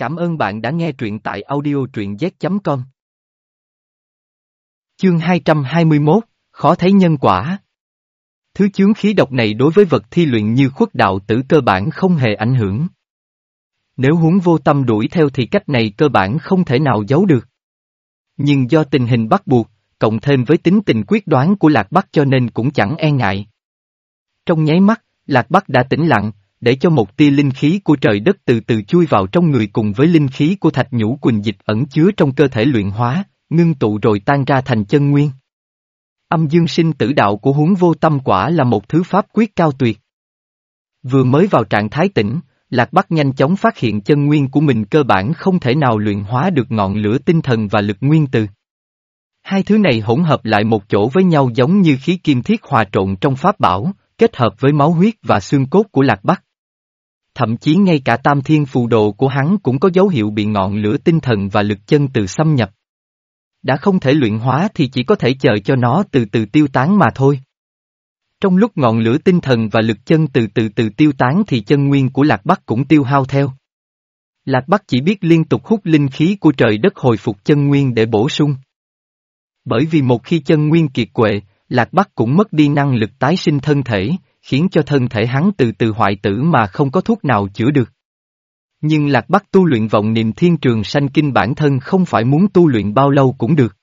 Cảm ơn bạn đã nghe truyện tại audio truyện z.com. Chương 221, Khó thấy nhân quả. Thứ chướng khí độc này đối với vật thi luyện như khuất đạo tử cơ bản không hề ảnh hưởng. Nếu huống vô tâm đuổi theo thì cách này cơ bản không thể nào giấu được. Nhưng do tình hình bắt buộc, cộng thêm với tính tình quyết đoán của Lạc Bắc cho nên cũng chẳng e ngại. Trong nháy mắt, Lạc Bắc đã tĩnh lặng, để cho một tia linh khí của trời đất từ từ chui vào trong người cùng với linh khí của thạch nhũ quỳnh dịch ẩn chứa trong cơ thể luyện hóa, ngưng tụ rồi tan ra thành chân nguyên. Âm dương sinh tử đạo của huống vô tâm quả là một thứ pháp quyết cao tuyệt. Vừa mới vào trạng thái tỉnh, Lạc Bắc nhanh chóng phát hiện chân nguyên của mình cơ bản không thể nào luyện hóa được ngọn lửa tinh thần và lực nguyên từ. Hai thứ này hỗn hợp lại một chỗ với nhau giống như khí kim thiết hòa trộn trong pháp bảo, kết hợp với máu huyết và xương cốt của Lạc Bắc. Thậm chí ngay cả tam thiên phù đồ của hắn cũng có dấu hiệu bị ngọn lửa tinh thần và lực chân từ xâm nhập. Đã không thể luyện hóa thì chỉ có thể chờ cho nó từ từ tiêu tán mà thôi. Trong lúc ngọn lửa tinh thần và lực chân từ từ từ tiêu tán thì chân nguyên của Lạc Bắc cũng tiêu hao theo. Lạc Bắc chỉ biết liên tục hút linh khí của trời đất hồi phục chân nguyên để bổ sung. Bởi vì một khi chân nguyên kiệt quệ, Lạc Bắc cũng mất đi năng lực tái sinh thân thể, khiến cho thân thể hắn từ từ hoại tử mà không có thuốc nào chữa được. Nhưng Lạc Bắc tu luyện vọng niệm thiên trường sanh kinh bản thân không phải muốn tu luyện bao lâu cũng được.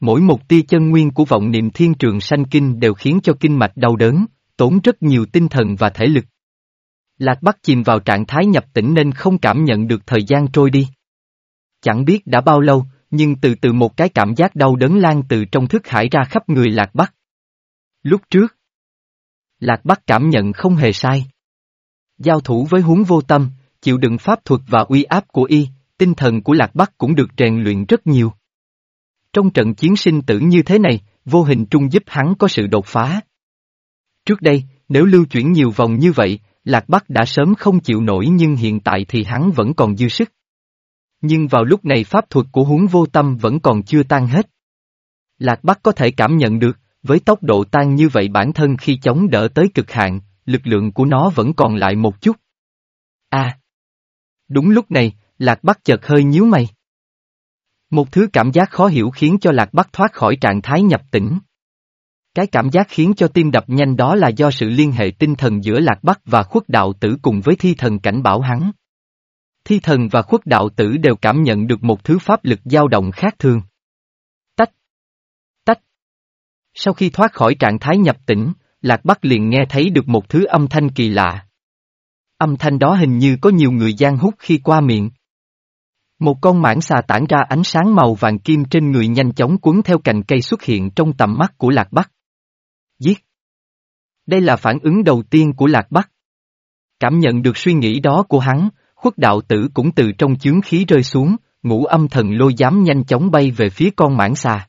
Mỗi một tia chân nguyên của vọng niệm thiên trường sanh kinh đều khiến cho kinh mạch đau đớn, tốn rất nhiều tinh thần và thể lực. Lạc Bắc chìm vào trạng thái nhập tỉnh nên không cảm nhận được thời gian trôi đi. Chẳng biết đã bao lâu, nhưng từ từ một cái cảm giác đau đớn lan từ trong thức hải ra khắp người Lạc Bắc. Lúc trước, Lạc Bắc cảm nhận không hề sai. Giao thủ với huống vô tâm, chịu đựng pháp thuật và uy áp của y, tinh thần của Lạc Bắc cũng được rèn luyện rất nhiều. Trong trận chiến sinh tử như thế này, vô hình trung giúp hắn có sự đột phá. Trước đây, nếu lưu chuyển nhiều vòng như vậy, Lạc Bắc đã sớm không chịu nổi nhưng hiện tại thì hắn vẫn còn dư sức. Nhưng vào lúc này pháp thuật của huống vô tâm vẫn còn chưa tan hết. Lạc Bắc có thể cảm nhận được, với tốc độ tan như vậy bản thân khi chống đỡ tới cực hạn, lực lượng của nó vẫn còn lại một chút. a à! Đúng lúc này, Lạc Bắc chợt hơi nhíu mày. Một thứ cảm giác khó hiểu khiến cho Lạc Bắc thoát khỏi trạng thái nhập tỉnh. Cái cảm giác khiến cho tim đập nhanh đó là do sự liên hệ tinh thần giữa Lạc Bắc và khuất đạo tử cùng với thi thần cảnh bảo hắn. Thi thần và khuất đạo tử đều cảm nhận được một thứ pháp lực dao động khác thường. Sau khi thoát khỏi trạng thái nhập tỉnh, Lạc Bắc liền nghe thấy được một thứ âm thanh kỳ lạ. Âm thanh đó hình như có nhiều người gian hút khi qua miệng. Một con mãng xà tản ra ánh sáng màu vàng kim trên người nhanh chóng cuốn theo cành cây xuất hiện trong tầm mắt của Lạc Bắc. Giết! Đây là phản ứng đầu tiên của Lạc Bắc. Cảm nhận được suy nghĩ đó của hắn, khuất đạo tử cũng từ trong chướng khí rơi xuống, ngũ âm thần lôi giám nhanh chóng bay về phía con mãng xà.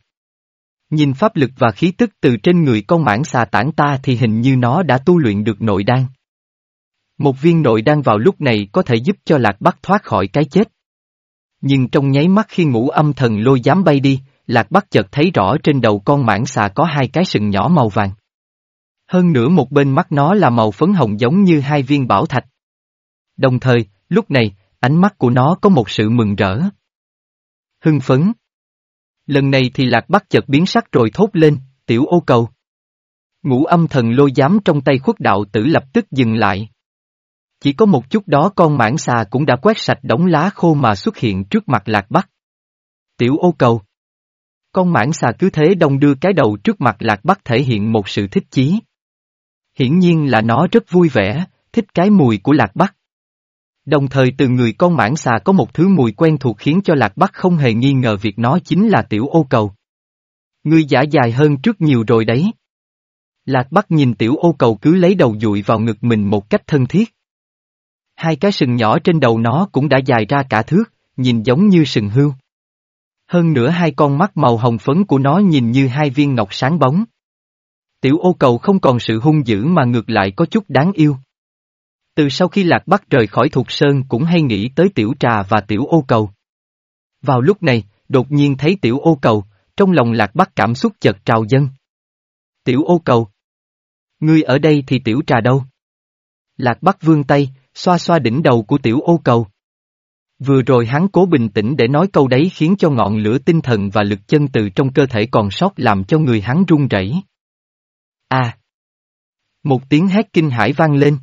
Nhìn pháp lực và khí tức từ trên người con mãng xà tản ta thì hình như nó đã tu luyện được nội đan. Một viên nội đan vào lúc này có thể giúp cho Lạc Bắc thoát khỏi cái chết. Nhưng trong nháy mắt khi ngũ âm thần lôi dám bay đi, Lạc Bắc chợt thấy rõ trên đầu con mãng xà có hai cái sừng nhỏ màu vàng. Hơn nữa một bên mắt nó là màu phấn hồng giống như hai viên bảo thạch. Đồng thời, lúc này, ánh mắt của nó có một sự mừng rỡ. Hưng phấn. Lần này thì Lạc Bắc chợt biến sắc rồi thốt lên, tiểu ô cầu. Ngũ âm thần lôi giám trong tay khuất đạo tử lập tức dừng lại. Chỉ có một chút đó con mãng xà cũng đã quét sạch đống lá khô mà xuất hiện trước mặt Lạc Bắc. Tiểu ô cầu. Con mãng xà cứ thế đông đưa cái đầu trước mặt Lạc Bắc thể hiện một sự thích chí. Hiển nhiên là nó rất vui vẻ, thích cái mùi của Lạc Bắc. Đồng thời từ người con mãng xà có một thứ mùi quen thuộc khiến cho Lạc Bắc không hề nghi ngờ việc nó chính là tiểu ô cầu. Ngươi giả dài hơn trước nhiều rồi đấy. Lạc Bắc nhìn tiểu ô cầu cứ lấy đầu dụi vào ngực mình một cách thân thiết. Hai cái sừng nhỏ trên đầu nó cũng đã dài ra cả thước, nhìn giống như sừng hươu. Hơn nữa hai con mắt màu hồng phấn của nó nhìn như hai viên ngọc sáng bóng. Tiểu ô cầu không còn sự hung dữ mà ngược lại có chút đáng yêu. Từ sau khi Lạc Bắc rời khỏi Thục Sơn cũng hay nghĩ tới tiểu trà và tiểu ô cầu. Vào lúc này, đột nhiên thấy tiểu ô cầu, trong lòng Lạc Bắc cảm xúc chợt trào dâng. Tiểu ô cầu. Ngươi ở đây thì tiểu trà đâu? Lạc Bắc vươn tay, xoa xoa đỉnh đầu của tiểu ô cầu. Vừa rồi hắn cố bình tĩnh để nói câu đấy khiến cho ngọn lửa tinh thần và lực chân từ trong cơ thể còn sót làm cho người hắn run rẩy. A! Một tiếng hét kinh hãi vang lên.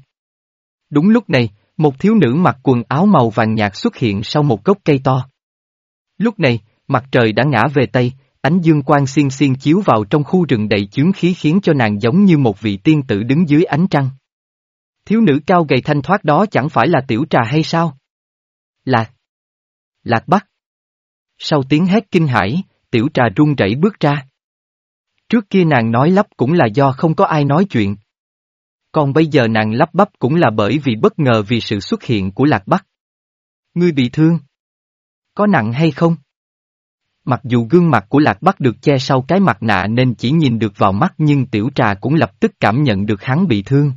Đúng lúc này, một thiếu nữ mặc quần áo màu vàng nhạt xuất hiện sau một gốc cây to. Lúc này, mặt trời đã ngã về Tây, ánh dương quang xiên xiên chiếu vào trong khu rừng đầy chướng khí khiến cho nàng giống như một vị tiên tử đứng dưới ánh trăng. Thiếu nữ cao gầy thanh thoát đó chẳng phải là tiểu trà hay sao? Lạc. Lạc Bắc. Sau tiếng hét kinh hãi, tiểu trà run rẩy bước ra. Trước kia nàng nói lắp cũng là do không có ai nói chuyện. Còn bây giờ nàng lắp bắp cũng là bởi vì bất ngờ vì sự xuất hiện của Lạc Bắc. Ngươi bị thương? Có nặng hay không? Mặc dù gương mặt của Lạc Bắc được che sau cái mặt nạ nên chỉ nhìn được vào mắt nhưng tiểu trà cũng lập tức cảm nhận được hắn bị thương.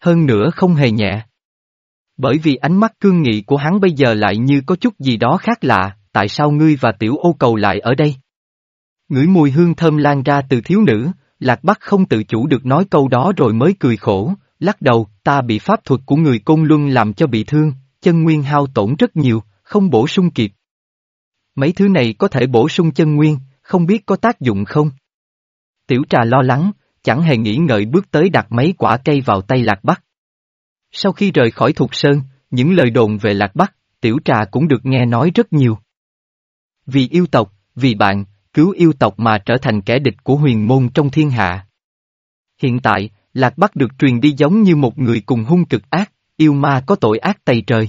Hơn nữa không hề nhẹ. Bởi vì ánh mắt cương nghị của hắn bây giờ lại như có chút gì đó khác lạ, tại sao ngươi và tiểu ô cầu lại ở đây? Ngửi mùi hương thơm lan ra từ thiếu nữ, Lạc Bắc không tự chủ được nói câu đó rồi mới cười khổ, lắc đầu, ta bị pháp thuật của người côn luân làm cho bị thương, chân nguyên hao tổn rất nhiều, không bổ sung kịp. Mấy thứ này có thể bổ sung chân nguyên, không biết có tác dụng không? Tiểu trà lo lắng, chẳng hề nghĩ ngợi bước tới đặt mấy quả cây vào tay Lạc Bắc. Sau khi rời khỏi Thục Sơn, những lời đồn về Lạc Bắc, Tiểu Trà cũng được nghe nói rất nhiều. Vì yêu tộc, vì bạn, cứu yêu tộc mà trở thành kẻ địch của huyền môn trong thiên hạ. Hiện tại, Lạc Bắc được truyền đi giống như một người cùng hung cực ác, yêu ma có tội ác tày trời.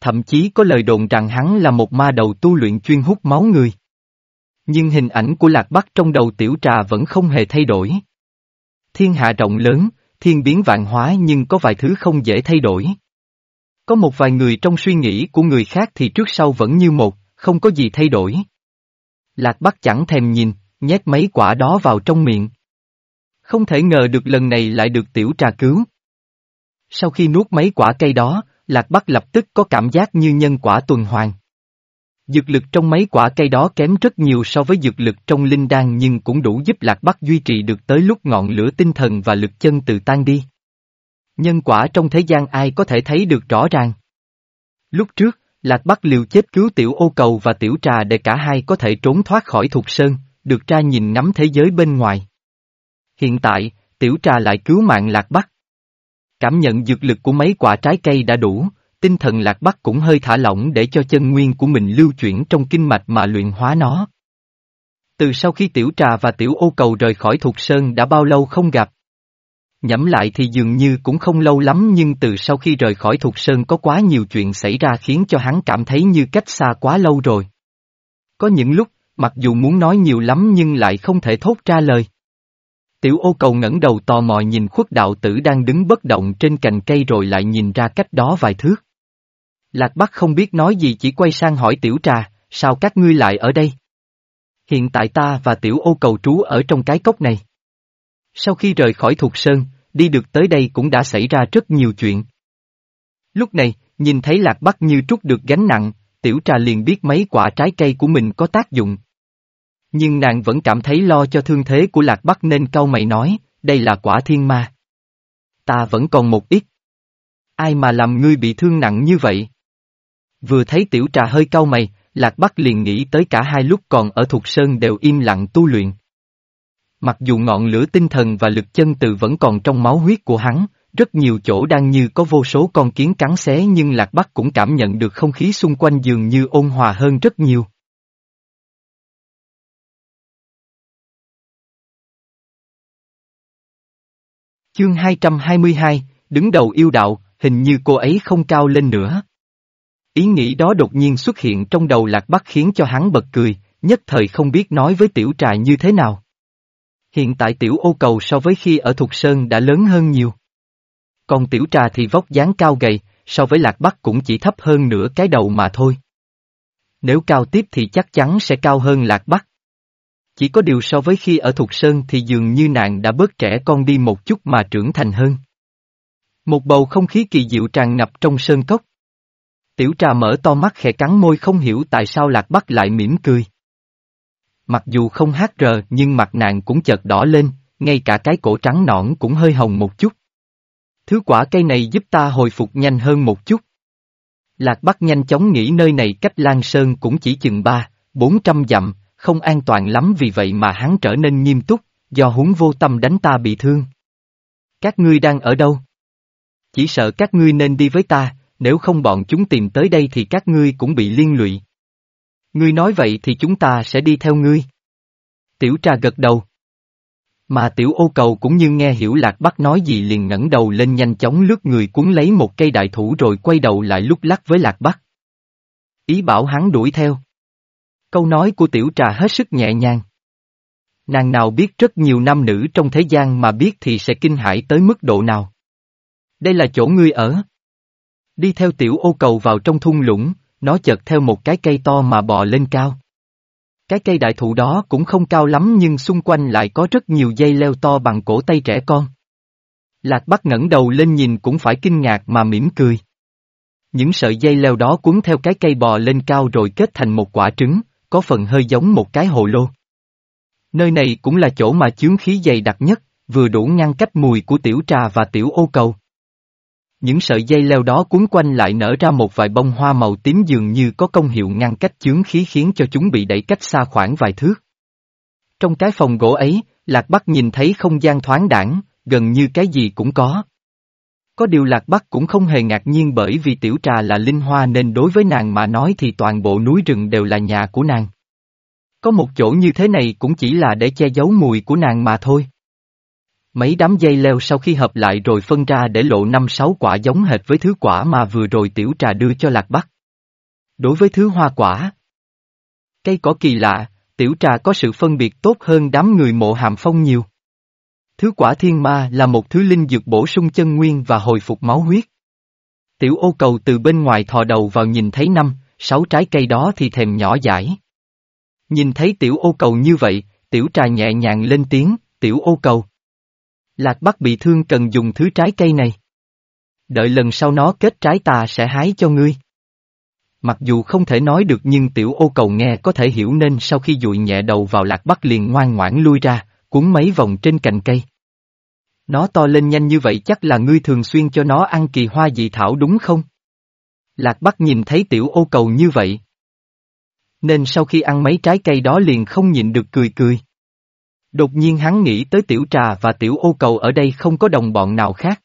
Thậm chí có lời đồn rằng hắn là một ma đầu tu luyện chuyên hút máu người. Nhưng hình ảnh của Lạc Bắc trong đầu tiểu trà vẫn không hề thay đổi. Thiên hạ rộng lớn, thiên biến vạn hóa nhưng có vài thứ không dễ thay đổi. Có một vài người trong suy nghĩ của người khác thì trước sau vẫn như một, không có gì thay đổi. Lạc Bắc chẳng thèm nhìn, nhét mấy quả đó vào trong miệng. Không thể ngờ được lần này lại được tiểu trà cứu. Sau khi nuốt mấy quả cây đó, Lạc Bắc lập tức có cảm giác như nhân quả tuần hoàn. Dược lực trong mấy quả cây đó kém rất nhiều so với dược lực trong linh đan nhưng cũng đủ giúp Lạc Bắc duy trì được tới lúc ngọn lửa tinh thần và lực chân từ tan đi. Nhân quả trong thế gian ai có thể thấy được rõ ràng. Lúc trước, Lạc Bắc liều chết cứu tiểu ô cầu và tiểu trà để cả hai có thể trốn thoát khỏi thục sơn, được ra nhìn ngắm thế giới bên ngoài. Hiện tại, tiểu trà lại cứu mạng Lạc Bắc. Cảm nhận dược lực của mấy quả trái cây đã đủ, tinh thần lạc bắc cũng hơi thả lỏng để cho chân nguyên của mình lưu chuyển trong kinh mạch mà luyện hóa nó. Từ sau khi tiểu trà và tiểu ô cầu rời khỏi Thục sơn đã bao lâu không gặp. Nhắm lại thì dường như cũng không lâu lắm nhưng từ sau khi rời khỏi thuộc sơn có quá nhiều chuyện xảy ra khiến cho hắn cảm thấy như cách xa quá lâu rồi. Có những lúc, mặc dù muốn nói nhiều lắm nhưng lại không thể thốt ra lời. Tiểu ô cầu ngẩng đầu tò mò nhìn khuất đạo tử đang đứng bất động trên cành cây rồi lại nhìn ra cách đó vài thước. Lạc Bắc không biết nói gì chỉ quay sang hỏi tiểu trà, sao các ngươi lại ở đây? Hiện tại ta và tiểu ô cầu trú ở trong cái cốc này. Sau khi rời khỏi thuộc sơn, đi được tới đây cũng đã xảy ra rất nhiều chuyện. Lúc này, nhìn thấy Lạc Bắc như trút được gánh nặng, tiểu trà liền biết mấy quả trái cây của mình có tác dụng. Nhưng nàng vẫn cảm thấy lo cho thương thế của Lạc Bắc nên cau mày nói, đây là quả thiên ma. Ta vẫn còn một ít. Ai mà làm ngươi bị thương nặng như vậy? Vừa thấy tiểu trà hơi cau mày, Lạc Bắc liền nghĩ tới cả hai lúc còn ở Thục Sơn đều im lặng tu luyện. Mặc dù ngọn lửa tinh thần và lực chân từ vẫn còn trong máu huyết của hắn, rất nhiều chỗ đang như có vô số con kiến cắn xé nhưng Lạc Bắc cũng cảm nhận được không khí xung quanh dường như ôn hòa hơn rất nhiều. Chương 222, đứng đầu yêu đạo, hình như cô ấy không cao lên nữa. Ý nghĩ đó đột nhiên xuất hiện trong đầu Lạc Bắc khiến cho hắn bật cười, nhất thời không biết nói với tiểu trà như thế nào. Hiện tại tiểu ô cầu so với khi ở Thục Sơn đã lớn hơn nhiều. Còn tiểu trà thì vóc dáng cao gầy, so với Lạc Bắc cũng chỉ thấp hơn nửa cái đầu mà thôi. Nếu cao tiếp thì chắc chắn sẽ cao hơn Lạc Bắc. Chỉ có điều so với khi ở Thục Sơn thì dường như nàng đã bớt trẻ con đi một chút mà trưởng thành hơn. Một bầu không khí kỳ diệu tràn ngập trong sơn cốc. Tiểu trà mở to mắt khẽ cắn môi không hiểu tại sao lạc bắc lại mỉm cười. Mặc dù không hát rờ nhưng mặt nàng cũng chợt đỏ lên, ngay cả cái cổ trắng nõn cũng hơi hồng một chút. Thứ quả cây này giúp ta hồi phục nhanh hơn một chút. Lạc Bắc nhanh chóng nghĩ nơi này cách Lan Sơn cũng chỉ chừng ba, bốn trăm dặm, không an toàn lắm vì vậy mà hắn trở nên nghiêm túc, do huống vô tâm đánh ta bị thương. Các ngươi đang ở đâu? Chỉ sợ các ngươi nên đi với ta, nếu không bọn chúng tìm tới đây thì các ngươi cũng bị liên lụy. Ngươi nói vậy thì chúng ta sẽ đi theo ngươi. Tiểu trà gật đầu. Mà tiểu ô cầu cũng như nghe hiểu lạc bắc nói gì liền ngẩng đầu lên nhanh chóng lướt người cuốn lấy một cây đại thủ rồi quay đầu lại lúc lắc với lạc bắc. Ý bảo hắn đuổi theo. Câu nói của tiểu trà hết sức nhẹ nhàng. Nàng nào biết rất nhiều nam nữ trong thế gian mà biết thì sẽ kinh hãi tới mức độ nào. Đây là chỗ ngươi ở. Đi theo tiểu ô cầu vào trong thung lũng, nó chợt theo một cái cây to mà bò lên cao. Cái cây đại thụ đó cũng không cao lắm nhưng xung quanh lại có rất nhiều dây leo to bằng cổ tay trẻ con. Lạc Bắc ngẩng đầu lên nhìn cũng phải kinh ngạc mà mỉm cười. Những sợi dây leo đó cuốn theo cái cây bò lên cao rồi kết thành một quả trứng, có phần hơi giống một cái hồ lô. Nơi này cũng là chỗ mà chướng khí dày đặc nhất, vừa đủ ngăn cách mùi của tiểu trà và tiểu ô cầu. Những sợi dây leo đó cuốn quanh lại nở ra một vài bông hoa màu tím dường như có công hiệu ngăn cách chướng khí khiến cho chúng bị đẩy cách xa khoảng vài thước. Trong cái phòng gỗ ấy, Lạc Bắc nhìn thấy không gian thoáng đẳng, gần như cái gì cũng có. Có điều Lạc Bắc cũng không hề ngạc nhiên bởi vì tiểu trà là linh hoa nên đối với nàng mà nói thì toàn bộ núi rừng đều là nhà của nàng. Có một chỗ như thế này cũng chỉ là để che giấu mùi của nàng mà thôi. Mấy đám dây leo sau khi hợp lại rồi phân ra để lộ năm sáu quả giống hệt với thứ quả mà vừa rồi tiểu trà đưa cho lạc bắc. Đối với thứ hoa quả, cây cỏ kỳ lạ, tiểu trà có sự phân biệt tốt hơn đám người mộ hàm phong nhiều. Thứ quả thiên ma là một thứ linh dược bổ sung chân nguyên và hồi phục máu huyết. Tiểu ô cầu từ bên ngoài thò đầu vào nhìn thấy năm, sáu trái cây đó thì thèm nhỏ dãi. Nhìn thấy tiểu ô cầu như vậy, tiểu trà nhẹ nhàng lên tiếng, tiểu ô cầu. Lạc Bắc bị thương cần dùng thứ trái cây này. Đợi lần sau nó kết trái ta sẽ hái cho ngươi. Mặc dù không thể nói được nhưng tiểu ô cầu nghe có thể hiểu nên sau khi dụi nhẹ đầu vào Lạc Bắc liền ngoan ngoãn lui ra, cuốn mấy vòng trên cành cây. Nó to lên nhanh như vậy chắc là ngươi thường xuyên cho nó ăn kỳ hoa dị thảo đúng không? Lạc Bắc nhìn thấy tiểu ô cầu như vậy. Nên sau khi ăn mấy trái cây đó liền không nhịn được cười cười. Đột nhiên hắn nghĩ tới tiểu trà và tiểu ô cầu ở đây không có đồng bọn nào khác.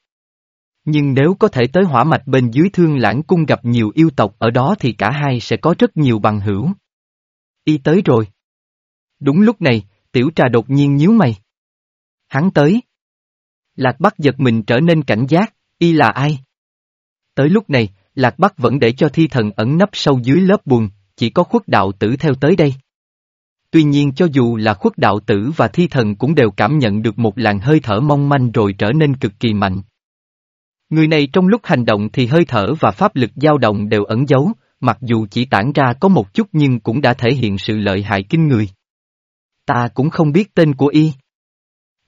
Nhưng nếu có thể tới hỏa mạch bên dưới thương lãng cung gặp nhiều yêu tộc ở đó thì cả hai sẽ có rất nhiều bằng hữu. Y tới rồi. Đúng lúc này, tiểu trà đột nhiên nhíu mày. Hắn tới. Lạc Bắc giật mình trở nên cảnh giác, y là ai? Tới lúc này, Lạc Bắc vẫn để cho thi thần ẩn nấp sâu dưới lớp buồn, chỉ có khuất đạo tử theo tới đây. Tuy nhiên cho dù là khuất đạo tử và thi thần cũng đều cảm nhận được một làn hơi thở mong manh rồi trở nên cực kỳ mạnh. Người này trong lúc hành động thì hơi thở và pháp lực dao động đều ẩn giấu, mặc dù chỉ tản ra có một chút nhưng cũng đã thể hiện sự lợi hại kinh người. Ta cũng không biết tên của y.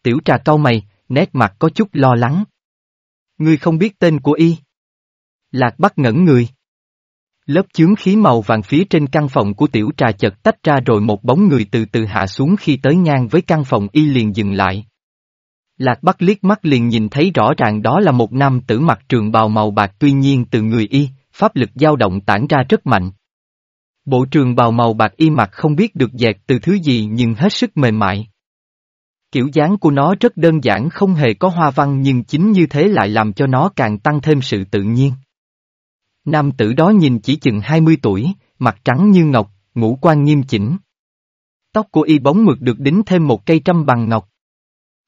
Tiểu trà cau mày, nét mặt có chút lo lắng. Ngươi không biết tên của y. Lạc bắt ngẩn người. Lớp chướng khí màu vàng phía trên căn phòng của tiểu trà chật tách ra rồi một bóng người từ từ hạ xuống khi tới ngang với căn phòng y liền dừng lại. Lạc Bắc liếc mắt liền nhìn thấy rõ ràng đó là một nam tử mặc trường bào màu bạc tuy nhiên từ người y, pháp lực dao động tản ra rất mạnh. Bộ trường bào màu bạc y mặc không biết được dẹt từ thứ gì nhưng hết sức mềm mại. Kiểu dáng của nó rất đơn giản không hề có hoa văn nhưng chính như thế lại làm cho nó càng tăng thêm sự tự nhiên. Nam tử đó nhìn chỉ chừng 20 tuổi, mặt trắng như ngọc, ngũ quan nghiêm chỉnh. Tóc của y bóng mượt được đính thêm một cây trăm bằng ngọc.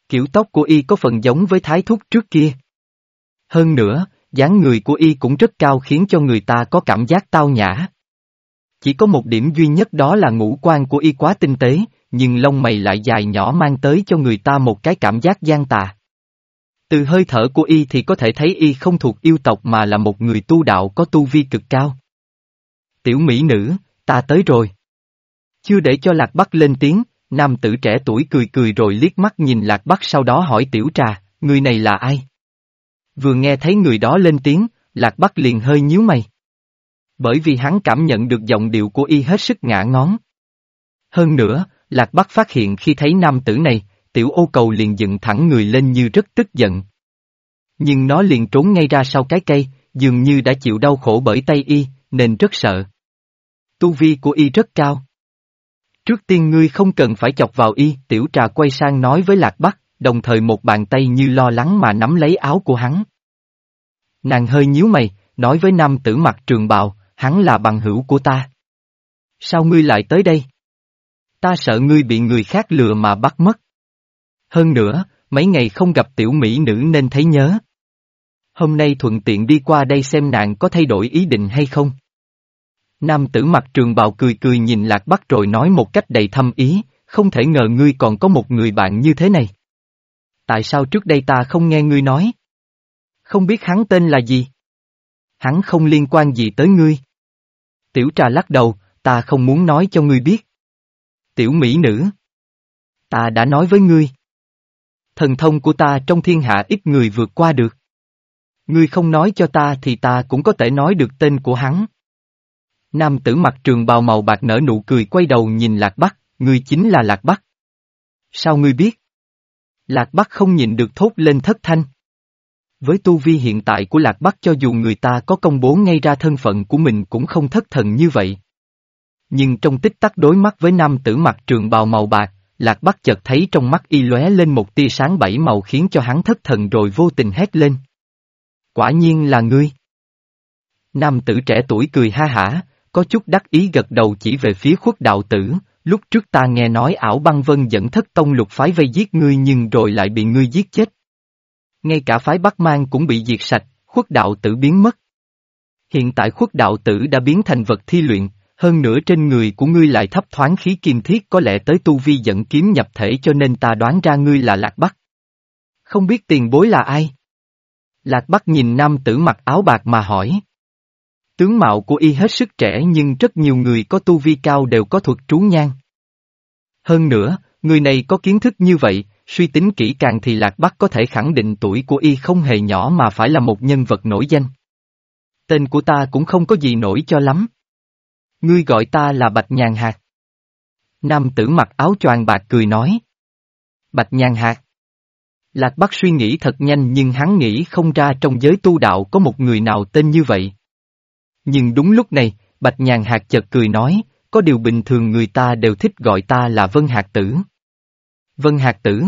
Kiểu tóc của y có phần giống với thái thúc trước kia. Hơn nữa, dáng người của y cũng rất cao khiến cho người ta có cảm giác tao nhã. Chỉ có một điểm duy nhất đó là ngũ quan của y quá tinh tế, nhưng lông mày lại dài nhỏ mang tới cho người ta một cái cảm giác gian tà. Từ hơi thở của y thì có thể thấy y không thuộc yêu tộc mà là một người tu đạo có tu vi cực cao. Tiểu mỹ nữ, ta tới rồi. Chưa để cho Lạc Bắc lên tiếng, nam tử trẻ tuổi cười cười rồi liếc mắt nhìn Lạc Bắc sau đó hỏi tiểu trà, người này là ai? Vừa nghe thấy người đó lên tiếng, Lạc Bắc liền hơi nhíu mày. Bởi vì hắn cảm nhận được giọng điệu của y hết sức ngã ngón. Hơn nữa, Lạc Bắc phát hiện khi thấy nam tử này, tiểu ô cầu liền dựng thẳng người lên như rất tức giận. Nhưng nó liền trốn ngay ra sau cái cây, dường như đã chịu đau khổ bởi tay y, nên rất sợ. Tu vi của y rất cao. Trước tiên ngươi không cần phải chọc vào y, tiểu trà quay sang nói với Lạc Bắc, đồng thời một bàn tay như lo lắng mà nắm lấy áo của hắn. Nàng hơi nhíu mày, nói với nam tử mặt trường bào, hắn là bằng hữu của ta. Sao ngươi lại tới đây? Ta sợ ngươi bị người khác lừa mà bắt mất. Hơn nữa, mấy ngày không gặp tiểu mỹ nữ nên thấy nhớ. Hôm nay thuận tiện đi qua đây xem nàng có thay đổi ý định hay không. Nam tử mặt trường bào cười cười nhìn lạc bắc rồi nói một cách đầy thâm ý, không thể ngờ ngươi còn có một người bạn như thế này. Tại sao trước đây ta không nghe ngươi nói? Không biết hắn tên là gì? Hắn không liên quan gì tới ngươi. Tiểu trà lắc đầu, ta không muốn nói cho ngươi biết. Tiểu mỹ nữ. Ta đã nói với ngươi. Thần thông của ta trong thiên hạ ít người vượt qua được. Ngươi không nói cho ta thì ta cũng có thể nói được tên của hắn. Nam tử mặt trường bào màu bạc nở nụ cười quay đầu nhìn Lạc Bắc, ngươi chính là Lạc Bắc. Sao ngươi biết? Lạc Bắc không nhìn được thốt lên thất thanh. Với tu vi hiện tại của Lạc Bắc cho dù người ta có công bố ngay ra thân phận của mình cũng không thất thần như vậy. Nhưng trong tích tắc đối mắt với nam tử mặt trường bào màu bạc, Lạc Bắc chợt thấy trong mắt y lóe lên một tia sáng bảy màu khiến cho hắn thất thần rồi vô tình hét lên. Quả nhiên là ngươi. Nam tử trẻ tuổi cười ha hả, có chút đắc ý gật đầu chỉ về phía khuất đạo tử, lúc trước ta nghe nói ảo băng vân dẫn thất tông lục phái vây giết ngươi nhưng rồi lại bị ngươi giết chết. Ngay cả phái Bắc Mang cũng bị diệt sạch, khuất đạo tử biến mất. Hiện tại khuất đạo tử đã biến thành vật thi luyện, hơn nữa trên người của ngươi lại thấp thoáng khí kim thiết có lẽ tới tu vi dẫn kiếm nhập thể cho nên ta đoán ra ngươi là Lạc Bắc. Không biết tiền bối là ai? Lạc Bắc nhìn nam tử mặc áo bạc mà hỏi. Tướng mạo của y hết sức trẻ nhưng rất nhiều người có tu vi cao đều có thuật trú nhan. Hơn nữa, người này có kiến thức như vậy, suy tính kỹ càng thì Lạc Bắc có thể khẳng định tuổi của y không hề nhỏ mà phải là một nhân vật nổi danh. Tên của ta cũng không có gì nổi cho lắm. Ngươi gọi ta là Bạch Nhàn Hạt. Nam tử mặc áo choàng bạc cười nói. Bạch Nhàn Hạt. Lạc Bắc suy nghĩ thật nhanh nhưng hắn nghĩ không ra trong giới tu đạo có một người nào tên như vậy. Nhưng đúng lúc này, Bạch Nhàn Hạt chợt cười nói, có điều bình thường người ta đều thích gọi ta là Vân Hạt Tử. Vân Hạt Tử.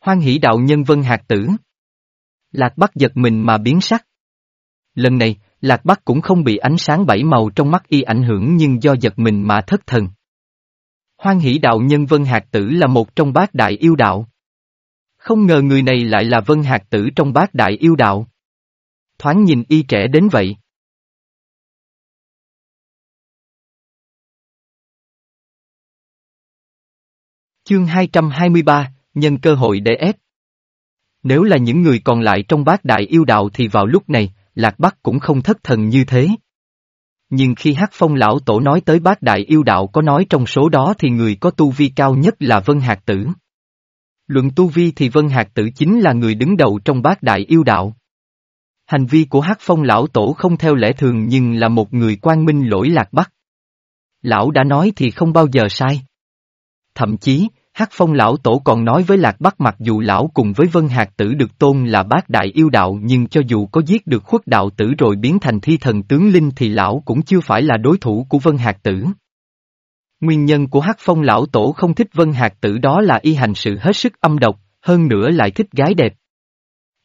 Hoan hỷ đạo nhân Vân Hạt Tử. Lạc Bắc giật mình mà biến sắc. Lần này, Lạc Bắc cũng không bị ánh sáng bảy màu trong mắt y ảnh hưởng nhưng do giật mình mà thất thần. Hoan hỷ đạo nhân Vân Hạc Tử là một trong bát đại yêu đạo. Không ngờ người này lại là Vân Hạc Tử trong bát đại yêu đạo. Thoáng nhìn y trẻ đến vậy. Chương 223, nhân cơ hội để ép. Nếu là những người còn lại trong bát đại yêu đạo thì vào lúc này, Lạc Bắc cũng không thất thần như thế. Nhưng khi Hắc Phong lão tổ nói tới bát đại yêu đạo có nói trong số đó thì người có tu vi cao nhất là Vân Hạc Tử. Luận tu vi thì Vân Hạc Tử chính là người đứng đầu trong bát đại yêu đạo. Hành vi của Hắc Phong lão tổ không theo lẽ thường nhưng là một người quan minh lỗi Lạc Bắc. Lão đã nói thì không bao giờ sai. Thậm chí, Hắc phong lão tổ còn nói với Lạc Bắc mặc dù lão cùng với Vân Hạc tử được tôn là bác đại yêu đạo nhưng cho dù có giết được khuất đạo tử rồi biến thành thi thần tướng linh thì lão cũng chưa phải là đối thủ của Vân Hạc tử. Nguyên nhân của Hắc phong lão tổ không thích Vân Hạc tử đó là y hành sự hết sức âm độc, hơn nữa lại thích gái đẹp.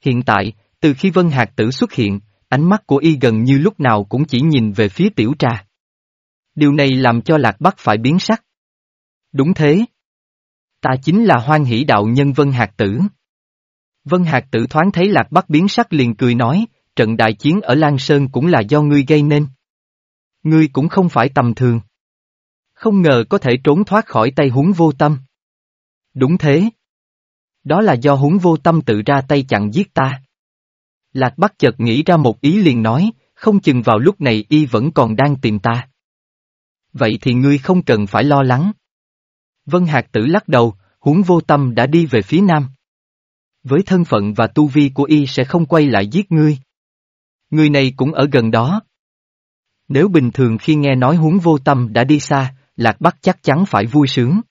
Hiện tại, từ khi Vân Hạc tử xuất hiện, ánh mắt của y gần như lúc nào cũng chỉ nhìn về phía tiểu trà. Điều này làm cho Lạc Bắc phải biến sắc. Đúng thế. Ta chính là hoan hỷ đạo nhân Vân Hạc Tử. Vân Hạc Tử thoáng thấy Lạc Bắc biến sắc liền cười nói, trận đại chiến ở Lan Sơn cũng là do ngươi gây nên. Ngươi cũng không phải tầm thường. Không ngờ có thể trốn thoát khỏi tay huống vô tâm. Đúng thế. Đó là do huống vô tâm tự ra tay chặn giết ta. Lạc Bắc chợt nghĩ ra một ý liền nói, không chừng vào lúc này y vẫn còn đang tìm ta. Vậy thì ngươi không cần phải lo lắng. Vân Hạc Tử lắc đầu, huống vô tâm đã đi về phía nam. Với thân phận và tu vi của y sẽ không quay lại giết ngươi. Người này cũng ở gần đó. Nếu bình thường khi nghe nói huống vô tâm đã đi xa, Lạc Bắc chắc chắn phải vui sướng.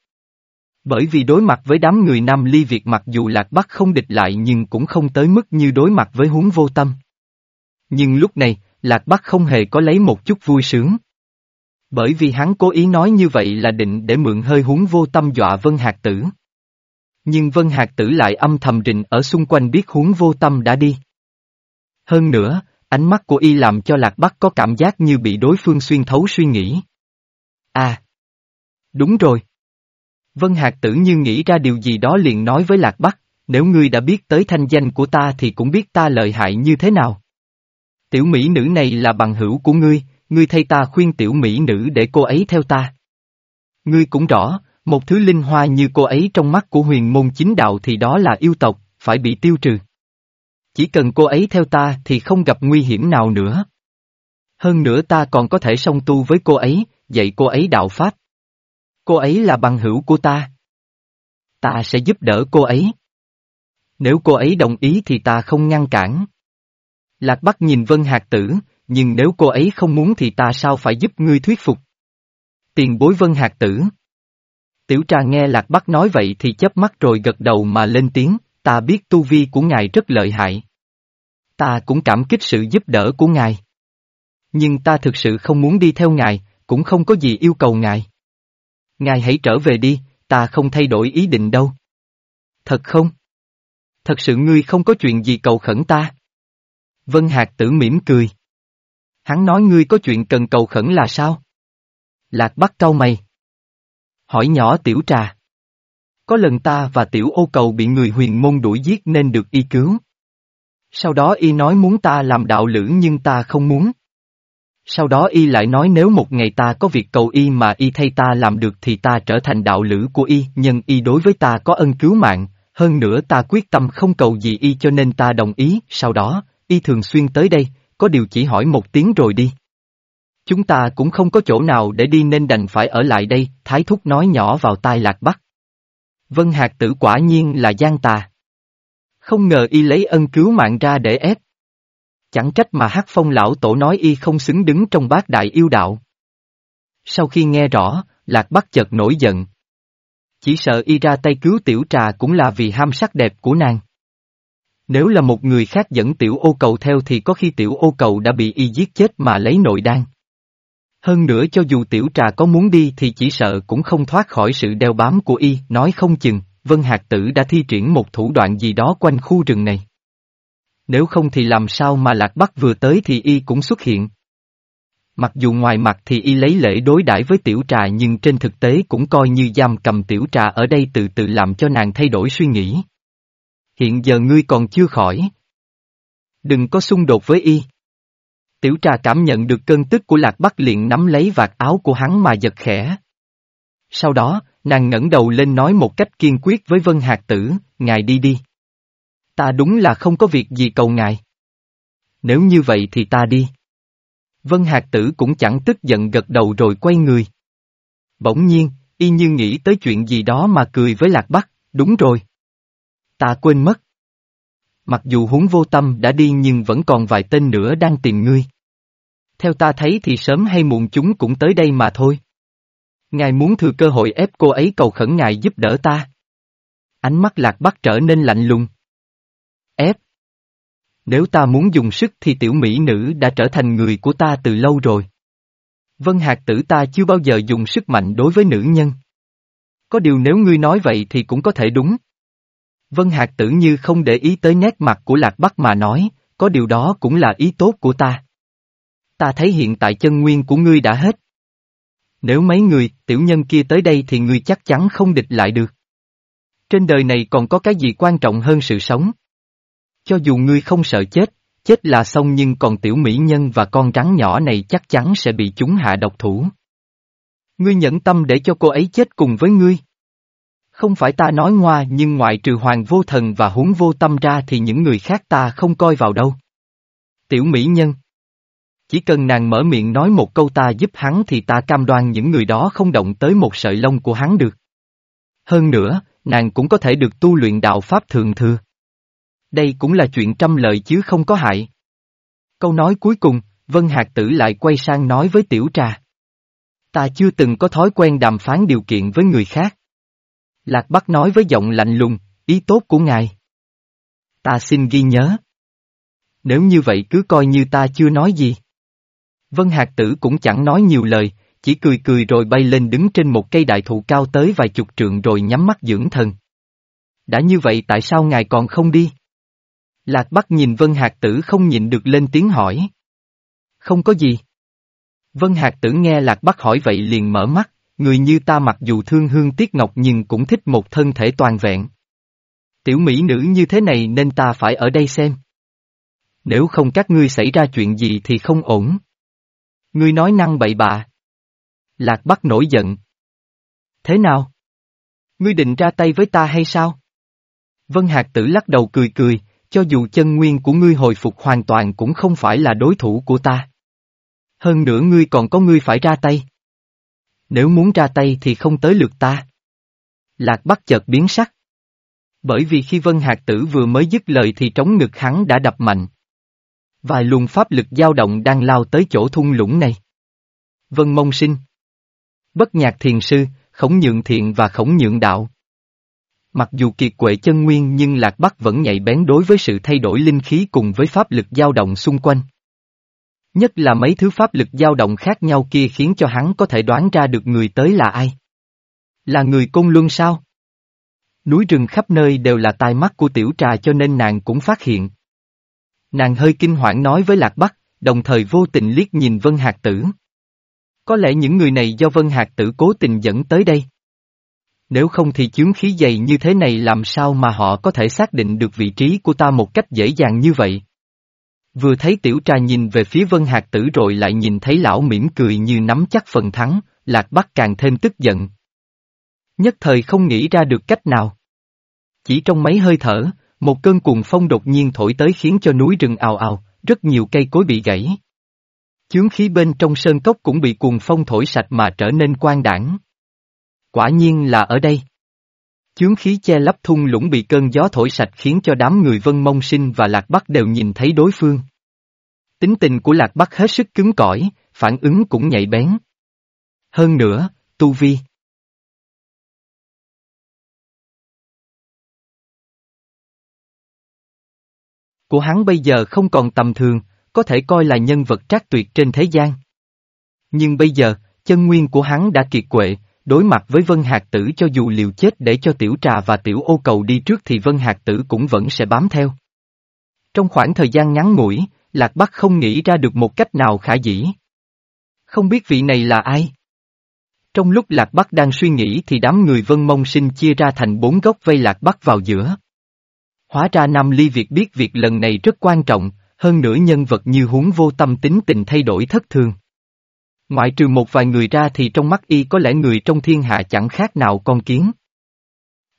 Bởi vì đối mặt với đám người Nam Ly Việt mặc dù Lạc Bắc không địch lại nhưng cũng không tới mức như đối mặt với huống vô tâm. Nhưng lúc này, Lạc Bắc không hề có lấy một chút vui sướng. Bởi vì hắn cố ý nói như vậy là định để mượn hơi huống vô tâm dọa Vân Hạc Tử. Nhưng Vân Hạc Tử lại âm thầm rình ở xung quanh biết huống vô tâm đã đi. Hơn nữa, ánh mắt của y làm cho Lạc Bắc có cảm giác như bị đối phương xuyên thấu suy nghĩ. À! Đúng rồi! Vân Hạc Tử như nghĩ ra điều gì đó liền nói với Lạc Bắc, nếu ngươi đã biết tới thanh danh của ta thì cũng biết ta lợi hại như thế nào. Tiểu mỹ nữ này là bằng hữu của ngươi, ngươi thay ta khuyên tiểu mỹ nữ để cô ấy theo ta. Ngươi cũng rõ, một thứ linh hoa như cô ấy trong mắt của huyền môn chính đạo thì đó là yêu tộc, phải bị tiêu trừ. Chỉ cần cô ấy theo ta thì không gặp nguy hiểm nào nữa. Hơn nữa ta còn có thể song tu với cô ấy, dạy cô ấy đạo Pháp. Cô ấy là bằng hữu của ta. Ta sẽ giúp đỡ cô ấy. Nếu cô ấy đồng ý thì ta không ngăn cản. Lạc Bắc nhìn Vân Hạc Tử, nhưng nếu cô ấy không muốn thì ta sao phải giúp ngươi thuyết phục. Tiền bối Vân hạt Tử. Tiểu trà nghe Lạc Bắc nói vậy thì chớp mắt rồi gật đầu mà lên tiếng, ta biết tu vi của ngài rất lợi hại. Ta cũng cảm kích sự giúp đỡ của ngài. Nhưng ta thực sự không muốn đi theo ngài, cũng không có gì yêu cầu ngài. Ngài hãy trở về đi, ta không thay đổi ý định đâu. Thật không? Thật sự ngươi không có chuyện gì cầu khẩn ta. Vân Hạc tử mỉm cười. Hắn nói ngươi có chuyện cần cầu khẩn là sao? Lạc bắt cau mày. Hỏi nhỏ tiểu trà. Có lần ta và tiểu ô cầu bị người huyền môn đuổi giết nên được y cứu. Sau đó y nói muốn ta làm đạo lữ nhưng ta không muốn. Sau đó y lại nói nếu một ngày ta có việc cầu y mà y thay ta làm được thì ta trở thành đạo lữ của y, nhưng y đối với ta có ân cứu mạng, hơn nữa ta quyết tâm không cầu gì y cho nên ta đồng ý, sau đó, y thường xuyên tới đây, có điều chỉ hỏi một tiếng rồi đi. Chúng ta cũng không có chỗ nào để đi nên đành phải ở lại đây, Thái Thúc nói nhỏ vào tai Lạc Bắc. Vân Hạc tử quả nhiên là gian tà. Không ngờ y lấy ân cứu mạng ra để ép. Chẳng trách mà hát phong lão tổ nói y không xứng đứng trong bát đại yêu đạo. Sau khi nghe rõ, Lạc Bắc chợt nổi giận. Chỉ sợ y ra tay cứu tiểu trà cũng là vì ham sắc đẹp của nàng. Nếu là một người khác dẫn tiểu ô cầu theo thì có khi tiểu ô cầu đã bị y giết chết mà lấy nội đan. Hơn nữa cho dù tiểu trà có muốn đi thì chỉ sợ cũng không thoát khỏi sự đeo bám của y, nói không chừng, Vân Hạc Tử đã thi triển một thủ đoạn gì đó quanh khu rừng này. Nếu không thì làm sao mà Lạc Bắc vừa tới thì y cũng xuất hiện. Mặc dù ngoài mặt thì y lấy lễ đối đãi với tiểu trà nhưng trên thực tế cũng coi như giam cầm tiểu trà ở đây từ từ làm cho nàng thay đổi suy nghĩ. Hiện giờ ngươi còn chưa khỏi. Đừng có xung đột với y. Tiểu trà cảm nhận được cơn tức của lạc bắc liền nắm lấy vạt áo của hắn mà giật khẽ. Sau đó, nàng ngẩng đầu lên nói một cách kiên quyết với Vân Hạc Tử, ngài đi đi. Ta đúng là không có việc gì cầu ngài. Nếu như vậy thì ta đi. Vân Hạc Tử cũng chẳng tức giận gật đầu rồi quay người. Bỗng nhiên, y như nghĩ tới chuyện gì đó mà cười với Lạc Bắc, đúng rồi. Ta quên mất. Mặc dù huống vô tâm đã đi nhưng vẫn còn vài tên nữa đang tìm ngươi. Theo ta thấy thì sớm hay muộn chúng cũng tới đây mà thôi. Ngài muốn thừa cơ hội ép cô ấy cầu khẩn ngài giúp đỡ ta. Ánh mắt lạc bắc trở nên lạnh lùng. Ép. Nếu ta muốn dùng sức thì tiểu mỹ nữ đã trở thành người của ta từ lâu rồi. Vân hạt tử ta chưa bao giờ dùng sức mạnh đối với nữ nhân. Có điều nếu ngươi nói vậy thì cũng có thể đúng. Vân Hạc tử như không để ý tới nét mặt của Lạc Bắc mà nói, có điều đó cũng là ý tốt của ta. Ta thấy hiện tại chân nguyên của ngươi đã hết. Nếu mấy người, tiểu nhân kia tới đây thì ngươi chắc chắn không địch lại được. Trên đời này còn có cái gì quan trọng hơn sự sống? Cho dù ngươi không sợ chết, chết là xong nhưng còn tiểu mỹ nhân và con rắn nhỏ này chắc chắn sẽ bị chúng hạ độc thủ. Ngươi nhẫn tâm để cho cô ấy chết cùng với ngươi. Không phải ta nói ngoa nhưng ngoại trừ hoàng vô thần và huống vô tâm ra thì những người khác ta không coi vào đâu. Tiểu mỹ nhân. Chỉ cần nàng mở miệng nói một câu ta giúp hắn thì ta cam đoan những người đó không động tới một sợi lông của hắn được. Hơn nữa, nàng cũng có thể được tu luyện đạo Pháp thường thừa. Đây cũng là chuyện trăm lợi chứ không có hại. Câu nói cuối cùng, Vân Hạc Tử lại quay sang nói với Tiểu Trà. Ta chưa từng có thói quen đàm phán điều kiện với người khác. Lạc Bắc nói với giọng lạnh lùng, ý tốt của ngài. Ta xin ghi nhớ. Nếu như vậy cứ coi như ta chưa nói gì. Vân Hạc Tử cũng chẳng nói nhiều lời, chỉ cười cười rồi bay lên đứng trên một cây đại thụ cao tới vài chục trượng rồi nhắm mắt dưỡng thần. Đã như vậy tại sao ngài còn không đi? Lạc Bắc nhìn Vân Hạc Tử không nhịn được lên tiếng hỏi. Không có gì. Vân Hạc Tử nghe Lạc Bắc hỏi vậy liền mở mắt, người như ta mặc dù thương hương tiếc ngọc nhưng cũng thích một thân thể toàn vẹn. Tiểu mỹ nữ như thế này nên ta phải ở đây xem. Nếu không các ngươi xảy ra chuyện gì thì không ổn. Ngươi nói năng bậy bạ. Lạc Bắc nổi giận. Thế nào? Ngươi định ra tay với ta hay sao? Vân Hạc Tử lắc đầu cười cười, cho dù chân nguyên của ngươi hồi phục hoàn toàn cũng không phải là đối thủ của ta. Hơn nữa ngươi còn có ngươi phải ra tay. Nếu muốn ra tay thì không tới lượt ta. Lạc Bắc chợt biến sắc. Bởi vì khi Vân Hạc Tử vừa mới dứt lời thì trống ngực hắn đã đập mạnh. Vài luồng pháp lực dao động đang lao tới chỗ thung lũng này. Vân Mông Sinh Bất nhạc thiền sư, khổng nhượng thiện và khổng nhượng đạo. Mặc dù kiệt quệ chân nguyên nhưng Lạc Bắc vẫn nhạy bén đối với sự thay đổi linh khí cùng với pháp lực dao động xung quanh. Nhất là mấy thứ pháp lực dao động khác nhau kia khiến cho hắn có thể đoán ra được người tới là ai. Là người côn luân sao? Núi rừng khắp nơi đều là tai mắt của tiểu trà cho nên nàng cũng phát hiện. Nàng hơi kinh hoảng nói với Lạc Bắc, đồng thời vô tình liếc nhìn Vân Hạc Tử. Có lẽ những người này do Vân Hạc Tử cố tình dẫn tới đây. Nếu không thì chướng khí dày như thế này làm sao mà họ có thể xác định được vị trí của ta một cách dễ dàng như vậy. Vừa thấy tiểu trà nhìn về phía Vân Hạc Tử rồi lại nhìn thấy lão mỉm cười như nắm chắc phần thắng, Lạc Bắc càng thêm tức giận. Nhất thời không nghĩ ra được cách nào. Chỉ trong mấy hơi thở, một cơn cuồng phong đột nhiên thổi tới khiến cho núi rừng ào ào, rất nhiều cây cối bị gãy. Chướng khí bên trong sơn cốc cũng bị cuồng phong thổi sạch mà trở nên quang đảng. Quả nhiên là ở đây. Chướng khí che lấp thung lũng bị cơn gió thổi sạch khiến cho đám người Vân Mông Sinh và Lạc Bắc đều nhìn thấy đối phương. Tính tình của Lạc Bắc hết sức cứng cỏi, phản ứng cũng nhạy bén. Hơn nữa, Tu Vi. Của hắn bây giờ không còn tầm thường, có thể coi là nhân vật trác tuyệt trên thế gian. Nhưng bây giờ, chân nguyên của hắn đã kiệt quệ, đối mặt với Vân Hạc Tử cho dù liều chết để cho Tiểu Trà và Tiểu Ô Cầu đi trước thì Vân Hạc Tử cũng vẫn sẽ bám theo. Trong khoảng thời gian ngắn ngủi, Lạc Bắc không nghĩ ra được một cách nào khả dĩ. Không biết vị này là ai? Trong lúc Lạc Bắc đang suy nghĩ thì đám người Vân Mông Sinh chia ra thành bốn góc vây Lạc Bắc vào giữa. Hóa ra Nam Ly Việt biết việc lần này rất quan trọng, hơn nữa nhân vật như huống vô tâm tính tình thay đổi thất thường. Ngoại trừ một vài người ra thì trong mắt y có lẽ người trong thiên hạ chẳng khác nào con kiến.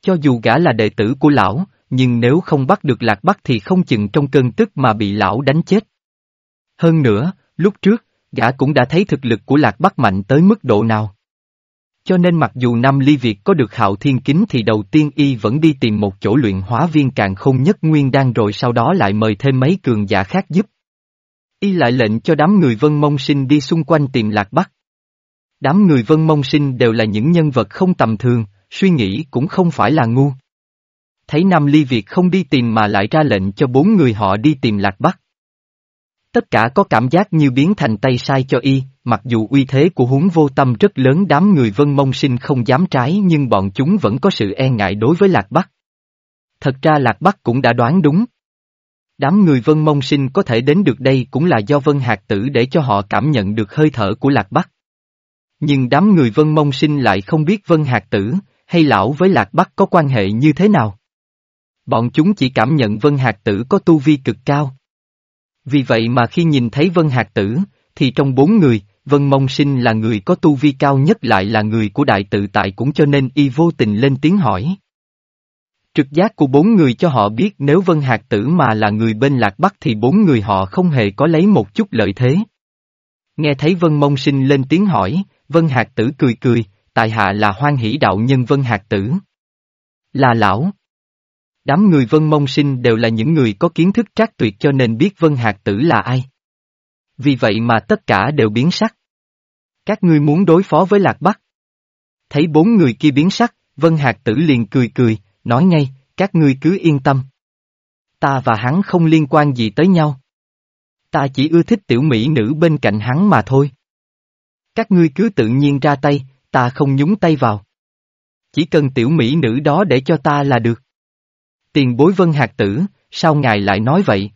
Cho dù gã là đệ tử của lão, nhưng nếu không bắt được lạc bắc thì không chừng trong cơn tức mà bị lão đánh chết. Hơn nữa, lúc trước, gã cũng đã thấy thực lực của lạc bắc mạnh tới mức độ nào. Cho nên mặc dù năm Ly Việt có được hạo thiên kính thì đầu tiên y vẫn đi tìm một chỗ luyện hóa viên càng không nhất nguyên đan rồi sau đó lại mời thêm mấy cường giả khác giúp. Y lại lệnh cho đám người vân mông sinh đi xung quanh tìm lạc bắc. Đám người vân mông sinh đều là những nhân vật không tầm thường, suy nghĩ cũng không phải là ngu. Thấy Nam Ly Việt không đi tìm mà lại ra lệnh cho bốn người họ đi tìm lạc bắc. Tất cả có cảm giác như biến thành tay sai cho y, mặc dù uy thế của huống vô tâm rất lớn đám người vân mông sinh không dám trái nhưng bọn chúng vẫn có sự e ngại đối với Lạc Bắc. Thật ra Lạc Bắc cũng đã đoán đúng. Đám người vân mông sinh có thể đến được đây cũng là do vân hạt tử để cho họ cảm nhận được hơi thở của Lạc Bắc. Nhưng đám người vân mông sinh lại không biết vân hạt tử, hay lão với Lạc Bắc có quan hệ như thế nào. Bọn chúng chỉ cảm nhận vân hạt tử có tu vi cực cao. Vì vậy mà khi nhìn thấy vân hạt tử, thì trong bốn người, Vân Mông Sinh là người có tu vi cao nhất lại là người của đại tự tại cũng cho nên y vô tình lên tiếng hỏi. Trực giác của bốn người cho họ biết nếu Vân Hạc Tử mà là người bên Lạc Bắc thì bốn người họ không hề có lấy một chút lợi thế. Nghe thấy Vân Mông Sinh lên tiếng hỏi, Vân Hạc Tử cười cười, tại hạ là hoan hỷ đạo nhân Vân Hạc Tử. Là lão. Đám người Vân Mông Sinh đều là những người có kiến thức trác tuyệt cho nên biết Vân Hạc Tử là ai. Vì vậy mà tất cả đều biến sắc. Các ngươi muốn đối phó với Lạc Bắc. Thấy bốn người kia biến sắc, Vân Hạc Tử liền cười cười, nói ngay, các ngươi cứ yên tâm. Ta và hắn không liên quan gì tới nhau. Ta chỉ ưa thích tiểu mỹ nữ bên cạnh hắn mà thôi. Các ngươi cứ tự nhiên ra tay, ta không nhúng tay vào. Chỉ cần tiểu mỹ nữ đó để cho ta là được. Tiền bối vân hạt tử, sao ngài lại nói vậy?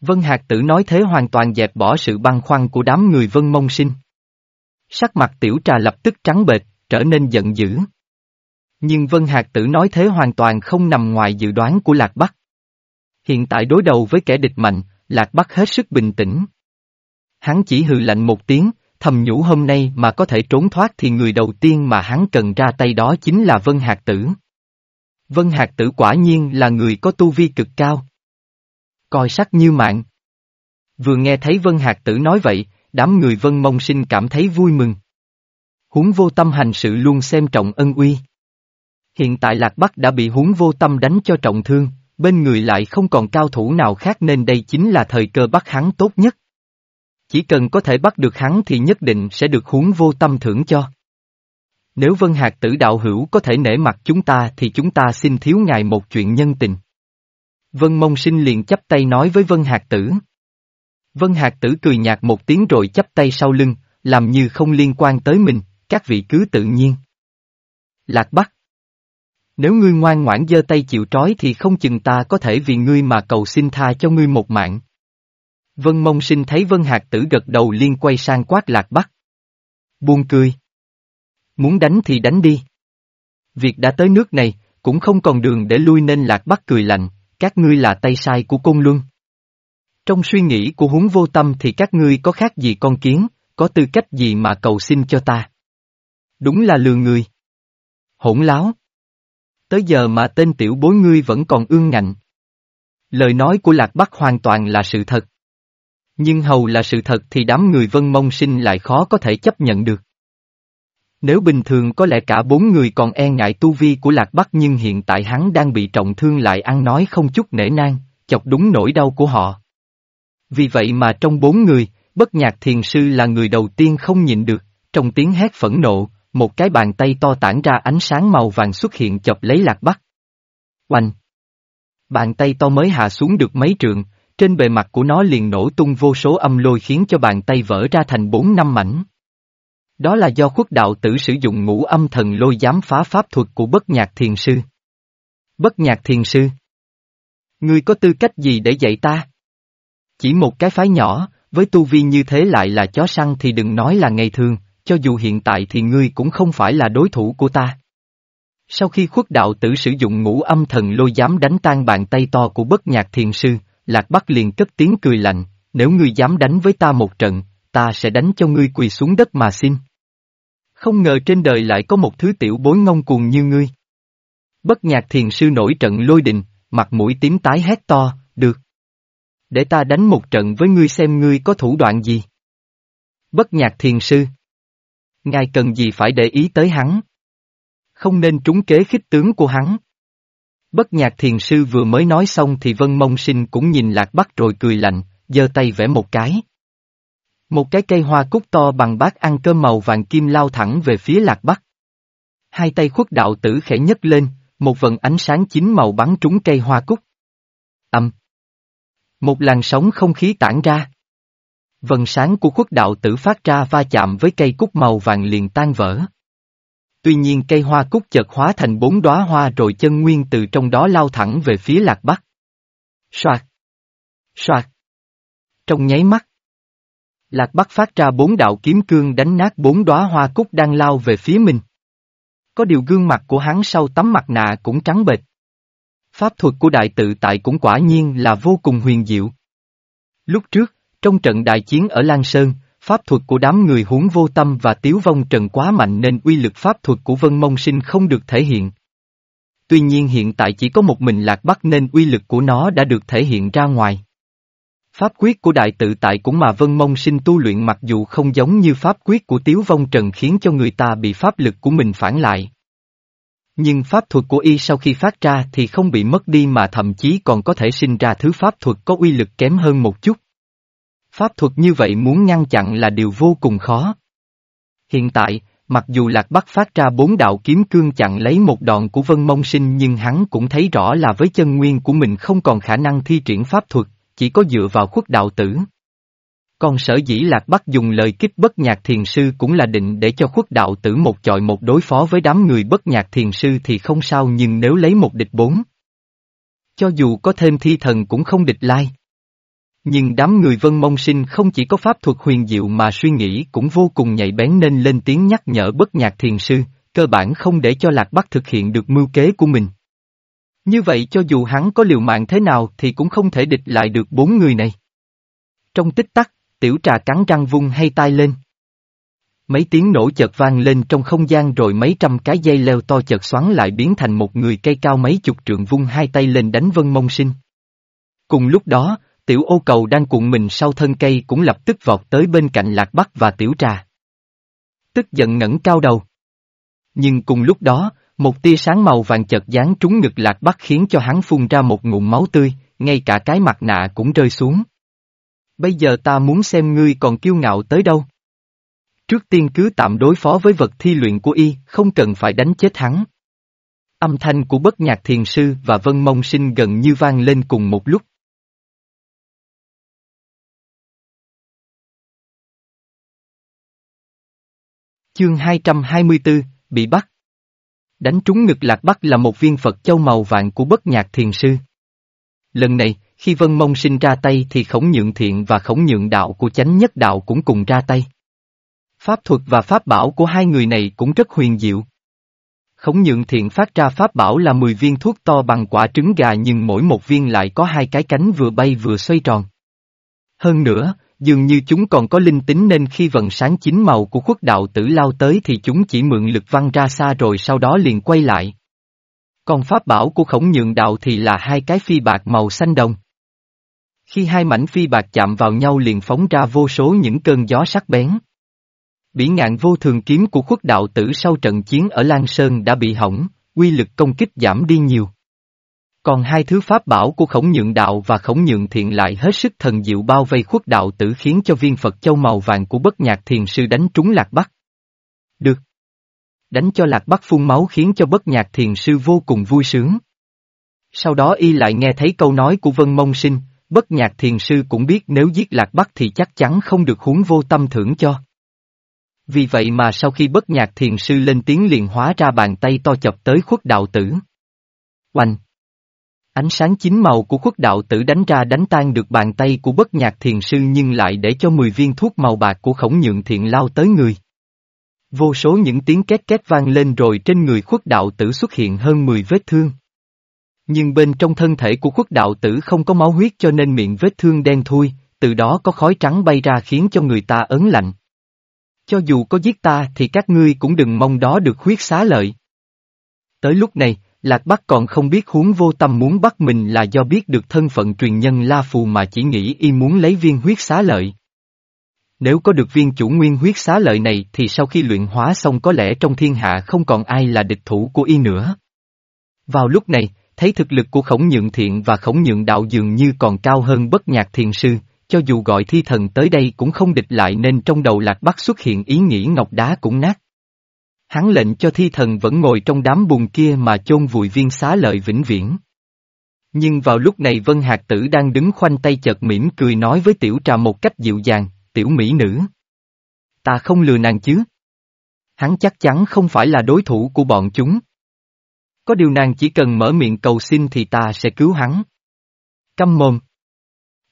Vân hạt tử nói thế hoàn toàn dẹp bỏ sự băn khoăn của đám người vân mông sinh. Sắc mặt tiểu trà lập tức trắng bệch, trở nên giận dữ. Nhưng Vân Hạc Tử nói thế hoàn toàn không nằm ngoài dự đoán của Lạc Bắc. Hiện tại đối đầu với kẻ địch mạnh, Lạc Bắc hết sức bình tĩnh. Hắn chỉ hừ lạnh một tiếng, thầm nhủ hôm nay mà có thể trốn thoát thì người đầu tiên mà hắn cần ra tay đó chính là Vân Hạc Tử. Vân Hạc Tử quả nhiên là người có tu vi cực cao. Coi sắc như mạng. Vừa nghe thấy Vân Hạc Tử nói vậy, đám người Vân Mông Sinh cảm thấy vui mừng. Huống vô tâm hành sự luôn xem trọng ân uy. Hiện tại Lạc Bắc đã bị huống vô tâm đánh cho trọng thương, bên người lại không còn cao thủ nào khác nên đây chính là thời cơ bắt hắn tốt nhất. Chỉ cần có thể bắt được hắn thì nhất định sẽ được huống vô tâm thưởng cho. Nếu Vân Hạc tử đạo hữu có thể nể mặt chúng ta thì chúng ta xin thiếu ngài một chuyện nhân tình. Vân Mông Sinh liền chấp tay nói với Vân Hạc tử. Vân Hạc tử cười nhạt một tiếng rồi chấp tay sau lưng, làm như không liên quan tới mình, các vị cứ tự nhiên. Lạc Bắc nếu ngươi ngoan ngoãn giơ tay chịu trói thì không chừng ta có thể vì ngươi mà cầu xin tha cho ngươi một mạng. Vân Mông Sinh thấy Vân Hạc Tử gật đầu liên quay sang quát Lạc Bắc. Buông cười. Muốn đánh thì đánh đi. Việc đã tới nước này, cũng không còn đường để lui nên Lạc Bắc cười lạnh, các ngươi là tay sai của Côn Luân. Trong suy nghĩ của huống vô tâm thì các ngươi có khác gì con kiến, có tư cách gì mà cầu xin cho ta. Đúng là lừa người. Hỗn láo. Tới giờ mà tên tiểu bối ngươi vẫn còn ương ngạnh. Lời nói của Lạc Bắc hoàn toàn là sự thật. Nhưng hầu là sự thật thì đám người vân mông sinh lại khó có thể chấp nhận được. Nếu bình thường có lẽ cả bốn người còn e ngại tu vi của Lạc Bắc nhưng hiện tại hắn đang bị trọng thương lại ăn nói không chút nể nang, chọc đúng nỗi đau của họ. Vì vậy mà trong bốn người, bất nhạc thiền sư là người đầu tiên không nhịn được, trong tiếng hét phẫn nộ, một cái bàn tay to tản ra ánh sáng màu vàng xuất hiện chọc lấy Lạc Bắc. Oanh! Bàn tay to mới hạ xuống được mấy trường, trên bề mặt của nó liền nổ tung vô số âm lôi khiến cho bàn tay vỡ ra thành bốn năm mảnh. Đó là do khuất đạo tử sử dụng ngũ âm thần lôi giám phá pháp thuật của bất nhạc thiền sư. Bất nhạc thiền sư. Ngươi có tư cách gì để dạy ta? Chỉ một cái phái nhỏ, với tu vi như thế lại là chó săn thì đừng nói là ngày thường, cho dù hiện tại thì ngươi cũng không phải là đối thủ của ta. Sau khi khuất đạo tử sử dụng ngũ âm thần lôi dám đánh tan bàn tay to của bất nhạc thiền sư, Lạc Bắc liền cất tiếng cười lạnh, nếu ngươi dám đánh với ta một trận, ta sẽ đánh cho ngươi quỳ xuống đất mà xin. Không ngờ trên đời lại có một thứ tiểu bối ngông cuồng như ngươi. Bất nhạc thiền sư nổi trận lôi đình, mặt mũi tím tái hét to, được. Để ta đánh một trận với ngươi xem ngươi có thủ đoạn gì. Bất nhạc thiền sư. Ngài cần gì phải để ý tới hắn. Không nên trúng kế khích tướng của hắn. Bất nhạc thiền sư vừa mới nói xong thì Vân Mông Sinh cũng nhìn Lạc Bắc rồi cười lạnh, giơ tay vẽ một cái. Một cái cây hoa cúc to bằng bát ăn cơm màu vàng kim lao thẳng về phía Lạc Bắc. Hai tay khuất đạo tử khẽ nhấc lên, một vần ánh sáng chín màu bắn trúng cây hoa cúc. Âm. Một làn sóng không khí tản ra. Vần sáng của khuất đạo tử phát ra va chạm với cây cúc màu vàng liền tan vỡ. Tuy nhiên cây hoa cúc chợt hóa thành bốn đóa hoa rồi chân nguyên từ trong đó lao thẳng về phía lạc bắc. Soạt! Soạt! Trong nháy mắt. Lạc bắc phát ra bốn đạo kiếm cương đánh nát bốn đóa hoa cúc đang lao về phía mình. Có điều gương mặt của hắn sau tấm mặt nạ cũng trắng bệch. Pháp thuật của đại tự tại cũng quả nhiên là vô cùng huyền diệu. Lúc trước, trong trận đại chiến ở Lan Sơn, pháp thuật của đám người huống vô tâm và tiếu vong trần quá mạnh nên uy lực pháp thuật của Vân Mông Sinh không được thể hiện. Tuy nhiên hiện tại chỉ có một mình lạc bắc nên uy lực của nó đã được thể hiện ra ngoài. Pháp quyết của đại tự tại cũng mà Vân Mông Sinh tu luyện mặc dù không giống như pháp quyết của Tiếu Vong Trần khiến cho người ta bị pháp lực của mình phản lại. Nhưng pháp thuật của y sau khi phát ra thì không bị mất đi mà thậm chí còn có thể sinh ra thứ pháp thuật có uy lực kém hơn một chút. Pháp thuật như vậy muốn ngăn chặn là điều vô cùng khó. Hiện tại, mặc dù Lạc Bắc phát ra bốn đạo kiếm cương chặn lấy một đòn của Vân Mông Sinh nhưng hắn cũng thấy rõ là với chân nguyên của mình không còn khả năng thi triển pháp thuật, chỉ có dựa vào khuất đạo tử. Còn sở dĩ Lạc Bắc dùng lời kích bất nhạc thiền sư cũng là định để cho khuất đạo tử một chọi một đối phó với đám người bất nhạc thiền sư thì không sao nhưng nếu lấy một địch bốn. Cho dù có thêm thi thần cũng không địch lai. Nhưng đám người vân mông sinh không chỉ có pháp thuật huyền diệu mà suy nghĩ cũng vô cùng nhạy bén nên lên tiếng nhắc nhở bất nhạc thiền sư, cơ bản không để cho Lạc Bắc thực hiện được mưu kế của mình. Như vậy cho dù hắn có liều mạng thế nào thì cũng không thể địch lại được bốn người này. Trong tích tắc, tiểu trà cắn răng vung hay tai lên. Mấy tiếng nổ chợt vang lên trong không gian rồi mấy trăm cái dây leo to chợt xoắn lại biến thành một người cây cao mấy chục trượng vung hai tay lên đánh vân mông sinh. Cùng lúc đó, tiểu ô cầu đang cuộn mình sau thân cây cũng lập tức vọt tới bên cạnh lạc bắc và tiểu trà. Tức giận ngẩng cao đầu. Nhưng cùng lúc đó, một tia sáng màu vàng chợt dán trúng ngực lạc bắc khiến cho hắn phun ra một ngụm máu tươi, ngay cả cái mặt nạ cũng rơi xuống. Bây giờ ta muốn xem ngươi còn kiêu ngạo tới đâu. Trước tiên cứ tạm đối phó với vật thi luyện của y, không cần phải đánh chết hắn. Âm thanh của bất nhạc thiền sư và vân mông sinh gần như vang lên cùng một lúc. Chương 224, bị bắt. Đánh trúng ngực lạc bắc là một viên Phật châu màu vàng của bất nhạc thiền sư. Lần này, khi Vân Mông sinh ra tay thì khổng nhượng thiện và khổng nhượng đạo của chánh nhất đạo cũng cùng ra tay. Pháp thuật và pháp bảo của hai người này cũng rất huyền diệu. Khổng nhượng thiện phát ra pháp bảo là 10 viên thuốc to bằng quả trứng gà nhưng mỗi một viên lại có hai cái cánh vừa bay vừa xoay tròn. Hơn nữa, dường như chúng còn có linh tính nên khi vận sáng chín màu của khuất đạo tử lao tới thì chúng chỉ mượn lực văng ra xa rồi sau đó liền quay lại. Còn pháp bảo của khổng nhượng đạo thì là hai cái phi bạc màu xanh đồng. Khi hai mảnh phi bạc chạm vào nhau liền phóng ra vô số những cơn gió sắc bén. Bỉ ngạn vô thường kiếm của khuất đạo tử sau trận chiến ở Lan Sơn đã bị hỏng, quy lực công kích giảm đi nhiều. Còn hai thứ pháp bảo của khổng nhượng đạo và khổng nhượng thiện lại hết sức thần diệu bao vây khuất đạo tử khiến cho viên Phật châu màu vàng của bất nhạc thiền sư đánh trúng lạc bắc. Được. Đánh cho lạc bắc phun máu khiến cho bất nhạc thiền sư vô cùng vui sướng. Sau đó y lại nghe thấy câu nói của Vân Mông Sinh, bất nhạc thiền sư cũng biết nếu giết lạc bắc thì chắc chắn không được huống vô tâm thưởng cho. Vì vậy mà sau khi bất nhạc thiền sư lên tiếng liền hóa ra bàn tay to chập tới khuất đạo tử. Oanh! Ánh sáng chín màu của khuất đạo tử đánh ra đánh tan được bàn tay của bất nhạc thiền sư nhưng lại để cho 10 viên thuốc màu bạc của khổng nhượng thiện lao tới người. Vô số những tiếng két két vang lên rồi trên người khuất đạo tử xuất hiện hơn 10 vết thương. Nhưng bên trong thân thể của khuất đạo tử không có máu huyết cho nên miệng vết thương đen thui, từ đó có khói trắng bay ra khiến cho người ta ấn lạnh. Cho dù có giết ta thì các ngươi cũng đừng mong đó được huyết xá lợi. Tới lúc này, Lạc Bắc còn không biết huống vô tâm muốn bắt mình là do biết được thân phận truyền nhân La Phù mà chỉ nghĩ y muốn lấy viên huyết xá lợi. Nếu có được viên chủ nguyên huyết xá lợi này thì sau khi luyện hóa xong có lẽ trong thiên hạ không còn ai là địch thủ của y nữa. Vào lúc này, thấy thực lực của khổng nhượng thiện và khổng nhượng đạo dường như còn cao hơn bất nhạc thiền sư, cho dù gọi thi thần tới đây cũng không địch lại nên trong đầu lạc bắc xuất hiện ý nghĩ ngọc đá cũng nát. Hắn lệnh cho thi thần vẫn ngồi trong đám bùn kia mà chôn vùi viên xá lợi vĩnh viễn. Nhưng vào lúc này Vân Hạc Tử đang đứng khoanh tay chợt mỉm cười nói với tiểu trà một cách dịu dàng, tiểu mỹ nữ. Ta không lừa nàng chứ. Hắn chắc chắn không phải là đối thủ của bọn chúng. Có điều nàng chỉ cần mở miệng cầu xin thì ta sẽ cứu hắn. Câm mồm.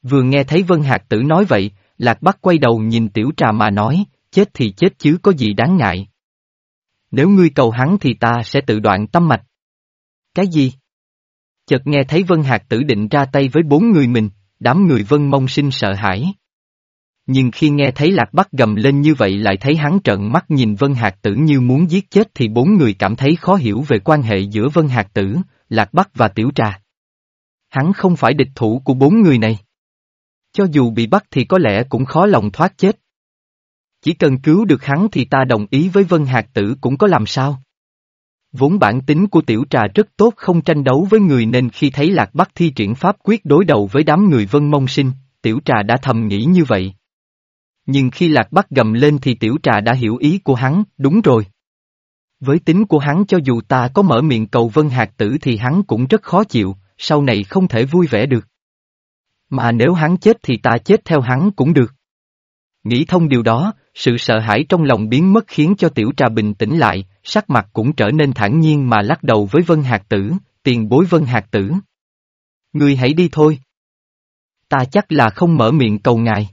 Vừa nghe thấy Vân Hạc Tử nói vậy, Lạc Bắc quay đầu nhìn tiểu trà mà nói, chết thì chết chứ có gì đáng ngại. Nếu ngươi cầu hắn thì ta sẽ tự đoạn tâm mạch. Cái gì? Chợt nghe thấy Vân Hạc Tử định ra tay với bốn người mình, đám người Vân Mông sinh sợ hãi. Nhưng khi nghe thấy Lạc Bắc gầm lên như vậy lại thấy hắn trợn mắt nhìn Vân Hạc Tử như muốn giết chết thì bốn người cảm thấy khó hiểu về quan hệ giữa Vân Hạc Tử, Lạc Bắc và Tiểu Trà. Hắn không phải địch thủ của bốn người này. Cho dù bị bắt thì có lẽ cũng khó lòng thoát chết. Chỉ cần cứu được hắn thì ta đồng ý với Vân Hạc Tử cũng có làm sao. Vốn bản tính của tiểu trà rất tốt không tranh đấu với người nên khi thấy Lạc Bắc thi triển pháp quyết đối đầu với đám người Vân Mông Sinh, tiểu trà đã thầm nghĩ như vậy. Nhưng khi Lạc Bắc gầm lên thì tiểu trà đã hiểu ý của hắn, đúng rồi. Với tính của hắn cho dù ta có mở miệng cầu Vân Hạc Tử thì hắn cũng rất khó chịu, sau này không thể vui vẻ được. Mà nếu hắn chết thì ta chết theo hắn cũng được. Nghĩ thông điều đó, sự sợ hãi trong lòng biến mất khiến cho tiểu trà bình tĩnh lại, sắc mặt cũng trở nên thản nhiên mà lắc đầu với Vân Hạc Tử, tiền bối Vân Hạc Tử. Ngươi hãy đi thôi. Ta chắc là không mở miệng cầu ngài.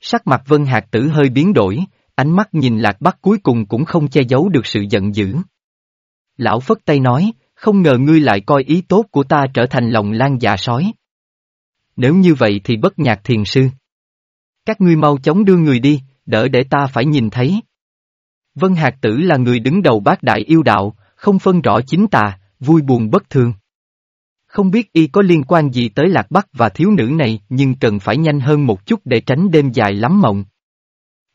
Sắc mặt Vân Hạc Tử hơi biến đổi, ánh mắt nhìn Lạc Bắc cuối cùng cũng không che giấu được sự giận dữ. Lão Phất tay nói, không ngờ ngươi lại coi ý tốt của ta trở thành lòng lan dạ sói. Nếu như vậy thì bất nhạc thiền sư. Các ngươi mau chóng đưa người đi, đỡ để ta phải nhìn thấy. Vân Hạc Tử là người đứng đầu bát đại yêu đạo, không phân rõ chính tà, vui buồn bất thường. Không biết y có liên quan gì tới Lạc Bắc và thiếu nữ này nhưng cần phải nhanh hơn một chút để tránh đêm dài lắm mộng.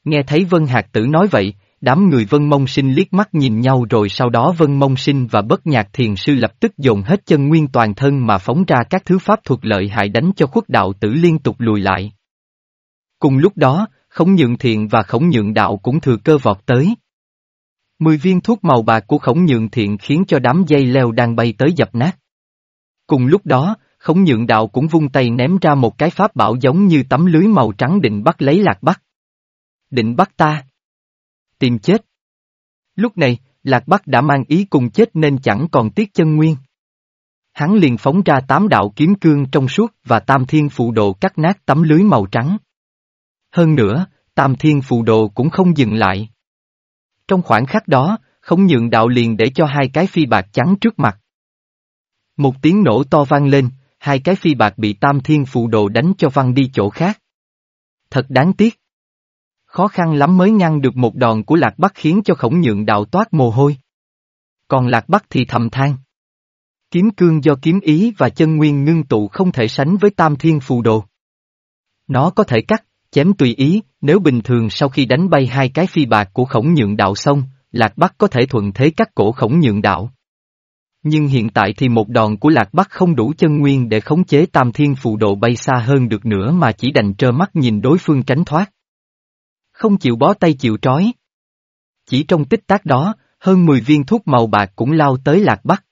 Nghe thấy Vân Hạc Tử nói vậy, đám người Vân Mông Sinh liếc mắt nhìn nhau rồi sau đó Vân Mông Sinh và Bất Nhạc Thiền Sư lập tức dồn hết chân nguyên toàn thân mà phóng ra các thứ pháp thuật lợi hại đánh cho khuất đạo tử liên tục lùi lại. Cùng lúc đó, Khổng Nhượng Thiện và Khổng Nhượng Đạo cũng thừa cơ vọt tới. Mười viên thuốc màu bạc của Khổng Nhượng Thiện khiến cho đám dây leo đang bay tới dập nát. Cùng lúc đó, Khổng Nhượng Đạo cũng vung tay ném ra một cái pháp bảo giống như tấm lưới màu trắng định bắt lấy Lạc Bắc. Định bắt ta. Tìm chết. Lúc này, Lạc Bắc đã mang ý cùng chết nên chẳng còn tiếc chân nguyên. Hắn liền phóng ra tám đạo kiếm cương trong suốt và tam thiên phụ độ cắt nát tấm lưới màu trắng. Hơn nữa, tam thiên phù đồ cũng không dừng lại. Trong khoảng khắc đó, không nhượng đạo liền để cho hai cái phi bạc trắng trước mặt. Một tiếng nổ to vang lên, hai cái phi bạc bị tam thiên phù đồ đánh cho văng đi chỗ khác. Thật đáng tiếc. Khó khăn lắm mới ngăn được một đòn của Lạc Bắc khiến cho khổng nhượng đạo toát mồ hôi. Còn Lạc Bắc thì thầm than. Kiếm cương do kiếm ý và chân nguyên ngưng tụ không thể sánh với tam thiên phù đồ. Nó có thể cắt, chém tùy ý, nếu bình thường sau khi đánh bay hai cái phi bạc của khổng nhượng đạo xong, Lạc Bắc có thể thuận thế cắt cổ khổng nhượng đạo. Nhưng hiện tại thì một đòn của Lạc Bắc không đủ chân nguyên để khống chế tam thiên phù độ bay xa hơn được nữa mà chỉ đành trơ mắt nhìn đối phương tránh thoát. Không chịu bó tay chịu trói. Chỉ trong tích tác đó, hơn 10 viên thuốc màu bạc cũng lao tới Lạc Bắc.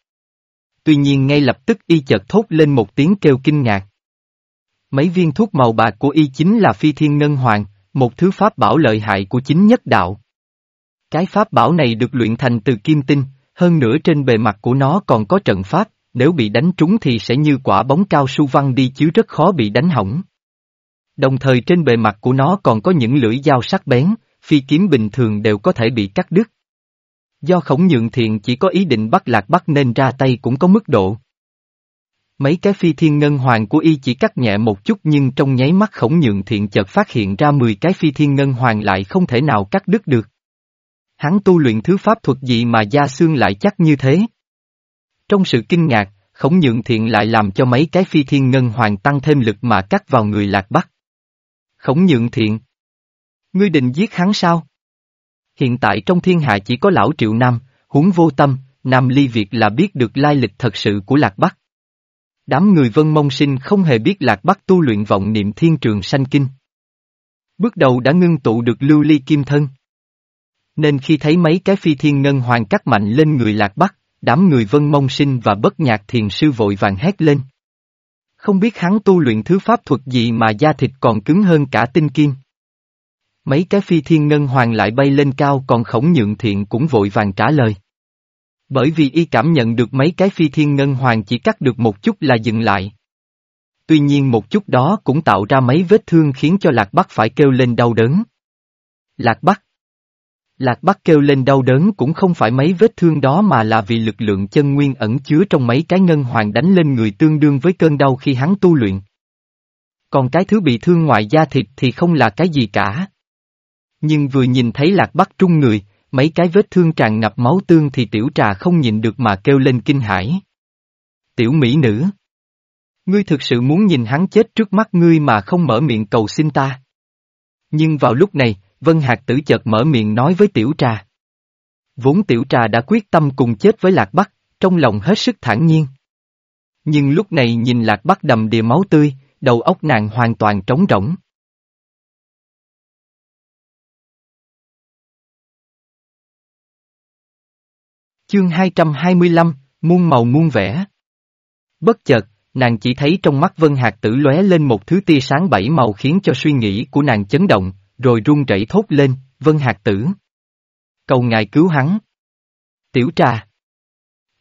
Tuy nhiên ngay lập tức y chợt thốt lên một tiếng kêu kinh ngạc. Mấy viên thuốc màu bạc của y chính là phi thiên ngân hoàng, một thứ pháp bảo lợi hại của chính nhất đạo. Cái pháp bảo này được luyện thành từ kim tinh, hơn nữa trên bề mặt của nó còn có trận pháp, nếu bị đánh trúng thì sẽ như quả bóng cao su văng đi chứ rất khó bị đánh hỏng. Đồng thời trên bề mặt của nó còn có những lưỡi dao sắc bén, phi kiếm bình thường đều có thể bị cắt đứt. Do khổng nhượng thiện chỉ có ý định bắt lạc bắt nên ra tay cũng có mức độ. Mấy cái phi thiên ngân hoàng của y chỉ cắt nhẹ một chút nhưng trong nháy mắt khổng nhượng thiện chợt phát hiện ra 10 cái phi thiên ngân hoàng lại không thể nào cắt đứt được. Hắn tu luyện thứ pháp thuật gì mà da xương lại chắc như thế? Trong sự kinh ngạc, khổng nhượng thiện lại làm cho mấy cái phi thiên ngân hoàng tăng thêm lực mà cắt vào người lạc bắc. Khổng nhượng thiện. Ngươi định giết hắn sao? Hiện tại trong thiên hạ chỉ có lão triệu nam, huống vô tâm, nam ly việt là biết được lai lịch thật sự của lạc bắc. Đám người vân mông sinh không hề biết lạc bắc tu luyện vọng niệm thiên trường sanh kinh. Bước đầu đã ngưng tụ được lưu ly kim thân. Nên khi thấy mấy cái phi thiên ngân hoàng cắt mạnh lên người lạc bắc, đám người vân mông sinh và bất nhạc thiền sư vội vàng hét lên. Không biết hắn tu luyện thứ pháp thuật gì mà da thịt còn cứng hơn cả tinh kim. Mấy cái phi thiên ngân hoàng lại bay lên cao còn khổng nhượng thiện cũng vội vàng trả lời. Bởi vì y cảm nhận được mấy cái phi thiên ngân hoàng chỉ cắt được một chút là dừng lại. Tuy nhiên một chút đó cũng tạo ra mấy vết thương khiến cho Lạc Bắc phải kêu lên đau đớn. Lạc Bắc Lạc Bắc kêu lên đau đớn cũng không phải mấy vết thương đó mà là vì lực lượng chân nguyên ẩn chứa trong mấy cái ngân hoàng đánh lên người tương đương với cơn đau khi hắn tu luyện. Còn cái thứ bị thương ngoài da thịt thì không là cái gì cả. Nhưng vừa nhìn thấy Lạc Bắc trung người, mấy cái vết thương tràn ngập máu tương thì tiểu trà không nhịn được mà kêu lên kinh hãi. Tiểu mỹ nữ. Ngươi thực sự muốn nhìn hắn chết trước mắt ngươi mà không mở miệng cầu xin ta. Nhưng vào lúc này, Vân Hạc tử chợt mở miệng nói với tiểu trà. Vốn tiểu trà đã quyết tâm cùng chết với Lạc Bắc, trong lòng hết sức thản nhiên. Nhưng lúc này nhìn Lạc Bắc đầm đìa máu tươi, đầu óc nàng hoàn toàn trống rỗng. Chương 225, muôn màu muôn vẻ. Bất chợt, nàng chỉ thấy trong mắt Vân Hạc Tử lóe lên một thứ tia sáng bảy màu khiến cho suy nghĩ của nàng chấn động, rồi run rẩy thốt lên, Vân Hạc Tử. Cầu ngài cứu hắn. Tiểu trà.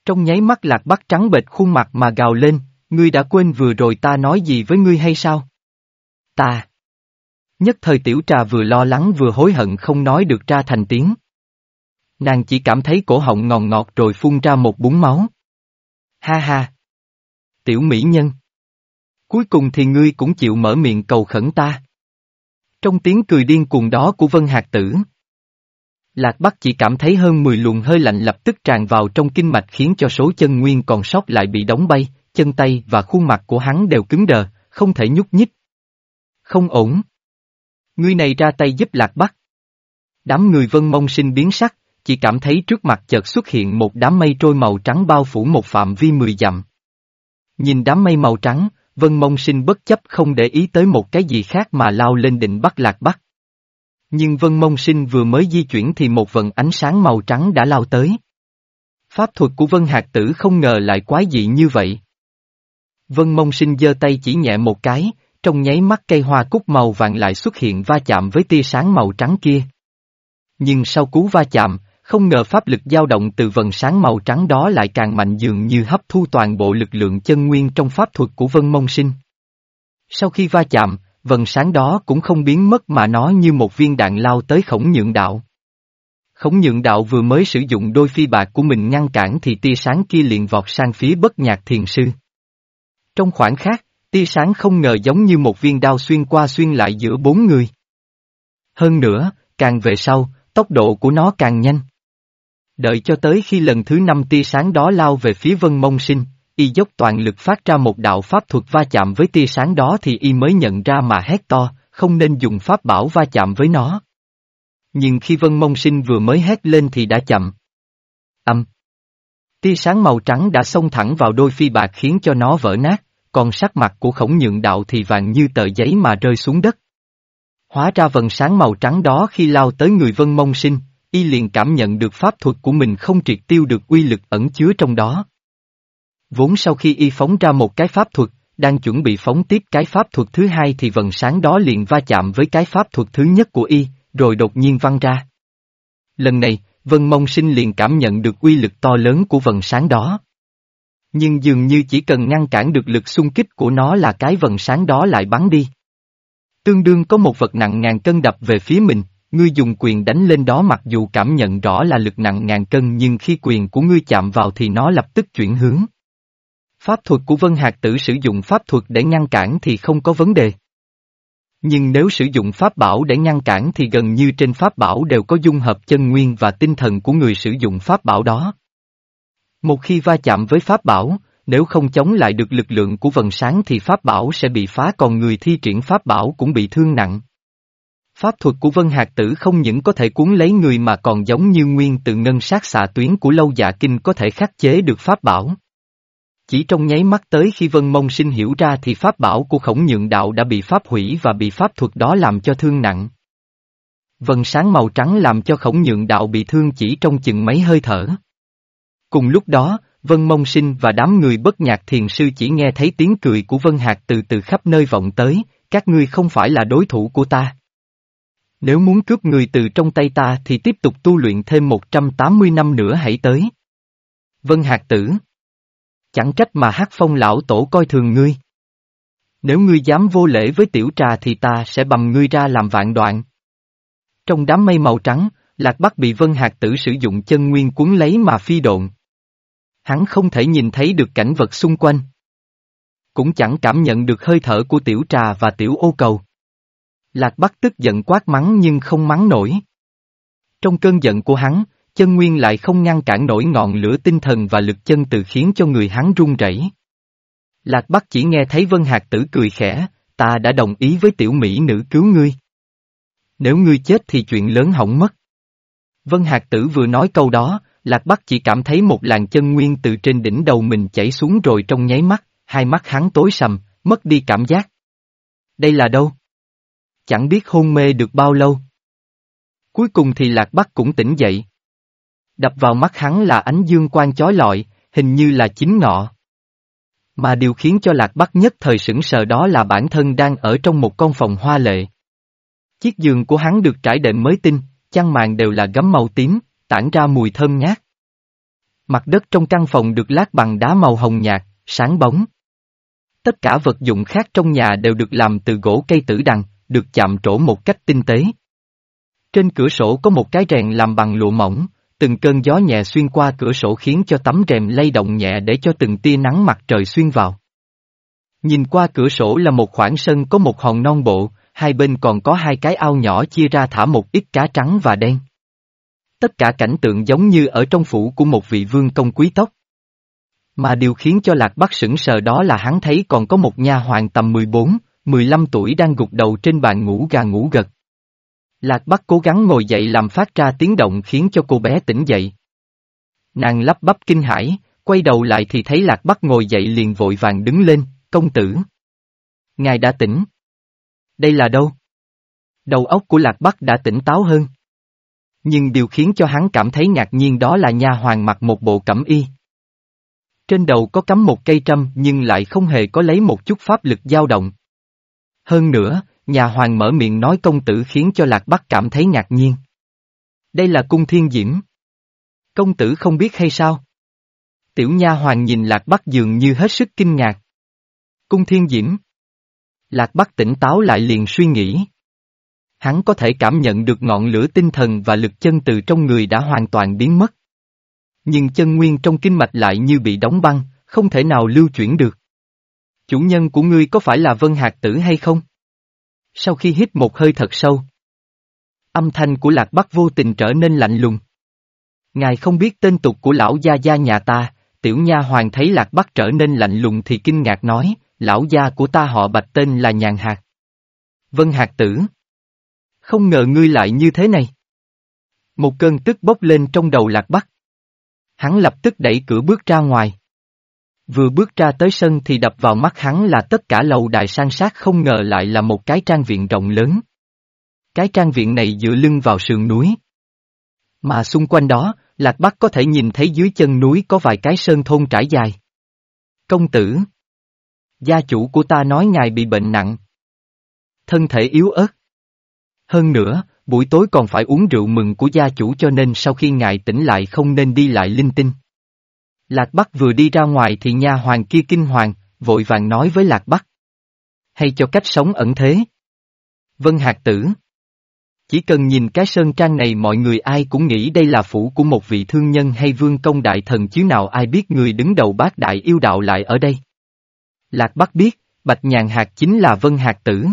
Trong nháy mắt lạc bắt trắng bệch khuôn mặt mà gào lên, ngươi đã quên vừa rồi ta nói gì với ngươi hay sao? Ta. Nhất thời tiểu trà vừa lo lắng vừa hối hận không nói được ra thành tiếng. Nàng chỉ cảm thấy cổ họng ngòn ngọt rồi phun ra một búng máu. Ha ha. Tiểu mỹ nhân. Cuối cùng thì ngươi cũng chịu mở miệng cầu khẩn ta. Trong tiếng cười điên cuồng đó của Vân Hạc Tử. Lạc Bắc chỉ cảm thấy hơn 10 luồng hơi lạnh lập tức tràn vào trong kinh mạch khiến cho số chân nguyên còn sót lại bị đóng bay, chân tay và khuôn mặt của hắn đều cứng đờ, không thể nhúc nhích. Không ổn. Ngươi này ra tay giúp Lạc Bắc. Đám người vân mông sinh biến sắc, chỉ cảm thấy trước mặt chợt xuất hiện một đám mây trôi màu trắng bao phủ một phạm vi mười dặm. Nhìn đám mây màu trắng, vân mông sinh bất chấp không để ý tới một cái gì khác mà lao lên đỉnh bắt Lạc Bắc. Nhưng vân mông sinh vừa mới di chuyển thì một vần ánh sáng màu trắng đã lao tới. Pháp thuật của vân hạt tử không ngờ lại quái dị như vậy. Vân mông sinh giơ tay chỉ nhẹ một cái, trong nháy mắt cây hoa cúc màu vàng lại xuất hiện va chạm với tia sáng màu trắng kia. Nhưng sau cú va chạm, không ngờ pháp lực dao động từ vần sáng màu trắng đó lại càng mạnh dường như hấp thu toàn bộ lực lượng chân nguyên trong pháp thuật của Vân Mông Sinh. Sau khi va chạm, vần sáng đó cũng không biến mất mà nó như một viên đạn lao tới khổng nhượng đạo. Khổng nhượng đạo vừa mới sử dụng đôi phi bạc của mình ngăn cản thì tia sáng kia liền vọt sang phía bất nhạc thiền sư. Trong khoảng khắc, tia sáng không ngờ giống như một viên đao xuyên qua xuyên lại giữa bốn người. Hơn nữa, càng về sau, tốc độ của nó càng nhanh. Đợi cho tới khi lần thứ năm tia sáng đó lao về phía vân mông sinh, y dốc toàn lực phát ra một đạo pháp thuật va chạm với tia sáng đó thì y mới nhận ra mà hét to, không nên dùng pháp bảo va chạm với nó. Nhưng khi vân mông sinh vừa mới hét lên thì đã chậm. Âm. Tia sáng màu trắng đã xông thẳng vào đôi phi bạc khiến cho nó vỡ nát, còn sắc mặt của khổng nhượng đạo thì vàng như tờ giấy mà rơi xuống đất. Hóa ra vần sáng màu trắng đó khi lao tới người vân mông sinh, y liền cảm nhận được pháp thuật của mình không triệt tiêu được uy lực ẩn chứa trong đó. Vốn sau khi y phóng ra một cái pháp thuật, đang chuẩn bị phóng tiếp cái pháp thuật thứ hai thì vần sáng đó liền va chạm với cái pháp thuật thứ nhất của y, rồi đột nhiên văng ra. Lần này, Vân Mông Sinh liền cảm nhận được uy lực to lớn của vần sáng đó. Nhưng dường như chỉ cần ngăn cản được lực xung kích của nó là cái vần sáng đó lại bắn đi. Tương đương có một vật nặng ngàn cân đập về phía mình, ngươi dùng quyền đánh lên đó mặc dù cảm nhận rõ là lực nặng ngàn cân nhưng khi quyền của ngươi chạm vào thì nó lập tức chuyển hướng. Pháp thuật của Vân Hạc Tử sử dụng pháp thuật để ngăn cản thì không có vấn đề. Nhưng nếu sử dụng pháp bảo để ngăn cản thì gần như trên pháp bảo đều có dung hợp chân nguyên và tinh thần của người sử dụng pháp bảo đó. Một khi va chạm với pháp bảo, nếu không chống lại được lực lượng của vần sáng thì pháp bảo sẽ bị phá còn người thi triển pháp bảo cũng bị thương nặng. Pháp thuật của Vân Hạc Tử không những có thể cuốn lấy người mà còn giống như nguyên từ ngân sát xạ tuyến của lâu dạ kinh có thể khắc chế được pháp bảo. Chỉ trong nháy mắt tới khi Vân Mông Sinh hiểu ra thì pháp bảo của khổng nhượng đạo đã bị pháp hủy và bị pháp thuật đó làm cho thương nặng. Vân sáng màu trắng làm cho khổng nhượng đạo bị thương chỉ trong chừng mấy hơi thở. Cùng lúc đó, Vân Mông Sinh và đám người bất nhạc thiền sư chỉ nghe thấy tiếng cười của Vân Hạc từ từ khắp nơi vọng tới, các ngươi không phải là đối thủ của ta. Nếu muốn cướp người từ trong tay ta thì tiếp tục tu luyện thêm 180 năm nữa hãy tới. Vân Hạc Tử Chẳng trách mà hát phong lão tổ coi thường ngươi. Nếu ngươi dám vô lễ với tiểu trà thì ta sẽ bầm ngươi ra làm vạn đoạn. Trong đám mây màu trắng, Lạc Bắc bị Vân Hạc Tử sử dụng chân nguyên cuốn lấy mà phi độn. Hắn không thể nhìn thấy được cảnh vật xung quanh. Cũng chẳng cảm nhận được hơi thở của tiểu trà và tiểu ô cầu. Lạc Bắc tức giận quát mắng nhưng không mắng nổi. Trong cơn giận của hắn, chân nguyên lại không ngăn cản nổi ngọn lửa tinh thần và lực chân từ khiến cho người hắn run rẩy. Lạc Bắc chỉ nghe thấy Vân Hạc Tử cười khẽ, ta đã đồng ý với tiểu mỹ nữ cứu ngươi. Nếu ngươi chết thì chuyện lớn hỏng mất. Vân Hạc Tử vừa nói câu đó, Lạc Bắc chỉ cảm thấy một làn chân nguyên từ trên đỉnh đầu mình chảy xuống rồi trong nháy mắt, hai mắt hắn tối sầm, mất đi cảm giác. Đây là đâu? Chẳng biết hôn mê được bao lâu. Cuối cùng thì Lạc Bắc cũng tỉnh dậy. Đập vào mắt hắn là ánh dương quang chói lọi, hình như là chính ngọ. Mà điều khiến cho Lạc Bắc nhất thời sững sờ đó là bản thân đang ở trong một con phòng hoa lệ. Chiếc giường của hắn được trải đệm mới tinh, chăn màn đều là gấm màu tím, tản ra mùi thơm ngát. Mặt đất trong căn phòng được lát bằng đá màu hồng nhạt, sáng bóng. Tất cả vật dụng khác trong nhà đều được làm từ gỗ cây tử đằng, được chạm trổ một cách tinh tế. Trên cửa sổ có một cái rèn làm bằng lụa mỏng, từng cơn gió nhẹ xuyên qua cửa sổ khiến cho tấm rèm lay động nhẹ để cho từng tia nắng mặt trời xuyên vào. Nhìn qua cửa sổ là một khoảng sân có một hòn non bộ, hai bên còn có hai cái ao nhỏ chia ra thả một ít cá trắng và đen. Tất cả cảnh tượng giống như ở trong phủ của một vị vương công quý tộc. Mà điều khiến cho Lạc Bắc sững sờ đó là hắn thấy còn có một nha hoàng tầm 14, 15 tuổi đang gục đầu trên bàn ngủ gà ngủ gật. Lạc Bắc cố gắng ngồi dậy làm phát ra tiếng động khiến cho cô bé tỉnh dậy. Nàng lắp bắp kinh hãi, quay đầu lại thì thấy Lạc Bắc ngồi dậy liền vội vàng đứng lên, công tử. Ngài đã tỉnh. Đây là đâu? Đầu óc của Lạc Bắc đã tỉnh táo hơn. Nhưng điều khiến cho hắn cảm thấy ngạc nhiên đó là nha hoàng mặc một bộ cẩm y. Trên đầu có cắm một cây trâm nhưng lại không hề có lấy một chút pháp lực dao động. Hơn nữa, nhà hoàng mở miệng nói công tử khiến cho Lạc Bắc cảm thấy ngạc nhiên. Đây là cung thiên diễm. Công tử không biết hay sao? Tiểu nha hoàng nhìn Lạc Bắc dường như hết sức kinh ngạc. Cung thiên diễm. Lạc Bắc tỉnh táo lại liền suy nghĩ. Hắn có thể cảm nhận được ngọn lửa tinh thần và lực chân từ trong người đã hoàn toàn biến mất. Nhưng chân nguyên trong kinh mạch lại như bị đóng băng, không thể nào lưu chuyển được. Chủ nhân của ngươi có phải là Vân Hạc Tử hay không? Sau khi hít một hơi thật sâu, âm thanh của Lạc Bắc vô tình trở nên lạnh lùng. Ngài không biết tên tục của lão gia gia nhà ta, tiểu nha hoàng thấy Lạc Bắc trở nên lạnh lùng thì kinh ngạc nói, lão gia của ta họ bạch tên là Nhàn Hạc. Vân Hạc Tử. Không ngờ ngươi lại như thế này. Một cơn tức bốc lên trong đầu Lạc Bắc. Hắn lập tức đẩy cửa bước ra ngoài. Vừa bước ra tới sân thì đập vào mắt hắn là tất cả lầu đài sang sát không ngờ lại là một cái trang viện rộng lớn. Cái trang viện này dựa lưng vào sườn núi. Mà xung quanh đó, Lạc Bắc có thể nhìn thấy dưới chân núi có vài cái sơn thôn trải dài. Công tử. Gia chủ của ta nói ngài bị bệnh nặng. Thân thể yếu ớt. Hơn nữa, buổi tối còn phải uống rượu mừng của gia chủ cho nên sau khi ngài tỉnh lại không nên đi lại linh tinh. Lạc Bắc vừa đi ra ngoài thì nha hoàng kia kinh hoàng, vội vàng nói với Lạc Bắc. Hay cho cách sống ẩn thế. Vân Hạc Tử. Chỉ cần nhìn cái sơn trang này mọi người ai cũng nghĩ đây là phủ của một vị thương nhân hay vương công đại thần chứ nào ai biết người đứng đầu bác đại yêu đạo lại ở đây. Lạc Bắc biết, Bạch Nhàn Hạc chính là Vân Hạc Tử.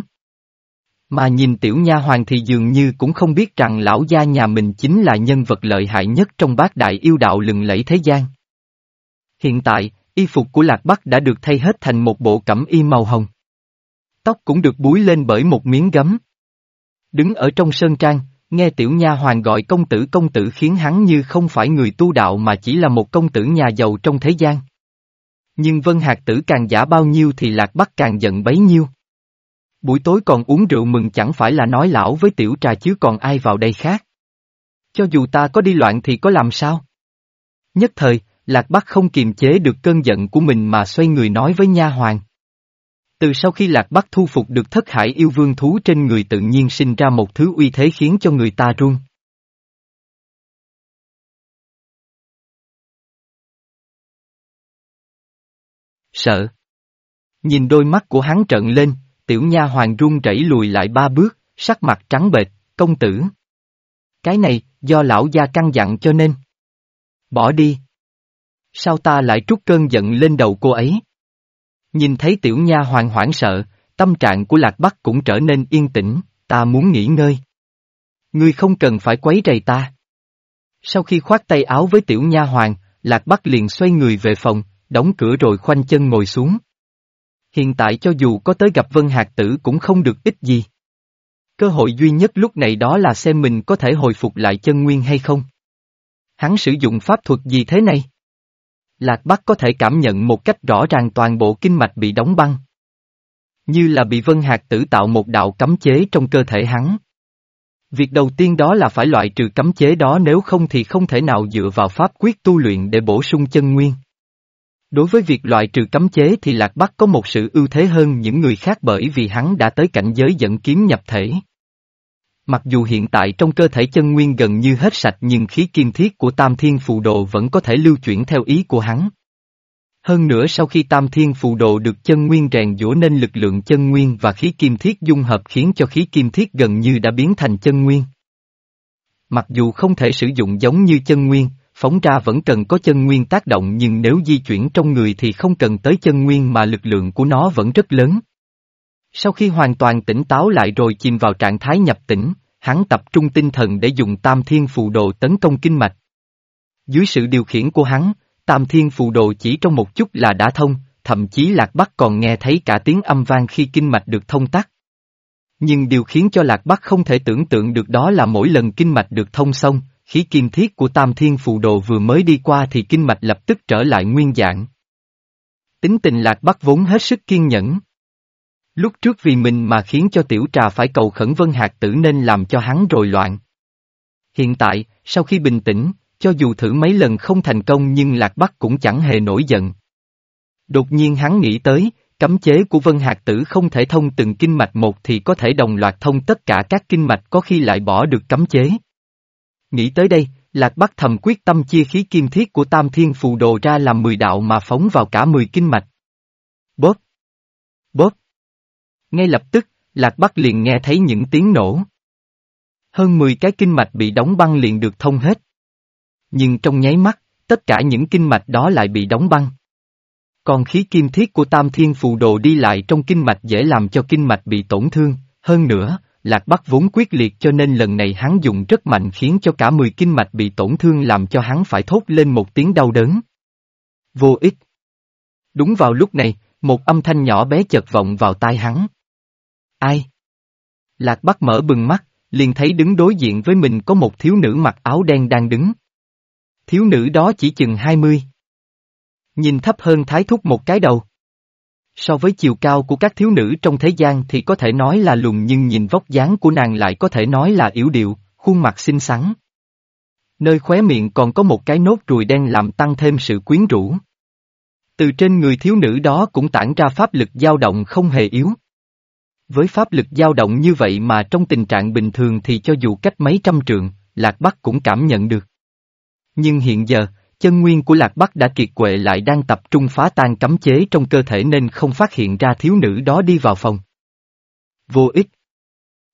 Mà nhìn tiểu nha hoàng thì dường như cũng không biết rằng lão gia nhà mình chính là nhân vật lợi hại nhất trong bát đại yêu đạo lừng lẫy thế gian. Hiện tại, y phục của Lạc Bắc đã được thay hết thành một bộ cẩm y màu hồng. Tóc cũng được búi lên bởi một miếng gấm. Đứng ở trong sơn trang, nghe tiểu nha hoàng gọi công tử công tử khiến hắn như không phải người tu đạo mà chỉ là một công tử nhà giàu trong thế gian. Nhưng Vân Hạc Tử càng giả bao nhiêu thì Lạc Bắc càng giận bấy nhiêu. Buổi tối còn uống rượu mừng chẳng phải là nói lão với tiểu trà chứ còn ai vào đây khác. Cho dù ta có đi loạn thì có làm sao? Nhất thời, Lạc Bắc không kiềm chế được cơn giận của mình mà xoay người nói với nha hoàng. Từ sau khi Lạc Bắc thu phục được thất hải yêu vương thú trên người tự nhiên sinh ra một thứ uy thế khiến cho người ta run. Sợ. Nhìn đôi mắt của hắn trợn lên, tiểu nha hoàng run rẩy lùi lại ba bước, sắc mặt trắng bệch, công tử. Cái này, do lão gia căn dặn cho nên. Bỏ đi. Sao ta lại trút cơn giận lên đầu cô ấy? Nhìn thấy tiểu nha hoàng hoảng sợ, tâm trạng của lạc bắc cũng trở nên yên tĩnh, ta muốn nghỉ ngơi. Ngươi không cần phải quấy rầy ta. Sau khi khoác tay áo với tiểu nha hoàng, lạc bắc liền xoay người về phòng, đóng cửa rồi khoanh chân ngồi xuống. Hiện tại cho dù có tới gặp Vân Hạc Tử cũng không được ích gì. Cơ hội duy nhất lúc này đó là xem mình có thể hồi phục lại chân nguyên hay không. Hắn sử dụng pháp thuật gì thế này? Lạc Bắc có thể cảm nhận một cách rõ ràng toàn bộ kinh mạch bị đóng băng. Như là bị Vân Hạc Tử tạo một đạo cấm chế trong cơ thể hắn. Việc đầu tiên đó là phải loại trừ cấm chế đó, nếu không thì không thể nào dựa vào pháp quyết tu luyện để bổ sung chân nguyên. Đối với việc loại trừ cấm chế thì Lạc Bắc có một sự ưu thế hơn những người khác bởi vì hắn đã tới cảnh giới dẫn kiếm nhập thể. Mặc dù hiện tại trong cơ thể chân nguyên gần như hết sạch nhưng khí kim thiết của tam thiên phù đồ vẫn có thể lưu chuyển theo ý của hắn. Hơn nữa sau khi tam thiên phù đồ được chân nguyên rèn dũa nên lực lượng chân nguyên và khí kim thiết dung hợp khiến cho khí kim thiết gần như đã biến thành chân nguyên. Mặc dù không thể sử dụng giống như chân nguyên, phóng ra vẫn cần có chân nguyên tác động nhưng nếu di chuyển trong người thì không cần tới chân nguyên mà lực lượng của nó vẫn rất lớn. Sau khi hoàn toàn tỉnh táo lại rồi chìm vào trạng thái nhập tỉnh, hắn tập trung tinh thần để dùng tam thiên phù đồ tấn công kinh mạch. Dưới sự điều khiển của hắn, tam thiên phù đồ chỉ trong một chút là đã thông, thậm chí Lạc Bắc còn nghe thấy cả tiếng âm vang khi kinh mạch được thông tắc. Nhưng điều khiến cho Lạc Bắc không thể tưởng tượng được đó là mỗi lần kinh mạch được thông xong, khí kim thiết của tam thiên phù đồ vừa mới đi qua thì kinh mạch lập tức trở lại nguyên dạng. Tính tình Lạc Bắc vốn hết sức kiên nhẫn. Lúc trước vì mình mà khiến cho tiểu trà phải cầu khẩn vân hạt tử nên làm cho hắn rồi loạn. Hiện tại, sau khi bình tĩnh, cho dù thử mấy lần không thành công nhưng Lạc Bắc cũng chẳng hề nổi giận. Đột nhiên hắn nghĩ tới, cấm chế của Vân Hạt Tử không thể thông từng kinh mạch một thì có thể đồng loạt thông tất cả các kinh mạch có khi lại bỏ được cấm chế. Nghĩ tới đây, Lạc Bắc thầm quyết tâm chia khí kim thiết của Tam Thiên Phù Đồ ra làm 10 đạo mà phóng vào cả 10 kinh mạch. Bóp! Bóp! Ngay lập tức, Lạc Bắc liền nghe thấy những tiếng nổ. Hơn 10 cái kinh mạch bị đóng băng liền được thông hết. Nhưng trong nháy mắt, tất cả những kinh mạch đó lại bị đóng băng. Còn khí kim thiết của Tam Thiên Phù Đồ đi lại trong kinh mạch dễ làm cho kinh mạch bị tổn thương, hơn nữa, Lạc Bắc vốn quyết liệt cho nên lần này hắn dùng rất mạnh khiến cho cả 10 kinh mạch bị tổn thương làm cho hắn phải thốt lên một tiếng đau đớn. Vô ích. Đúng vào lúc này, một âm thanh nhỏ bé chợt vọng vào tai hắn. Ai? Lạc Bắc mở bừng mắt, liền thấy đứng đối diện với mình có một thiếu nữ mặc áo đen đang đứng. Thiếu nữ đó chỉ chừng 20. Nhìn thấp hơn thái thúc một cái đầu. So với chiều cao của các thiếu nữ trong thế gian thì có thể nói là lùn nhưng nhìn vóc dáng của nàng lại có thể nói là yếu điệu, khuôn mặt xinh xắn. Nơi khóe miệng còn có một cái nốt ruồi đen làm tăng thêm sự quyến rũ. Từ trên người thiếu nữ đó cũng tản ra pháp lực dao động không hề yếu. Với pháp lực dao động như vậy mà trong tình trạng bình thường thì cho dù cách mấy trăm trượng, Lạc Bắc cũng cảm nhận được. Nhưng hiện giờ, chân nguyên của Lạc Bắc đã kiệt quệ lại đang tập trung phá tan cấm chế trong cơ thể nên không phát hiện ra thiếu nữ đó đi vào phòng. Vô ích.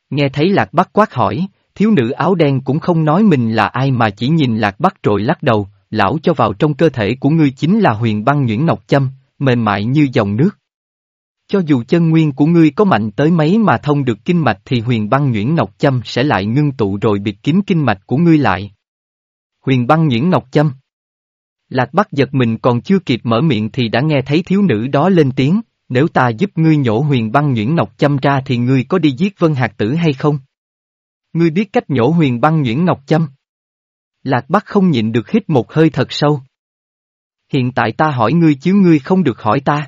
Nghe thấy Lạc Bắc quát hỏi, thiếu nữ áo đen cũng không nói mình là ai mà chỉ nhìn Lạc Bắc rồi lắc đầu, lão cho vào trong cơ thể của ngươi chính là huyền băng nhuyễn ngọc châm, mềm mại như dòng nước. Cho dù chân nguyên của ngươi có mạnh tới mấy mà thông được kinh mạch thì huyền băng nhuyễn ngọc châm sẽ lại ngưng tụ rồi bịt kín kinh mạch của ngươi lại. Huyền băng nhuyễn ngọc châm. Lạc Bắc giật mình còn chưa kịp mở miệng thì đã nghe thấy thiếu nữ đó lên tiếng, nếu ta giúp ngươi nhổ huyền băng nhuyễn ngọc châm ra thì ngươi có đi giết Vân Hạc Tử hay không? Ngươi biết cách nhổ huyền băng nhuyễn ngọc châm? Lạc Bắc không nhịn được hít một hơi thật sâu. Hiện tại ta hỏi ngươi chứ ngươi không được hỏi ta.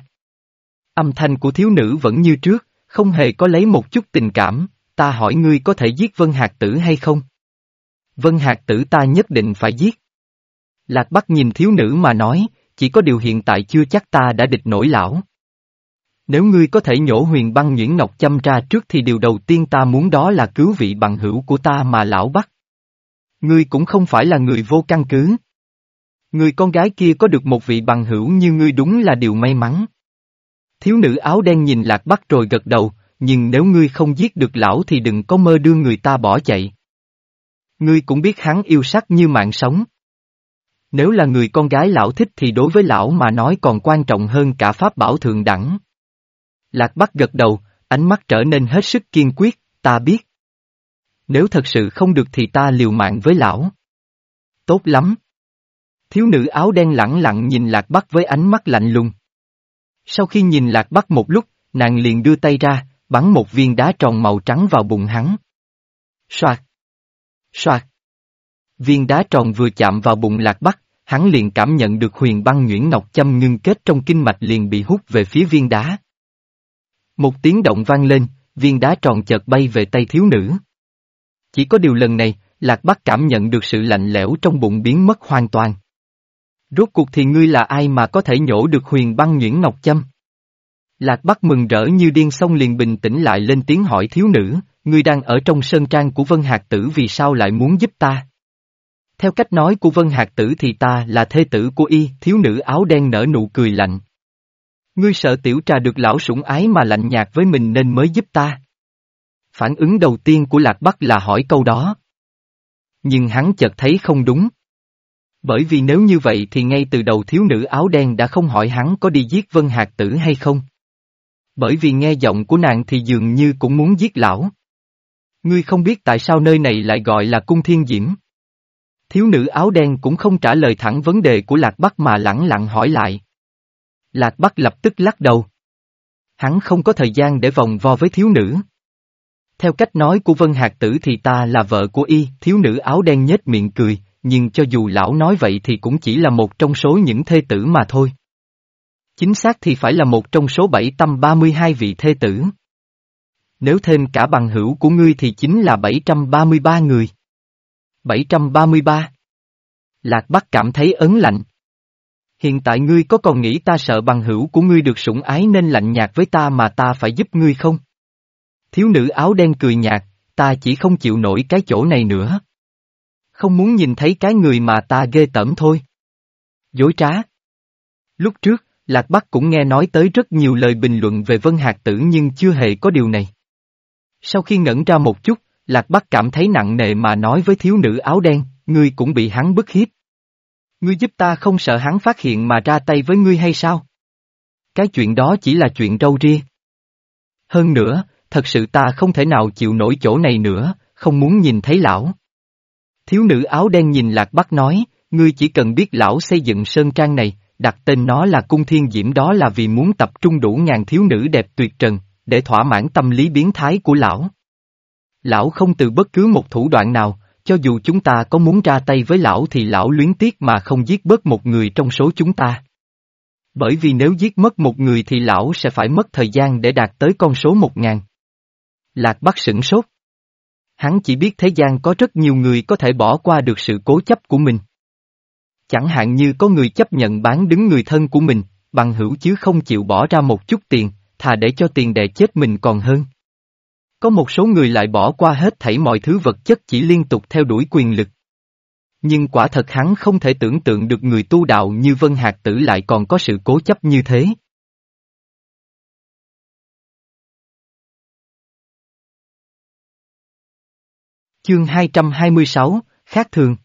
Âm thanh của thiếu nữ vẫn như trước, không hề có lấy một chút tình cảm, ta hỏi ngươi có thể giết Vân Hạc Tử hay không? Vân Hạc Tử ta nhất định phải giết. Lạc Bắc nhìn thiếu nữ mà nói, chỉ có điều hiện tại chưa chắc ta đã địch nổi lão. Nếu ngươi có thể nhổ huyền băng nhuyễn ngọc châm ra trước thì điều đầu tiên ta muốn đó là cứu vị bằng hữu của ta mà lão bắt. Ngươi cũng không phải là người vô căn cứ. Người con gái kia có được một vị bằng hữu như ngươi đúng là điều may mắn. Thiếu nữ áo đen nhìn lạc bắc rồi gật đầu, nhưng nếu ngươi không giết được lão thì đừng có mơ đưa người ta bỏ chạy. Ngươi cũng biết hắn yêu sắc như mạng sống. Nếu là người con gái lão thích thì đối với lão mà nói còn quan trọng hơn cả pháp bảo thượng đẳng. Lạc Bắc gật đầu, ánh mắt trở nên hết sức kiên quyết, ta biết. Nếu thật sự không được thì ta liều mạng với lão. Tốt lắm. Thiếu nữ áo đen lẳng lặng nhìn Lạc Bắc với ánh mắt lạnh lùng. Sau khi nhìn Lạc Bắc một lúc, nàng liền đưa tay ra, bắn một viên đá tròn màu trắng vào bụng hắn. Soạt. Soạt. Viên đá tròn vừa chạm vào bụng Lạc Bắc, hắn liền cảm nhận được huyền băng nhuyễn ngọc châm ngưng kết trong kinh mạch liền bị hút về phía viên đá. Một tiếng động vang lên, viên đá tròn chợt bay về tay thiếu nữ. Chỉ có điều lần này, Lạc Bắc cảm nhận được sự lạnh lẽo trong bụng biến mất hoàn toàn. Rốt cuộc thì ngươi là ai mà có thể nhổ được huyền băng nhuyễn ngọc châm? Lạc Bắc mừng rỡ như điên xong liền bình tĩnh lại lên tiếng hỏi thiếu nữ, ngươi đang ở trong sơn trang của Vân Hạc Tử vì sao lại muốn giúp ta? Theo cách nói của Vân Hạc Tử thì ta là thê tử của y, thiếu nữ áo đen nở nụ cười lạnh. Ngươi sợ tiểu trà được lão sủng ái mà lạnh nhạt với mình nên mới giúp ta. Phản ứng đầu tiên của Lạc Bắc là hỏi câu đó. Nhưng hắn chợt thấy không đúng. Bởi vì nếu như vậy thì ngay từ đầu thiếu nữ áo đen đã không hỏi hắn có đi giết Vân Hạc Tử hay không. Bởi vì nghe giọng của nàng thì dường như cũng muốn giết lão. Ngươi không biết tại sao nơi này lại gọi là cung thiên diễm. Thiếu nữ áo đen cũng không trả lời thẳng vấn đề của Lạc Bắc mà lẳng lặng hỏi lại. Lạc Bắc lập tức lắc đầu. Hắn không có thời gian để vòng vo với thiếu nữ. Theo cách nói của Vân Hạc Tử thì ta là vợ của y, thiếu nữ áo đen nhếch miệng cười, nhưng cho dù lão nói vậy thì cũng chỉ là một trong số những thê tử mà thôi. Chính xác thì phải là một trong số 732 vị thê tử. Nếu thêm cả bằng hữu của ngươi thì chính là 733 người. 733 Lạc Bắc cảm thấy ấn lạnh. Hiện tại ngươi có còn nghĩ ta sợ bằng hữu của ngươi được sủng ái nên lạnh nhạt với ta mà ta phải giúp ngươi không? Thiếu nữ áo đen cười nhạt, ta chỉ không chịu nổi cái chỗ này nữa. Không muốn nhìn thấy cái người mà ta ghê tởm thôi. Dối trá. Lúc trước, Lạc Bắc cũng nghe nói tới rất nhiều lời bình luận về Vân Hạc Tử nhưng chưa hề có điều này. Sau khi ngẩn ra một chút, Lạc Bắc cảm thấy nặng nề mà nói với thiếu nữ áo đen, ngươi cũng bị hắn bức hiếp. Ngươi giúp ta không sợ hắn phát hiện mà ra tay với ngươi hay sao? Cái chuyện đó chỉ là chuyện râu ria. Hơn nữa, thật sự ta không thể nào chịu nổi chỗ này nữa, không muốn nhìn thấy lão. Thiếu nữ áo đen nhìn Lạc Bắc nói, ngươi chỉ cần biết lão xây dựng sơn trang này, đặt tên nó là cung thiên diễm đó là vì muốn tập trung đủ ngàn thiếu nữ đẹp tuyệt trần, để thỏa mãn tâm lý biến thái của lão. Lão không từ bất cứ một thủ đoạn nào, cho dù chúng ta có muốn ra tay với lão thì lão luyến tiếc mà không giết bớt một người trong số chúng ta. Bởi vì nếu giết mất một người thì lão sẽ phải mất thời gian để đạt tới con số một ngàn. Lạc Bắc sửng sốt. Hắn chỉ biết thế gian có rất nhiều người có thể bỏ qua được sự cố chấp của mình. Chẳng hạn như có người chấp nhận bán đứng người thân của mình, bằng hữu chứ không chịu bỏ ra một chút tiền, thà để cho tiền đè chết mình còn hơn. Có một số người lại bỏ qua hết thảy mọi thứ vật chất chỉ liên tục theo đuổi quyền lực. Nhưng quả thật hắn không thể tưởng tượng được người tu đạo như Vân Hạc Tử lại còn có sự cố chấp như thế. Chương 226, Khác thường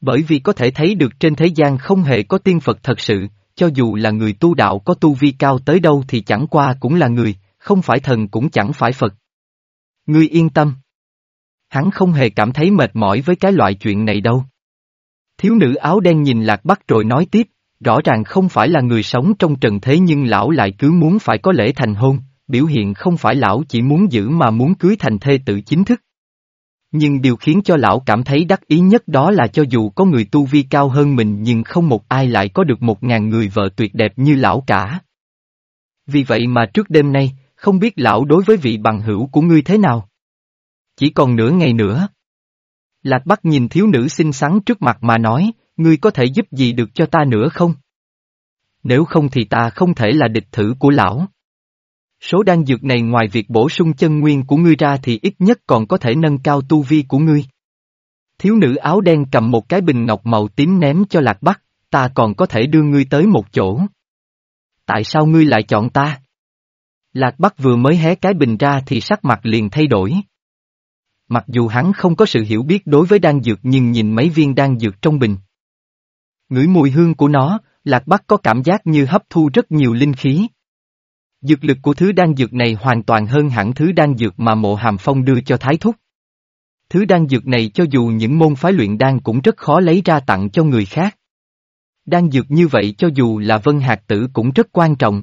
Bởi vì có thể thấy được trên thế gian không hề có tiên Phật thật sự, cho dù là người tu đạo có tu vi cao tới đâu thì chẳng qua cũng là người, không phải thần cũng chẳng phải Phật. Ngươi yên tâm. Hắn không hề cảm thấy mệt mỏi với cái loại chuyện này đâu. Thiếu nữ áo đen nhìn Lạc Bắc rồi nói tiếp, rõ ràng không phải là người sống trong trần thế nhưng lão lại cứ muốn phải có lễ thành hôn, biểu hiện không phải lão chỉ muốn giữ mà muốn cưới thành thê tự chính thức. Nhưng điều khiến cho lão cảm thấy đắc ý nhất đó là cho dù có người tu vi cao hơn mình nhưng không một ai lại có được một ngàn người vợ tuyệt đẹp như lão cả. Vì vậy mà trước đêm nay, không biết lão đối với vị bằng hữu của ngươi thế nào? Chỉ còn nửa ngày nữa. Lạc Bắc nhìn thiếu nữ xinh xắn trước mặt mà nói, ngươi có thể giúp gì được cho ta nữa không? Nếu không thì ta không thể là địch thử của lão. Số đan dược này ngoài việc bổ sung chân nguyên của ngươi ra thì ít nhất còn có thể nâng cao tu vi của ngươi. Thiếu nữ áo đen cầm một cái bình ngọc màu tím ném cho Lạc Bắc, ta còn có thể đưa ngươi tới một chỗ. Tại sao ngươi lại chọn ta? Lạc Bắc vừa mới hé cái bình ra thì sắc mặt liền thay đổi. Mặc dù hắn không có sự hiểu biết đối với đan dược nhưng nhìn mấy viên đan dược trong bình. Ngửi mùi hương của nó, Lạc Bắc có cảm giác như hấp thu rất nhiều linh khí. Dược lực của thứ đan dược này hoàn toàn hơn hẳn thứ đan dược mà mộ hàm phong đưa cho Thái Thúc. Thứ đan dược này cho dù những môn phái luyện đan cũng rất khó lấy ra tặng cho người khác. Đan dược như vậy cho dù là Vân hạt Tử cũng rất quan trọng.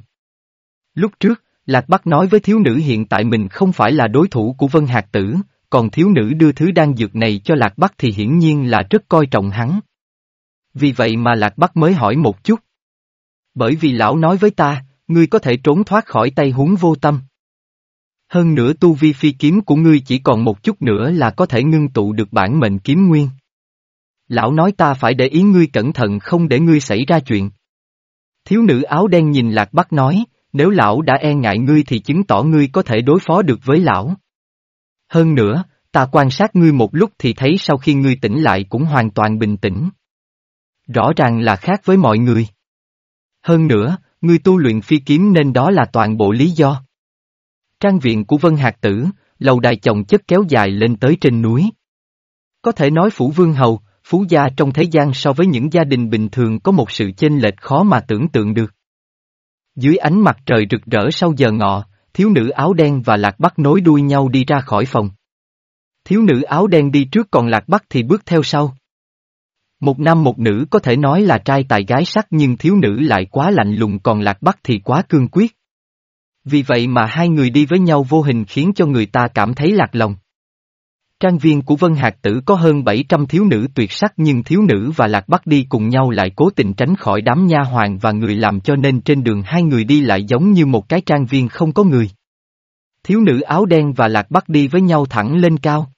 Lúc trước, Lạc Bắc nói với thiếu nữ hiện tại mình không phải là đối thủ của Vân hạt Tử, còn thiếu nữ đưa thứ đan dược này cho Lạc Bắc thì hiển nhiên là rất coi trọng hắn. Vì vậy mà Lạc Bắc mới hỏi một chút. Bởi vì lão nói với ta, ngươi có thể trốn thoát khỏi tay huống vô tâm. Hơn nữa tu vi phi kiếm của ngươi chỉ còn một chút nữa là có thể ngưng tụ được bản mệnh kiếm nguyên. Lão nói ta phải để ý ngươi cẩn thận không để ngươi xảy ra chuyện. Thiếu nữ áo đen nhìn Lạc Bắc nói, nếu lão đã e ngại ngươi thì chứng tỏ ngươi có thể đối phó được với lão. Hơn nữa, ta quan sát ngươi một lúc thì thấy sau khi ngươi tỉnh lại cũng hoàn toàn bình tĩnh. Rõ ràng là khác với mọi người. Hơn nữa, ngươi tu luyện phi kiếm nên đó là toàn bộ lý do. Trang viện của Vân Hạc Tử, lầu đài chồng chất kéo dài lên tới trên núi. Có thể nói Phủ Vương Hầu, Phú Gia trong thế gian so với những gia đình bình thường có một sự chênh lệch khó mà tưởng tượng được. Dưới ánh mặt trời rực rỡ sau giờ ngọ, thiếu nữ áo đen và lạc bắc nối đuôi nhau đi ra khỏi phòng. Thiếu nữ áo đen đi trước còn lạc bắc thì bước theo sau. Một nam một nữ có thể nói là trai tài gái sắc nhưng thiếu nữ lại quá lạnh lùng còn lạc bắc thì quá cương quyết. Vì vậy mà hai người đi với nhau vô hình khiến cho người ta cảm thấy lạc lòng. Trang viên của Vân Hạc Tử có hơn 700 thiếu nữ tuyệt sắc nhưng thiếu nữ và Lạc Bắc đi cùng nhau lại cố tình tránh khỏi đám nha hoàng và người làm cho nên trên đường hai người đi lại giống như một cái trang viên không có người. Thiếu nữ áo đen và Lạc Bắc đi với nhau thẳng lên cao.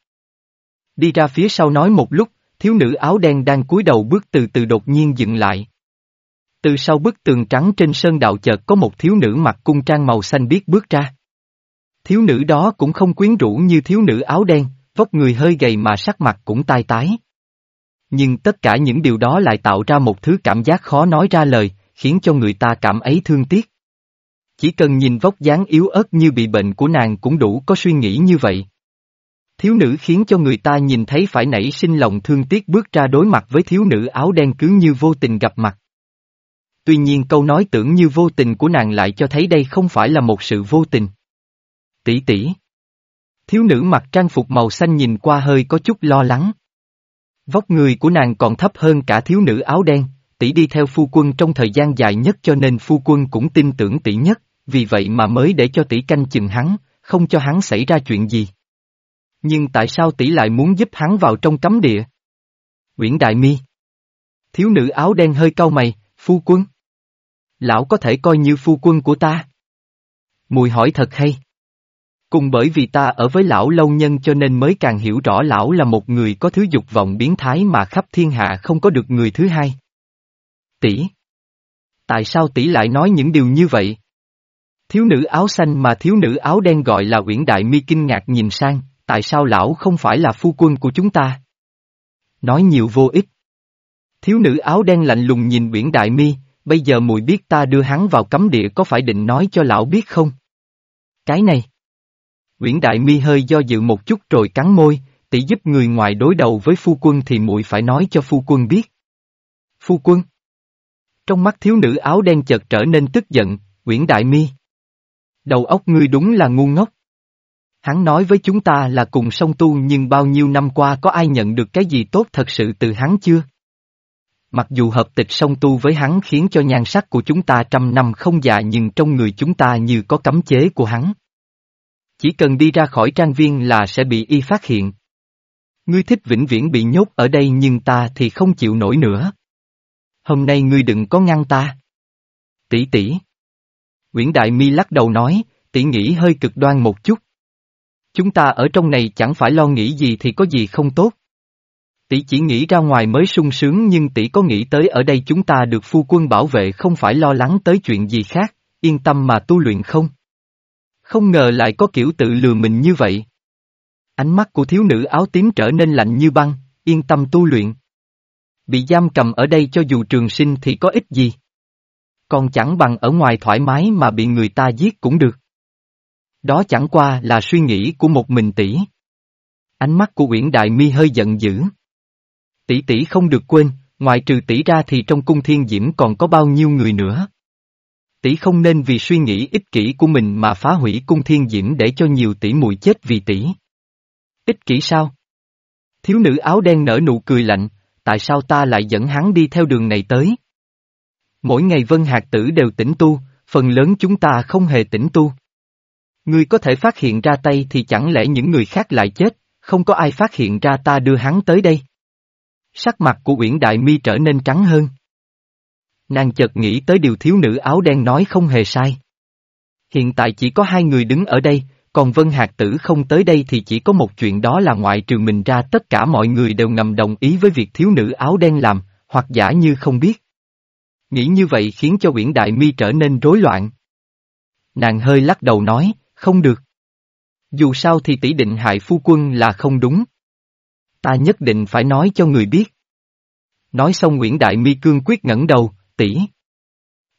Đi ra phía sau nói một lúc, thiếu nữ áo đen đang cúi đầu bước từ từ đột nhiên dừng lại. Từ sau bức tường trắng trên sơn đạo chợt có một thiếu nữ mặc cung trang màu xanh biếc bước ra. Thiếu nữ đó cũng không quyến rũ như thiếu nữ áo đen, vóc người hơi gầy mà sắc mặt cũng tai tái. Nhưng tất cả những điều đó lại tạo ra một thứ cảm giác khó nói ra lời, khiến cho người ta cảm ấy thương tiếc. Chỉ cần nhìn vóc dáng yếu ớt như bị bệnh của nàng cũng đủ có suy nghĩ như vậy. Thiếu nữ khiến cho người ta nhìn thấy phải nảy sinh lòng thương tiếc bước ra đối mặt với thiếu nữ áo đen cứ như vô tình gặp mặt. Tuy nhiên câu nói tưởng như vô tình của nàng lại cho thấy đây không phải là một sự vô tình. Tỷ tỷ. Thiếu nữ mặc trang phục màu xanh nhìn qua hơi có chút lo lắng. Vóc người của nàng còn thấp hơn cả thiếu nữ áo đen, tỷ đi theo phu quân trong thời gian dài nhất cho nên phu quân cũng tin tưởng tỷ nhất, vì vậy mà mới để cho tỷ canh chừng hắn, không cho hắn xảy ra chuyện gì. Nhưng tại sao tỷ lại muốn giúp hắn vào trong cấm địa? Uyển Đại Mi Thiếu nữ áo đen hơi cau mày, phu quân. Lão có thể coi như phu quân của ta. Mùi hỏi thật hay. Cùng bởi vì ta ở với lão lâu nhân cho nên mới càng hiểu rõ lão là một người có thứ dục vọng biến thái mà khắp thiên hạ không có được người thứ hai. Tỷ. Tại sao tỷ lại nói những điều như vậy? Thiếu nữ áo xanh mà thiếu nữ áo đen gọi là Uyển Đại Mi kinh ngạc nhìn sang, tại sao lão không phải là phu quân của chúng ta? Nói nhiều vô ích. Thiếu nữ áo đen lạnh lùng nhìn biển Đại Mi, bây giờ mùi biết ta đưa hắn vào cấm địa có phải định nói cho lão biết không? Cái này. Nguyễn Đại Mi hơi do dự một chút rồi cắn môi, tỷ giúp người ngoài đối đầu với phu quân thì muội phải nói cho phu quân biết. Phu quân. Trong mắt thiếu nữ áo đen chợt trở nên tức giận, Nguyễn Đại Mi. Đầu óc ngươi đúng là ngu ngốc. Hắn nói với chúng ta là cùng song tu nhưng bao nhiêu năm qua có ai nhận được cái gì tốt thật sự từ hắn chưa? Mặc dù hợp tịch song tu với hắn khiến cho nhan sắc của chúng ta trăm năm không già nhưng trong người chúng ta như có cấm chế của hắn. Chỉ cần đi ra khỏi trang viên là sẽ bị y phát hiện. Ngươi thích vĩnh viễn bị nhốt ở đây nhưng ta thì không chịu nổi nữa. Hôm nay ngươi đừng có ngăn ta. Tỷ tỷ. Nguyễn Đại Mi lắc đầu nói, tỷ nghĩ hơi cực đoan một chút. Chúng ta ở trong này chẳng phải lo nghĩ gì thì có gì không tốt. Tỷ chỉ nghĩ ra ngoài mới sung sướng nhưng tỷ có nghĩ tới ở đây chúng ta được phu quân bảo vệ không phải lo lắng tới chuyện gì khác, yên tâm mà tu luyện không? Không ngờ lại có kiểu tự lừa mình như vậy. Ánh mắt của thiếu nữ áo tím trở nên lạnh như băng, yên tâm tu luyện. Bị giam cầm ở đây cho dù trường sinh thì có ích gì. Còn chẳng bằng ở ngoài thoải mái mà bị người ta giết cũng được. Đó chẳng qua là suy nghĩ của một mình tỷ. Ánh mắt của Uyển Đại Mi hơi giận dữ. Tỷ tỷ không được quên, ngoài trừ tỷ ra thì trong cung thiên diễm còn có bao nhiêu người nữa tỷ không nên vì suy nghĩ ích kỷ của mình mà phá hủy cung thiên diễm để cho nhiều tỷ muội chết vì tỷ. Ích kỷ sao? Thiếu nữ áo đen nở nụ cười lạnh, tại sao ta lại dẫn hắn đi theo đường này tới? Mỗi ngày vân hạt tử đều tỉnh tu, phần lớn chúng ta không hề tỉnh tu. Ngươi có thể phát hiện ra tay thì chẳng lẽ những người khác lại chết, không có ai phát hiện ra ta đưa hắn tới đây. Sắc mặt của Uyển Đại Mi trở nên trắng hơn. Nàng chợt nghĩ tới điều thiếu nữ áo đen nói không hề sai. Hiện tại chỉ có hai người đứng ở đây, còn Vân Hạc Tử không tới đây thì chỉ có một chuyện đó là ngoại trừ mình ra tất cả mọi người đều ngầm đồng ý với việc thiếu nữ áo đen làm, hoặc giả như không biết. Nghĩ như vậy khiến cho Uyển Đại Mi trở nên rối loạn. Nàng hơi lắc đầu nói, không được. Dù sao thì tỷ định hại phu quân là không đúng. Ta nhất định phải nói cho người biết. Nói xong Nguyễn Đại Mi cương quyết ngẩng đầu, tỷ.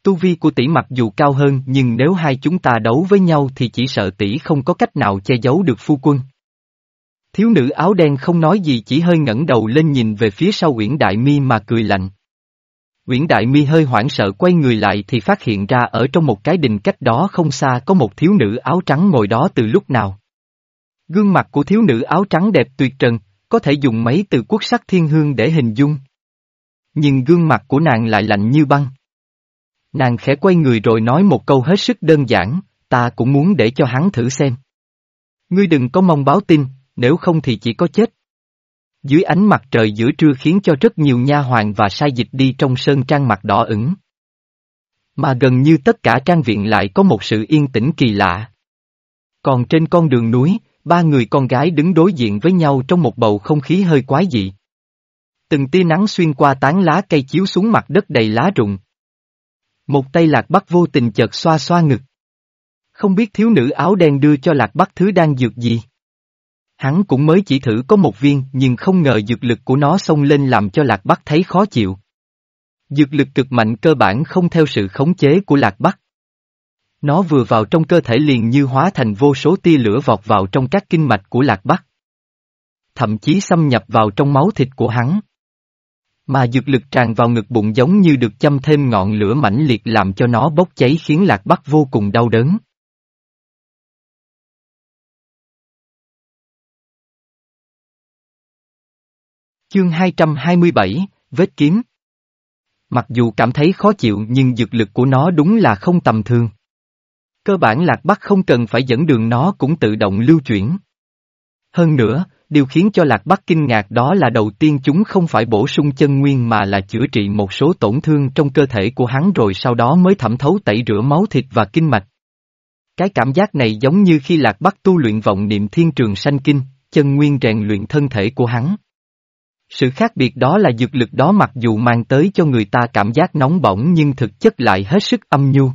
Tu vi của tỷ mặc dù cao hơn nhưng nếu hai chúng ta đấu với nhau thì chỉ sợ tỷ không có cách nào che giấu được phu quân. Thiếu nữ áo đen không nói gì chỉ hơi ngẩng đầu lên nhìn về phía sau Uyển Đại Mi mà cười lạnh. Nguyễn Đại Mi hơi hoảng sợ quay người lại thì phát hiện ra ở trong một cái đình cách đó không xa có một thiếu nữ áo trắng ngồi đó từ lúc nào. Gương mặt của thiếu nữ áo trắng đẹp tuyệt trần, có thể dùng mấy từ quốc sắc thiên hương để hình dung. Nhưng gương mặt của nàng lại lạnh như băng. Nàng khẽ quay người rồi nói một câu hết sức đơn giản, ta cũng muốn để cho hắn thử xem. Ngươi đừng có mong báo tin, nếu không thì chỉ có chết. Dưới ánh mặt trời giữa trưa khiến cho rất nhiều nha hoàng và sai dịch đi trong sơn trang mặt đỏ ửng. Mà gần như tất cả trang viện lại có một sự yên tĩnh kỳ lạ. Còn trên con đường núi, ba người con gái đứng đối diện với nhau trong một bầu không khí hơi quái dị. Từng tia nắng xuyên qua tán lá cây chiếu xuống mặt đất đầy lá rụng. Một tay lạc bắc vô tình chợt xoa xoa ngực. Không biết thiếu nữ áo đen đưa cho lạc bắc thứ đang dược gì. Hắn cũng mới chỉ thử có một viên, nhưng không ngờ dược lực của nó xông lên làm cho lạc bắc thấy khó chịu. Dược lực cực mạnh cơ bản không theo sự khống chế của lạc bắc. Nó vừa vào trong cơ thể liền như hóa thành vô số tia lửa vọt vào trong các kinh mạch của lạc bắc. Thậm chí xâm nhập vào trong máu thịt của hắn. Mà dược lực tràn vào ngực bụng giống như được châm thêm ngọn lửa mãnh liệt làm cho nó bốc cháy khiến lạc bắc vô cùng đau đớn. Chương 227, Vết kiếm Mặc dù cảm thấy khó chịu nhưng dược lực của nó đúng là không tầm thường. Cơ bản Lạc Bắc không cần phải dẫn đường nó cũng tự động lưu chuyển. Hơn nữa, điều khiến cho Lạc Bắc kinh ngạc đó là đầu tiên chúng không phải bổ sung chân nguyên mà là chữa trị một số tổn thương trong cơ thể của hắn rồi sau đó mới thẩm thấu tẩy rửa máu thịt và kinh mạch. Cái cảm giác này giống như khi Lạc Bắc tu luyện vọng niệm thiên trường sanh kinh, chân nguyên rèn luyện thân thể của hắn. Sự khác biệt đó là dược lực đó mặc dù mang tới cho người ta cảm giác nóng bỏng nhưng thực chất lại hết sức âm nhu.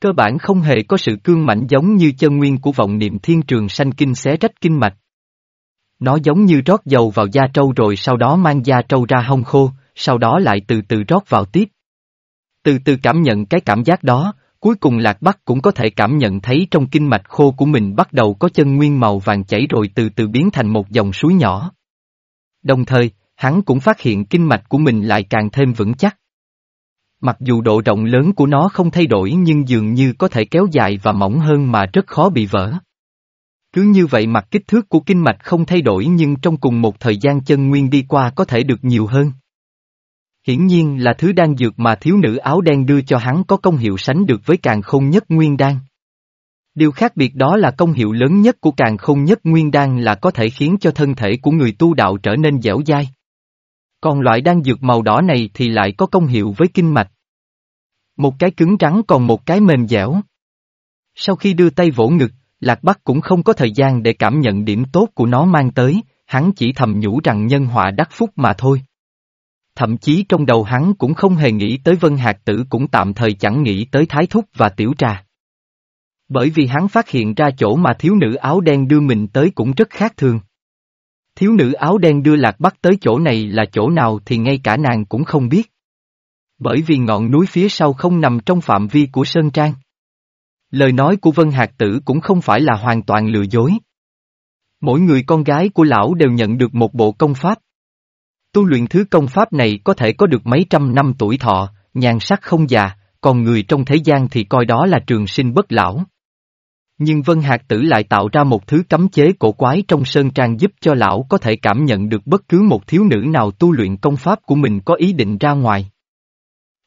Cơ bản không hề có sự cương mạnh giống như chân nguyên của vọng niệm thiên trường sanh kinh xé rách kinh mạch. Nó giống như rót dầu vào da trâu rồi sau đó mang da trâu ra hông khô, sau đó lại từ từ rót vào tiếp. Từ từ cảm nhận cái cảm giác đó, cuối cùng Lạc Bắc cũng có thể cảm nhận thấy trong kinh mạch khô của mình bắt đầu có chân nguyên màu vàng chảy rồi từ từ biến thành một dòng suối nhỏ. Đồng thời, hắn cũng phát hiện kinh mạch của mình lại càng thêm vững chắc. Mặc dù độ rộng lớn của nó không thay đổi nhưng dường như có thể kéo dài và mỏng hơn mà rất khó bị vỡ. Cứ như vậy mặt kích thước của kinh mạch không thay đổi nhưng trong cùng một thời gian chân nguyên đi qua có thể được nhiều hơn. Hiển nhiên là thứ đan dược mà thiếu nữ áo đen đưa cho hắn có công hiệu sánh được với càng khôn nhất nguyên đan. Điều khác biệt đó là công hiệu lớn nhất của càng không nhất nguyên đan là có thể khiến cho thân thể của người tu đạo trở nên dẻo dai. Còn loại đan dược màu đỏ này thì lại có công hiệu với kinh mạch. Một cái cứng trắng còn một cái mềm dẻo. Sau khi đưa tay vỗ ngực, Lạc Bắc cũng không có thời gian để cảm nhận điểm tốt của nó mang tới, hắn chỉ thầm nhủ rằng nhân họa đắc phúc mà thôi. Thậm chí trong đầu hắn cũng không hề nghĩ tới Vân Hạc Tử cũng tạm thời chẳng nghĩ tới Thái Thúc và Tiểu Trà. Bởi vì hắn phát hiện ra chỗ mà thiếu nữ áo đen đưa mình tới cũng rất khác thường. Thiếu nữ áo đen đưa Lạc Bắc tới chỗ này là chỗ nào thì ngay cả nàng cũng không biết. Bởi vì ngọn núi phía sau không nằm trong phạm vi của Sơn Trang. Lời nói của Vân Hạc Tử cũng không phải là hoàn toàn lừa dối. Mỗi người con gái của lão đều nhận được một bộ công pháp. Tu luyện thứ công pháp này có thể có được mấy trăm năm tuổi thọ, nhàn sắc không già, còn người trong thế gian thì coi đó là trường sinh bất lão. Nhưng Vân Hạc Tử lại tạo ra một thứ cấm chế cổ quái trong sơn trang giúp cho lão có thể cảm nhận được bất cứ một thiếu nữ nào tu luyện công pháp của mình có ý định ra ngoài.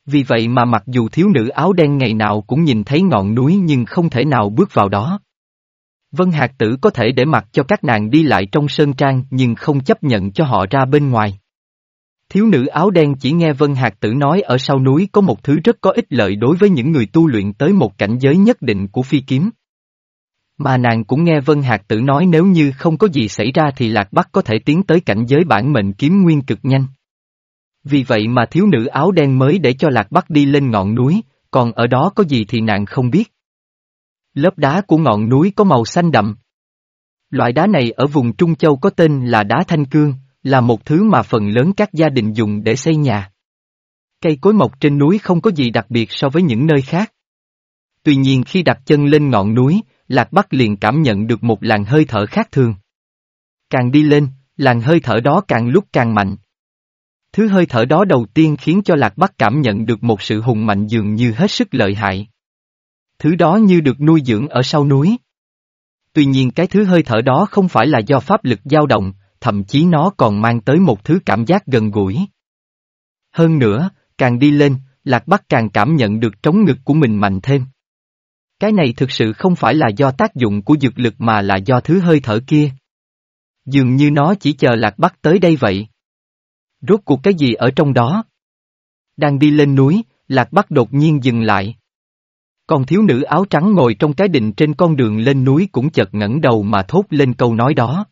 Vì vậy mà mặc dù thiếu nữ áo đen ngày nào cũng nhìn thấy ngọn núi nhưng không thể nào bước vào đó. Vân Hạc Tử có thể để mặc cho các nàng đi lại trong sơn trang nhưng không chấp nhận cho họ ra bên ngoài. Thiếu nữ áo đen chỉ nghe Vân Hạc Tử nói ở sau núi có một thứ rất có ích lợi đối với những người tu luyện tới một cảnh giới nhất định của phi kiếm. Mà nàng cũng nghe Vân Hạc Tử nói nếu như không có gì xảy ra thì Lạc Bắc có thể tiến tới cảnh giới bản mệnh kiếm nguyên cực nhanh. Vì vậy mà thiếu nữ áo đen mới để cho Lạc Bắc đi lên ngọn núi, còn ở đó có gì thì nàng không biết. Lớp đá của ngọn núi có màu xanh đậm. Loại đá này ở vùng Trung Châu có tên là đá thanh cương, là một thứ mà phần lớn các gia đình dùng để xây nhà. Cây cối mọc trên núi không có gì đặc biệt so với những nơi khác. Tuy nhiên khi đặt chân lên ngọn núi, Lạc Bắc liền cảm nhận được một làn hơi thở khác thường. Càng đi lên, làn hơi thở đó càng lúc càng mạnh. Thứ hơi thở đó đầu tiên khiến cho Lạc Bắc cảm nhận được một sự hùng mạnh dường như hết sức lợi hại. Thứ đó như được nuôi dưỡng ở sau núi. Tuy nhiên cái thứ hơi thở đó không phải là do pháp lực dao động, thậm chí nó còn mang tới một thứ cảm giác gần gũi. Hơn nữa, càng đi lên, Lạc Bắc càng cảm nhận được trống ngực của mình mạnh thêm. Cái này thực sự không phải là do tác dụng của dược lực mà là do thứ hơi thở kia. Dường như nó chỉ chờ Lạc Bắc tới đây vậy. Rốt cuộc cái gì ở trong đó? Đang đi lên núi, Lạc Bắc đột nhiên dừng lại. Còn thiếu nữ áo trắng ngồi trong cái định trên con đường lên núi cũng chợt ngẩng đầu mà thốt lên câu nói đó.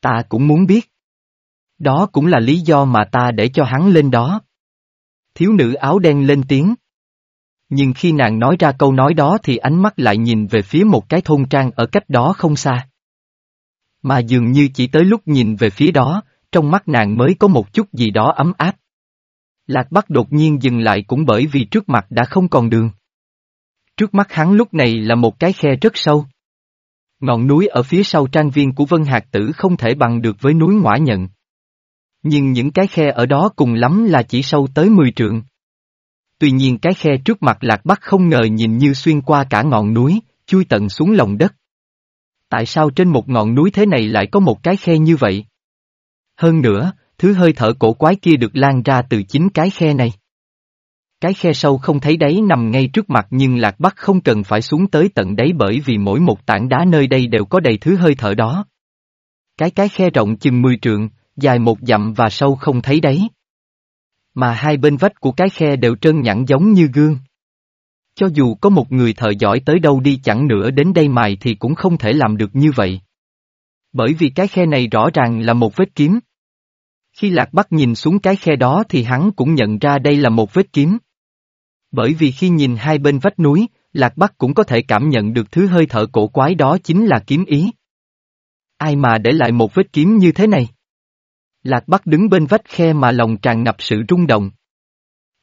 Ta cũng muốn biết. Đó cũng là lý do mà ta để cho hắn lên đó. Thiếu nữ áo đen lên tiếng. Nhưng khi nàng nói ra câu nói đó thì ánh mắt lại nhìn về phía một cái thôn trang ở cách đó không xa. Mà dường như chỉ tới lúc nhìn về phía đó, trong mắt nàng mới có một chút gì đó ấm áp. Lạc Bắc đột nhiên dừng lại cũng bởi vì trước mặt đã không còn đường. Trước mắt hắn lúc này là một cái khe rất sâu. Ngọn núi ở phía sau trang viên của Vân Hạc Tử không thể bằng được với núi Ngoã Nhận. Nhưng những cái khe ở đó cùng lắm là chỉ sâu tới 10 trượng. Tuy nhiên cái khe trước mặt Lạc Bắc không ngờ nhìn như xuyên qua cả ngọn núi, chui tận xuống lòng đất. Tại sao trên một ngọn núi thế này lại có một cái khe như vậy? Hơn nữa, thứ hơi thở cổ quái kia được lan ra từ chính cái khe này. Cái khe sâu không thấy đáy nằm ngay trước mặt nhưng Lạc Bắc không cần phải xuống tới tận đáy bởi vì mỗi một tảng đá nơi đây đều có đầy thứ hơi thở đó. Cái cái khe rộng chừng 10 trượng, dài một dặm và sâu không thấy đáy. Mà hai bên vách của cái khe đều trơn nhẵn giống như gương. Cho dù có một người thợ giỏi tới đâu đi chẳng nữa đến đây mài thì cũng không thể làm được như vậy. Bởi vì cái khe này rõ ràng là một vết kiếm. Khi Lạc Bắc nhìn xuống cái khe đó thì hắn cũng nhận ra đây là một vết kiếm. Bởi vì khi nhìn hai bên vách núi, Lạc Bắc cũng có thể cảm nhận được thứ hơi thở cổ quái đó chính là kiếm ý. Ai mà để lại một vết kiếm như thế này? Lạc Bắc đứng bên vách khe mà lòng tràn ngập sự rung động.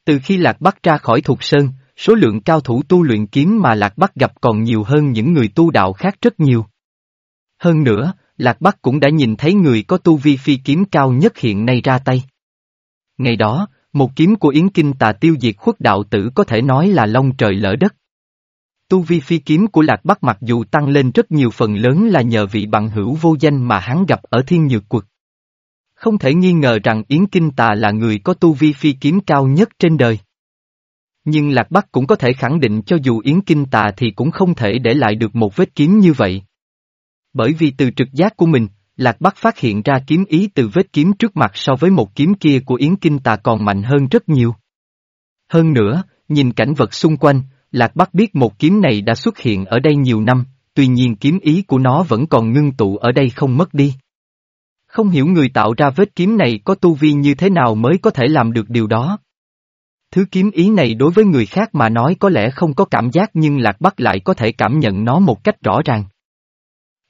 Từ khi Lạc Bắc ra khỏi Thục Sơn, số lượng cao thủ tu luyện kiếm mà Lạc Bắc gặp còn nhiều hơn những người tu đạo khác rất nhiều. Hơn nữa, Lạc Bắc cũng đã nhìn thấy người có tu vi phi kiếm cao nhất hiện nay ra tay. Ngày đó, một kiếm của Yến Kinh tà tiêu diệt khuất đạo tử có thể nói là long trời lỡ đất. Tu vi phi kiếm của Lạc Bắc mặc dù tăng lên rất nhiều phần lớn là nhờ vị bằng hữu vô danh mà hắn gặp ở thiên nhược quật. Không thể nghi ngờ rằng Yến Kinh Tà là người có tu vi phi kiếm cao nhất trên đời. Nhưng Lạc Bắc cũng có thể khẳng định cho dù Yến Kinh Tà thì cũng không thể để lại được một vết kiếm như vậy. Bởi vì từ trực giác của mình, Lạc Bắc phát hiện ra kiếm ý từ vết kiếm trước mặt so với một kiếm kia của Yến Kinh Tà còn mạnh hơn rất nhiều. Hơn nữa, nhìn cảnh vật xung quanh, Lạc Bắc biết một kiếm này đã xuất hiện ở đây nhiều năm, tuy nhiên kiếm ý của nó vẫn còn ngưng tụ ở đây không mất đi. Không hiểu người tạo ra vết kiếm này có tu vi như thế nào mới có thể làm được điều đó. Thứ kiếm ý này đối với người khác mà nói có lẽ không có cảm giác nhưng Lạc Bắc lại có thể cảm nhận nó một cách rõ ràng.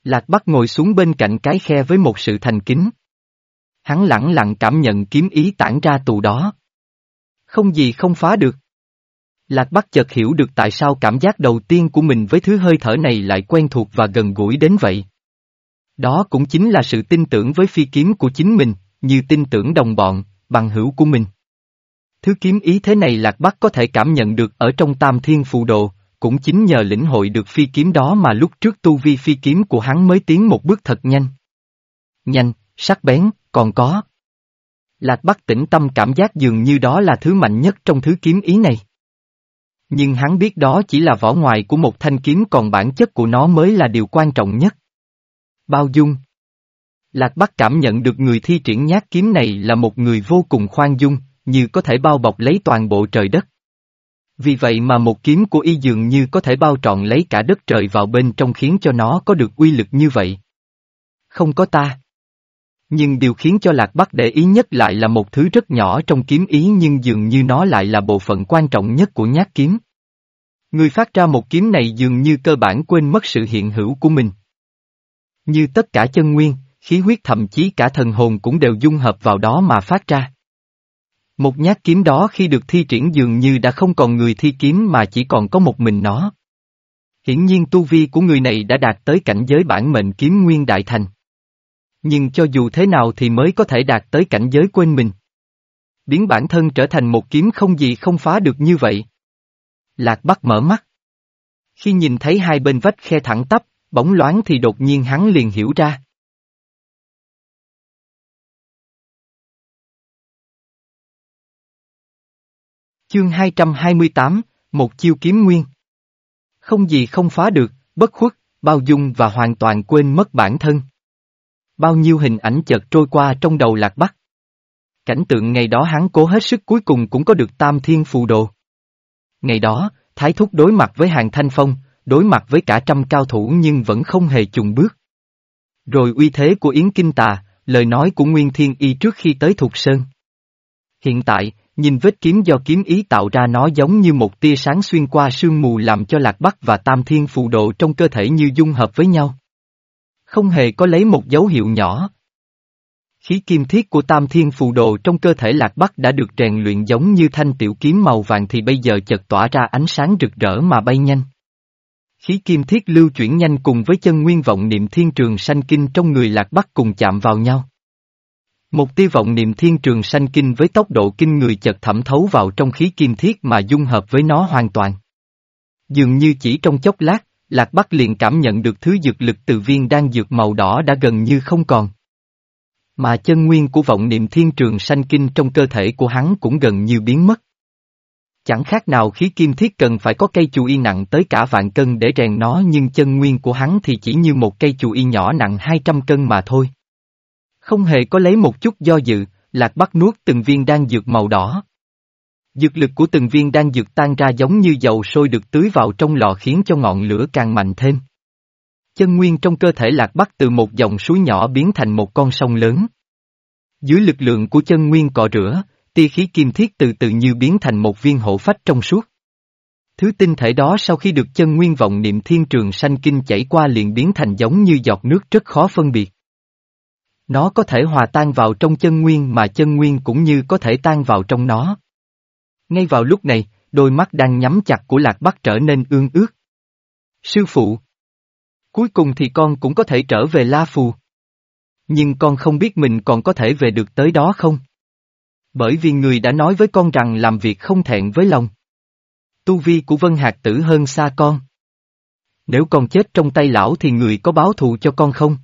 Lạc Bắc ngồi xuống bên cạnh cái khe với một sự thành kính. Hắn lặng lặng cảm nhận kiếm ý tản ra tù đó. Không gì không phá được. Lạc Bắc chợt hiểu được tại sao cảm giác đầu tiên của mình với thứ hơi thở này lại quen thuộc và gần gũi đến vậy. Đó cũng chính là sự tin tưởng với phi kiếm của chính mình, như tin tưởng đồng bọn, bằng hữu của mình. Thứ kiếm ý thế này Lạc Bắc có thể cảm nhận được ở trong tam thiên phù đồ, cũng chính nhờ lĩnh hội được phi kiếm đó mà lúc trước tu vi phi kiếm của hắn mới tiến một bước thật nhanh. Nhanh, sắc bén, còn có. Lạc Bắc tĩnh tâm cảm giác dường như đó là thứ mạnh nhất trong thứ kiếm ý này. Nhưng hắn biết đó chỉ là vỏ ngoài của một thanh kiếm còn bản chất của nó mới là điều quan trọng nhất. Bao dung Lạc Bắc cảm nhận được người thi triển nhát kiếm này là một người vô cùng khoan dung, như có thể bao bọc lấy toàn bộ trời đất. Vì vậy mà một kiếm của y dường như có thể bao trọn lấy cả đất trời vào bên trong khiến cho nó có được uy lực như vậy. Không có ta. Nhưng điều khiến cho Lạc Bắc để ý nhất lại là một thứ rất nhỏ trong kiếm ý nhưng dường như nó lại là bộ phận quan trọng nhất của nhát kiếm. Người phát ra một kiếm này dường như cơ bản quên mất sự hiện hữu của mình. Như tất cả chân nguyên, khí huyết thậm chí cả thần hồn cũng đều dung hợp vào đó mà phát ra. Một nhát kiếm đó khi được thi triển dường như đã không còn người thi kiếm mà chỉ còn có một mình nó. Hiển nhiên tu vi của người này đã đạt tới cảnh giới bản mệnh kiếm nguyên đại thành. Nhưng cho dù thế nào thì mới có thể đạt tới cảnh giới quên mình. Biến bản thân trở thành một kiếm không gì không phá được như vậy. Lạc Bắc mở mắt. Khi nhìn thấy hai bên vách khe thẳng tắp, bóng loáng thì đột nhiên hắn liền hiểu ra. Chương 228, một chiêu kiếm nguyên. Không gì không phá được, bất khuất, bao dung và hoàn toàn quên mất bản thân. Bao nhiêu hình ảnh chợt trôi qua trong đầu lạc bắc. Cảnh tượng ngày đó hắn cố hết sức cuối cùng cũng có được tam thiên phù đồ. Ngày đó, Thái Thúc đối mặt với hàng thanh phong, đối mặt với cả trăm cao thủ nhưng vẫn không hề chùng bước. Rồi uy thế của Yến Kinh Tà, lời nói của Nguyên Thiên Y trước khi tới Thục Sơn. Hiện tại, nhìn vết kiếm do kiếm ý tạo ra nó giống như một tia sáng xuyên qua sương mù làm cho Lạc Bắc và Tam Thiên phù độ trong cơ thể như dung hợp với nhau. Không hề có lấy một dấu hiệu nhỏ. Khí kim thiết của Tam Thiên phù độ trong cơ thể Lạc Bắc đã được rèn luyện giống như thanh tiểu kiếm màu vàng thì bây giờ chợt tỏa ra ánh sáng rực rỡ mà bay nhanh. Khí kim thiết lưu chuyển nhanh cùng với chân nguyên vọng niệm thiên trường sanh kinh trong người Lạc Bắc cùng chạm vào nhau. Một tia vọng niệm thiên trường sanh kinh với tốc độ kinh người chợt thẩm thấu vào trong khí kim thiết mà dung hợp với nó hoàn toàn. Dường như chỉ trong chốc lát, Lạc Bắc liền cảm nhận được thứ dược lực từ viên đan dược màu đỏ đã gần như không còn. Mà chân nguyên của vọng niệm thiên trường sanh kinh trong cơ thể của hắn cũng gần như biến mất. Chẳng khác nào khí kim thiết cần phải có cây chù y nặng tới cả vạn cân để rèn nó nhưng chân nguyên của hắn thì chỉ như một cây chù y nhỏ nặng 200 cân mà thôi. Không hề có lấy một chút do dự, Lạc Bắc nuốt từng viên đan dược màu đỏ. Dược lực của từng viên đan dược tan ra giống như dầu sôi được tưới vào trong lò khiến cho ngọn lửa càng mạnh thêm. Chân nguyên trong cơ thể Lạc Bắc từ một dòng suối nhỏ biến thành một con sông lớn. Dưới lực lượng của chân nguyên cọ rửa, tia khí kim thiết từ từ như biến thành một viên hộ phách trong suốt. Thứ tinh thể đó sau khi được chân nguyên vọng niệm thiên trường sanh kinh chảy qua liền biến thành giống như giọt nước rất khó phân biệt. Nó có thể hòa tan vào trong chân nguyên mà chân nguyên cũng như có thể tan vào trong nó. Ngay vào lúc này, đôi mắt đang nhắm chặt của Lạc Bắc trở nên ương ước. Sư phụ! Cuối cùng thì con cũng có thể trở về La Phù. Nhưng con không biết mình còn có thể về được tới đó không? Bởi vì người đã nói với con rằng làm việc không thẹn với lòng. Tu vi của Vân Hạc Tử hơn xa con. Nếu con chết trong tay lão thì người có báo thù cho con không?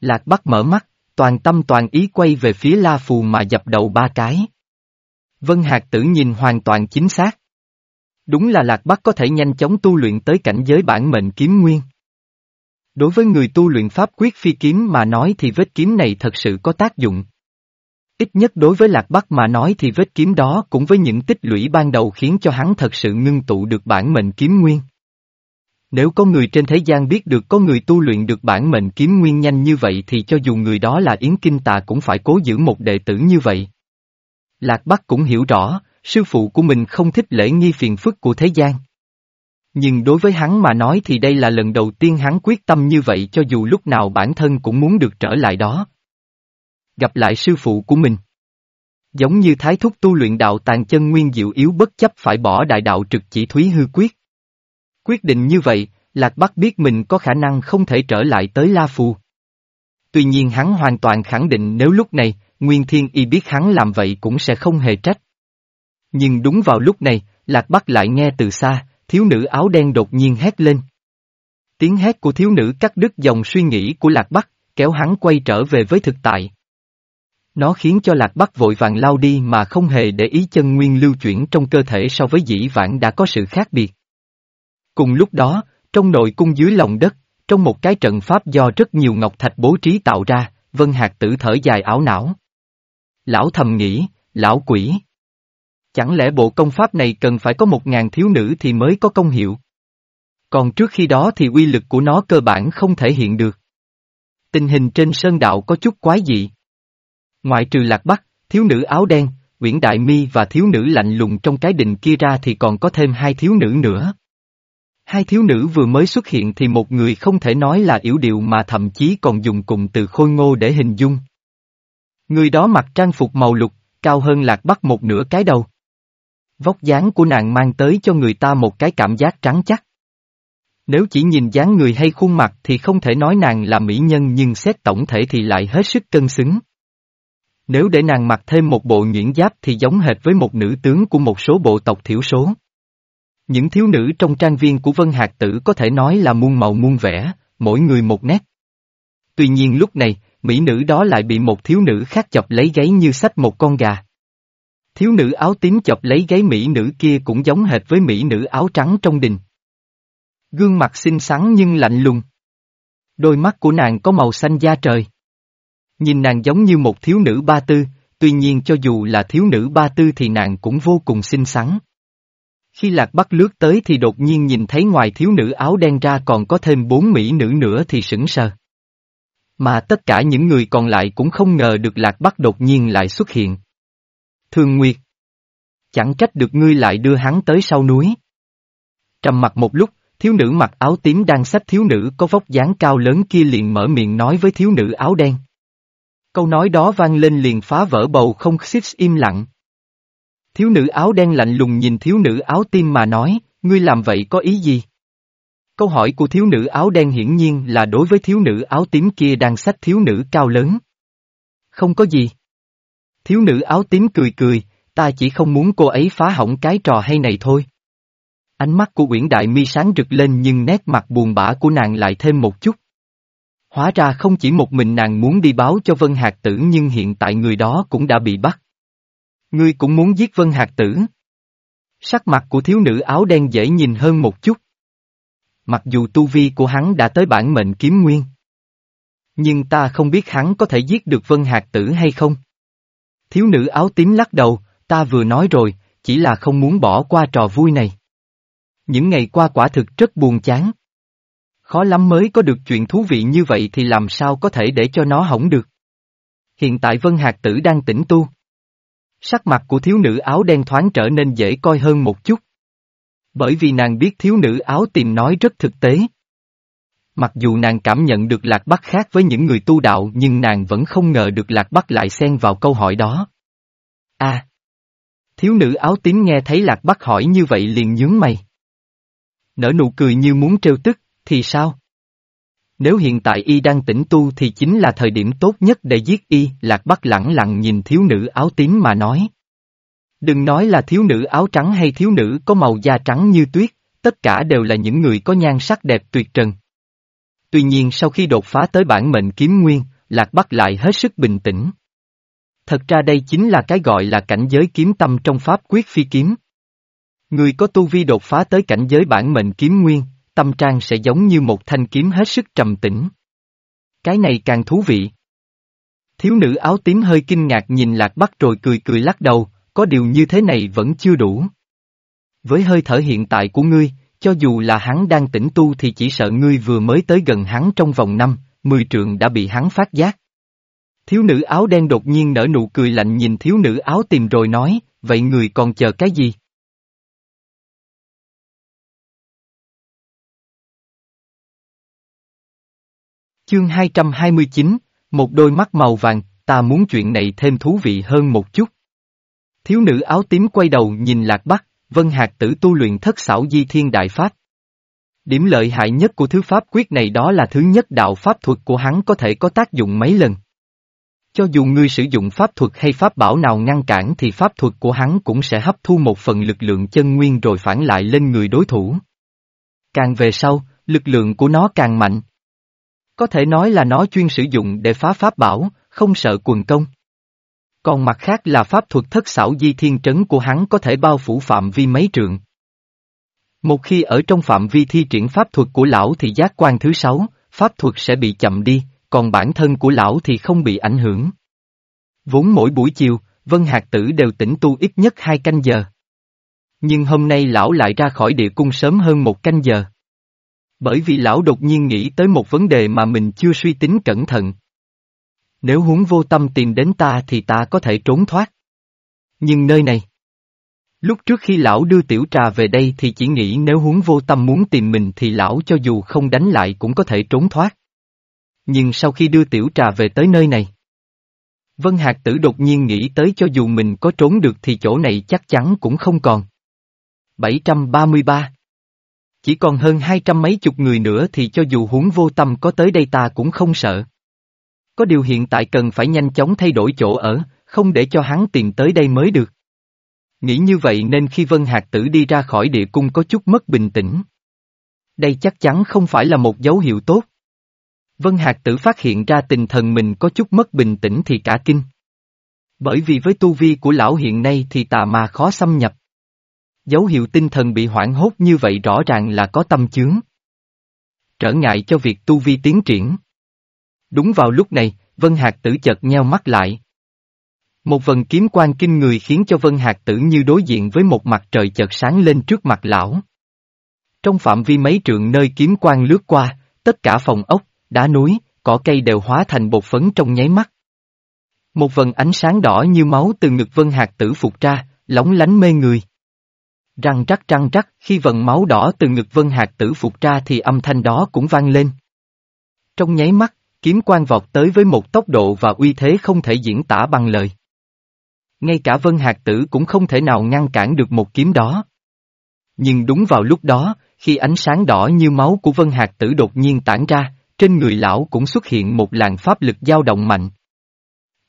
Lạc Bắc mở mắt, toàn tâm toàn ý quay về phía La Phù mà dập đầu ba cái. Vân Hạc Tử nhìn hoàn toàn chính xác. Đúng là Lạc Bắc có thể nhanh chóng tu luyện tới cảnh giới bản mệnh kiếm nguyên. Đối với người tu luyện pháp quyết phi kiếm mà nói thì vết kiếm này thật sự có tác dụng. Ít nhất đối với Lạc Bắc mà nói thì vết kiếm đó cũng với những tích lũy ban đầu khiến cho hắn thật sự ngưng tụ được bản mệnh kiếm nguyên. Nếu có người trên thế gian biết được có người tu luyện được bản mệnh kiếm nguyên nhanh như vậy thì cho dù người đó là Yến Kinh Tà cũng phải cố giữ một đệ tử như vậy. Lạc Bắc cũng hiểu rõ, sư phụ của mình không thích lễ nghi phiền phức của thế gian. Nhưng đối với hắn mà nói thì đây là lần đầu tiên hắn quyết tâm như vậy cho dù lúc nào bản thân cũng muốn được trở lại đó. Gặp lại sư phụ của mình. Giống như thái thúc tu luyện đạo tàn chân nguyên diệu yếu bất chấp phải bỏ đại đạo trực chỉ thúy hư quyết. Quyết định như vậy, Lạc Bắc biết mình có khả năng không thể trở lại tới La Phù. Tuy nhiên hắn hoàn toàn khẳng định nếu lúc này, Nguyên Thiên Y biết hắn làm vậy cũng sẽ không hề trách. Nhưng đúng vào lúc này, Lạc Bắc lại nghe từ xa, thiếu nữ áo đen đột nhiên hét lên. Tiếng hét của thiếu nữ cắt đứt dòng suy nghĩ của Lạc Bắc, kéo hắn quay trở về với thực tại. Nó khiến cho Lạc Bắc vội vàng lao đi mà không hề để ý chân nguyên lưu chuyển trong cơ thể so với dĩ vãng đã có sự khác biệt. Cùng lúc đó, trong nội cung dưới lòng đất, trong một cái trận pháp do rất nhiều ngọc thạch bố trí tạo ra, Vân Hạc tử thở dài ảo não. Lão thầm nghĩ, lão quỷ. Chẳng lẽ bộ công pháp này cần phải có một ngàn thiếu nữ thì mới có công hiệu? Còn trước khi đó thì uy lực của nó cơ bản không thể hiện được. Tình hình trên sơn đạo có chút quái dị. Ngoại trừ lạc bắc, thiếu nữ áo đen, nguyễn Đại Mi và thiếu nữ lạnh lùng trong cái đình kia ra thì còn có thêm hai thiếu nữ nữa. Hai thiếu nữ vừa mới xuất hiện thì một người không thể nói là yếu điệu mà thậm chí còn dùng cùng từ khôi ngô để hình dung. Người đó mặc trang phục màu lục, cao hơn lạc bắc một nửa cái đầu. Vóc dáng của nàng mang tới cho người ta một cái cảm giác trắng chắc. Nếu chỉ nhìn dáng người hay khuôn mặt thì không thể nói nàng là mỹ nhân nhưng xét tổng thể thì lại hết sức cân xứng. Nếu để nàng mặc thêm một bộ nhuyễn giáp thì giống hệt với một nữ tướng của một số bộ tộc thiểu số. Những thiếu nữ trong trang viên của Vân Hạc Tử có thể nói là muôn màu muôn vẻ, mỗi người một nét. Tuy nhiên lúc này, mỹ nữ đó lại bị một thiếu nữ khác chọc lấy gáy như sách một con gà. Thiếu nữ áo tím chọc lấy gáy mỹ nữ kia cũng giống hệt với mỹ nữ áo trắng trong đình. Gương mặt xinh xắn nhưng lạnh lùng. Đôi mắt của nàng có màu xanh da trời. Nhìn nàng giống như một thiếu nữ ba tư, tuy nhiên cho dù là thiếu nữ ba tư thì nàng cũng vô cùng xinh xắn. Khi Lạc Bắc lướt tới thì đột nhiên nhìn thấy ngoài thiếu nữ áo đen ra còn có thêm bốn mỹ nữ nữa thì sững sờ. Mà tất cả những người còn lại cũng không ngờ được Lạc Bắc đột nhiên lại xuất hiện. Thương Nguyệt. Chẳng trách được ngươi lại đưa hắn tới sau núi. Trầm mặt một lúc, thiếu nữ mặc áo tím đang xách thiếu nữ có vóc dáng cao lớn kia liền mở miệng nói với thiếu nữ áo đen. Câu nói đó vang lên liền phá vỡ bầu không xích im lặng. Thiếu nữ áo đen lạnh lùng nhìn thiếu nữ áo tim mà nói, ngươi làm vậy có ý gì? Câu hỏi của thiếu nữ áo đen hiển nhiên là đối với thiếu nữ áo tím kia đang sách thiếu nữ cao lớn. Không có gì. Thiếu nữ áo tím cười cười, ta chỉ không muốn cô ấy phá hỏng cái trò hay này thôi. Ánh mắt của Uyển Đại Mi sáng rực lên nhưng nét mặt buồn bã của nàng lại thêm một chút. Hóa ra không chỉ một mình nàng muốn đi báo cho Vân Hạc Tử nhưng hiện tại người đó cũng đã bị bắt. Ngươi cũng muốn giết Vân Hạc Tử. Sắc mặt của thiếu nữ áo đen dễ nhìn hơn một chút. Mặc dù tu vi của hắn đã tới bản mệnh kiếm nguyên. Nhưng ta không biết hắn có thể giết được Vân Hạc Tử hay không. Thiếu nữ áo tím lắc đầu, ta vừa nói rồi, chỉ là không muốn bỏ qua trò vui này. Những ngày qua quả thực rất buồn chán. Khó lắm mới có được chuyện thú vị như vậy thì làm sao có thể để cho nó hỏng được. Hiện tại Vân Hạc Tử đang tỉnh tu. Sắc mặt của thiếu nữ áo đen thoáng trở nên dễ coi hơn một chút. Bởi vì nàng biết thiếu nữ áo tìm nói rất thực tế. Mặc dù nàng cảm nhận được Lạc Bắc khác với những người tu đạo nhưng nàng vẫn không ngờ được Lạc Bắc lại xen vào câu hỏi đó. a à! Thiếu nữ áo tím nghe thấy Lạc Bắc hỏi như vậy liền nhướng mày. Nở nụ cười như muốn trêu tức, thì sao? Nếu hiện tại y đang tỉnh tu thì chính là thời điểm tốt nhất để giết y, Lạc Bắc lẳng lặng nhìn thiếu nữ áo tím mà nói. Đừng nói là thiếu nữ áo trắng hay thiếu nữ có màu da trắng như tuyết, tất cả đều là những người có nhan sắc đẹp tuyệt trần. Tuy nhiên sau khi đột phá tới bản mệnh kiếm nguyên, Lạc Bắc lại hết sức bình tĩnh. Thật ra đây chính là cái gọi là cảnh giới kiếm tâm trong pháp quyết phi kiếm. Người có tu vi đột phá tới cảnh giới bản mệnh kiếm nguyên, tâm trang sẽ giống như một thanh kiếm hết sức trầm tĩnh. Cái này càng thú vị. Thiếu nữ áo tím hơi kinh ngạc nhìn Lạc Bắc rồi cười cười lắc đầu, có điều như thế này vẫn chưa đủ. Với hơi thở hiện tại của ngươi, cho dù là hắn đang tỉnh tu thì chỉ sợ ngươi vừa mới tới gần hắn trong vòng năm, mười trượng đã bị hắn phát giác. Thiếu nữ áo đen đột nhiên nở nụ cười lạnh nhìn thiếu nữ áo tìm rồi nói, vậy người còn chờ cái gì? Chương 229, một đôi mắt màu vàng, ta muốn chuyện này thêm thú vị hơn một chút. Thiếu nữ áo tím quay đầu nhìn Lạc Bắc, Vân Hạc tử tu luyện thất xảo di thiên đại pháp. Điểm lợi hại nhất của thứ pháp quyết này đó là thứ nhất đạo pháp thuật của hắn có thể có tác dụng mấy lần. Cho dù ngươi sử dụng pháp thuật hay pháp bảo nào ngăn cản thì pháp thuật của hắn cũng sẽ hấp thu một phần lực lượng chân nguyên rồi phản lại lên người đối thủ. Càng về sau, lực lượng của nó càng mạnh. Có thể nói là nó chuyên sử dụng để phá pháp bảo, không sợ quần công. Còn mặt khác là pháp thuật thất xảo di thiên trấn của hắn có thể bao phủ phạm vi mấy trượng. Một khi ở trong phạm vi thi triển pháp thuật của lão thì giác quan thứ sáu, pháp thuật sẽ bị chậm đi, còn bản thân của lão thì không bị ảnh hưởng. Vốn mỗi buổi chiều, Vân Hạc Tử đều tỉnh tu ít nhất hai canh giờ. Nhưng hôm nay lão lại ra khỏi địa cung sớm hơn một canh giờ. Bởi vì lão đột nhiên nghĩ tới một vấn đề mà mình chưa suy tính cẩn thận. Nếu huống vô tâm tìm đến ta thì ta có thể trốn thoát. Nhưng nơi này, Lúc trước khi lão đưa tiểu trà về đây thì chỉ nghĩ nếu huống vô tâm muốn tìm mình thì lão cho dù không đánh lại cũng có thể trốn thoát. Nhưng sau khi đưa tiểu trà về tới nơi này, Vân Hạc Tử đột nhiên nghĩ tới cho dù mình có trốn được thì chỗ này chắc chắn cũng không còn. 733 chỉ còn hơn hai trăm mấy chục người nữa thì cho dù huống vô tâm có tới đây ta cũng không sợ. Có điều hiện tại cần phải nhanh chóng thay đổi chỗ ở, không để cho hắn tìm tới đây mới được. Nghĩ như vậy nên khi Vân Hạc Tử đi ra khỏi địa cung có chút mất bình tĩnh. Đây chắc chắn không phải là một dấu hiệu tốt. Vân Hạc Tử phát hiện ra tình thần mình có chút mất bình tĩnh thì cả kinh. Bởi vì với tu vi của lão hiện nay thì tà ma khó xâm nhập. Dấu hiệu tinh thần bị hoảng hốt như vậy rõ ràng là có tâm chướng. Trở ngại cho việc tu vi tiến triển. Đúng vào lúc này, Vân Hạc Tử chợt nheo mắt lại. Một vần kiếm quan kinh người khiến cho Vân Hạc Tử như đối diện với một mặt trời chợt sáng lên trước mặt lão. Trong phạm vi mấy trượng nơi kiếm quan lướt qua, tất cả phòng ốc, đá núi, cỏ cây đều hóa thành bột phấn trong nháy mắt. Một vần ánh sáng đỏ như máu từ ngực Vân Hạc Tử phục ra, lóng lánh mê người. Răng rắc răng rắc, khi vận máu đỏ từ ngực Vân Hạc Tử phục ra thì âm thanh đó cũng vang lên. Trong nháy mắt, kiếm quan vọt tới với một tốc độ và uy thế không thể diễn tả bằng lời. Ngay cả Vân Hạc Tử cũng không thể nào ngăn cản được một kiếm đó. Nhưng đúng vào lúc đó, khi ánh sáng đỏ như máu của Vân Hạc Tử đột nhiên tản ra, trên người lão cũng xuất hiện một làn pháp lực dao động mạnh.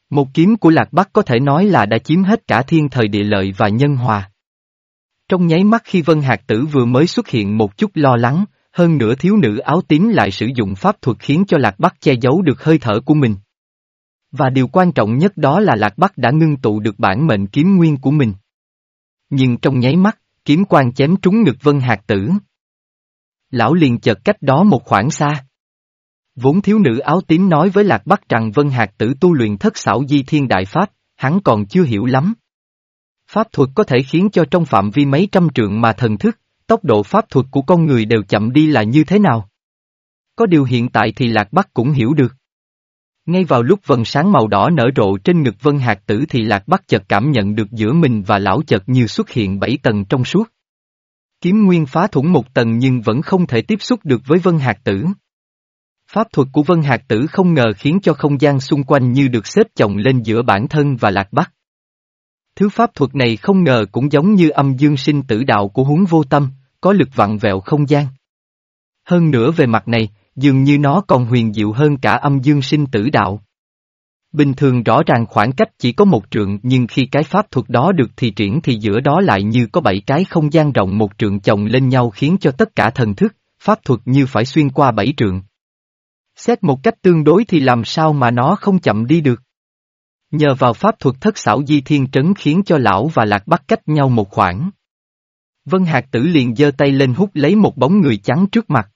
Một kiếm của Lạc Bắc có thể nói là đã chiếm hết cả thiên thời địa lợi và nhân hòa. Trong nháy mắt khi Vân Hạc Tử vừa mới xuất hiện một chút lo lắng, hơn nữa thiếu nữ áo tím lại sử dụng pháp thuật khiến cho Lạc Bắc che giấu được hơi thở của mình. Và điều quan trọng nhất đó là Lạc Bắc đã ngưng tụ được bản mệnh kiếm nguyên của mình. Nhưng trong nháy mắt, kiếm quan chém trúng ngực Vân Hạc Tử. Lão liền chợt cách đó một khoảng xa. Vốn thiếu nữ áo tím nói với Lạc Bắc rằng Vân Hạc Tử tu luyện thất xảo di thiên đại pháp, hắn còn chưa hiểu lắm. Pháp thuật có thể khiến cho trong phạm vi mấy trăm trượng mà thần thức, tốc độ pháp thuật của con người đều chậm đi là như thế nào. Có điều hiện tại thì Lạc Bắc cũng hiểu được. Ngay vào lúc vần sáng màu đỏ nở rộ trên ngực Vân Hạc Tử thì Lạc Bắc chợt cảm nhận được giữa mình và lão chợt như xuất hiện bảy tầng trong suốt. Kiếm nguyên phá thủng một tầng nhưng vẫn không thể tiếp xúc được với Vân Hạc Tử. Pháp thuật của Vân Hạc Tử không ngờ khiến cho không gian xung quanh như được xếp chồng lên giữa bản thân và Lạc Bắc. Thứ pháp thuật này không ngờ cũng giống như âm dương sinh tử đạo của huống vô tâm, có lực vặn vẹo không gian. Hơn nữa về mặt này, dường như nó còn huyền diệu hơn cả âm dương sinh tử đạo. Bình thường rõ ràng khoảng cách chỉ có một trượng nhưng khi cái pháp thuật đó được thì triển thì giữa đó lại như có bảy cái không gian rộng một trượng chồng lên nhau khiến cho tất cả thần thức, pháp thuật như phải xuyên qua bảy trượng. Xét một cách tương đối thì làm sao mà nó không chậm đi được. Nhờ vào pháp thuật thất xảo di thiên trấn khiến cho lão và lạc bắt cách nhau một khoảng. Vân Hạc Tử liền giơ tay lên hút lấy một bóng người trắng trước mặt.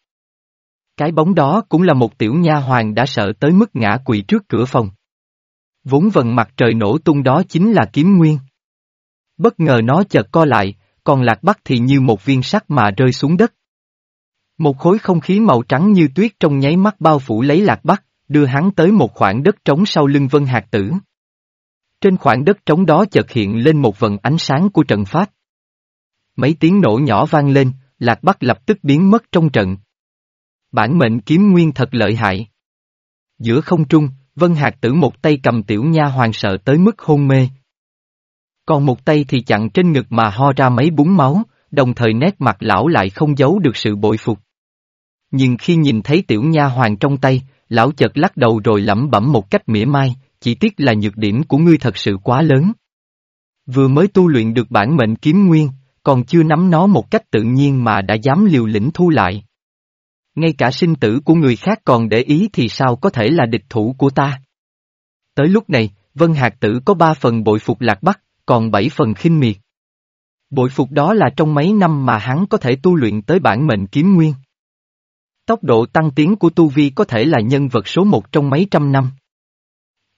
Cái bóng đó cũng là một tiểu nha hoàng đã sợ tới mức ngã quỵ trước cửa phòng. Vốn vần mặt trời nổ tung đó chính là kiếm nguyên. Bất ngờ nó chợt co lại, còn lạc bắc thì như một viên sắt mà rơi xuống đất. Một khối không khí màu trắng như tuyết trong nháy mắt bao phủ lấy lạc bắc, đưa hắn tới một khoảng đất trống sau lưng vân hạt tử. Trên khoảng đất trống đó chợt hiện lên một vần ánh sáng của trận pháp. Mấy tiếng nổ nhỏ vang lên, lạc bắc lập tức biến mất trong trận, Bản mệnh kiếm nguyên thật lợi hại. Giữa không trung, Vân Hạc tử một tay cầm tiểu nha hoàng sợ tới mức hôn mê. Còn một tay thì chặn trên ngực mà ho ra mấy búng máu, đồng thời nét mặt lão lại không giấu được sự bội phục. Nhưng khi nhìn thấy tiểu nha hoàng trong tay, lão chợt lắc đầu rồi lẩm bẩm một cách mỉa mai, chỉ tiếc là nhược điểm của ngươi thật sự quá lớn. Vừa mới tu luyện được bản mệnh kiếm nguyên, còn chưa nắm nó một cách tự nhiên mà đã dám liều lĩnh thu lại. Ngay cả sinh tử của người khác còn để ý thì sao có thể là địch thủ của ta. Tới lúc này, Vân Hạc Tử có ba phần bội phục lạc bắc, còn bảy phần khinh miệt. Bội phục đó là trong mấy năm mà hắn có thể tu luyện tới bản mệnh kiếm nguyên. Tốc độ tăng tiến của Tu Vi có thể là nhân vật số một trong mấy trăm năm.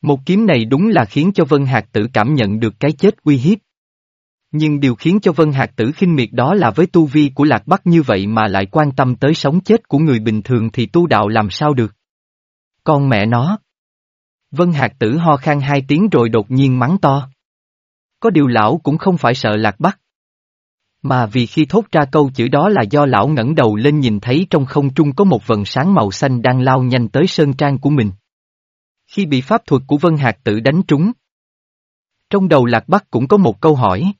Một kiếm này đúng là khiến cho Vân Hạc Tử cảm nhận được cái chết uy hiếp. Nhưng điều khiến cho Vân Hạc Tử khinh miệt đó là với tu vi của Lạc Bắc như vậy mà lại quan tâm tới sống chết của người bình thường thì tu đạo làm sao được. Con mẹ nó. Vân Hạc Tử ho khan hai tiếng rồi đột nhiên mắng to. Có điều lão cũng không phải sợ Lạc Bắc. Mà vì khi thốt ra câu chữ đó là do lão ngẩng đầu lên nhìn thấy trong không trung có một vần sáng màu xanh đang lao nhanh tới sơn trang của mình. Khi bị pháp thuật của Vân Hạc Tử đánh trúng. Trong đầu Lạc Bắc cũng có một câu hỏi.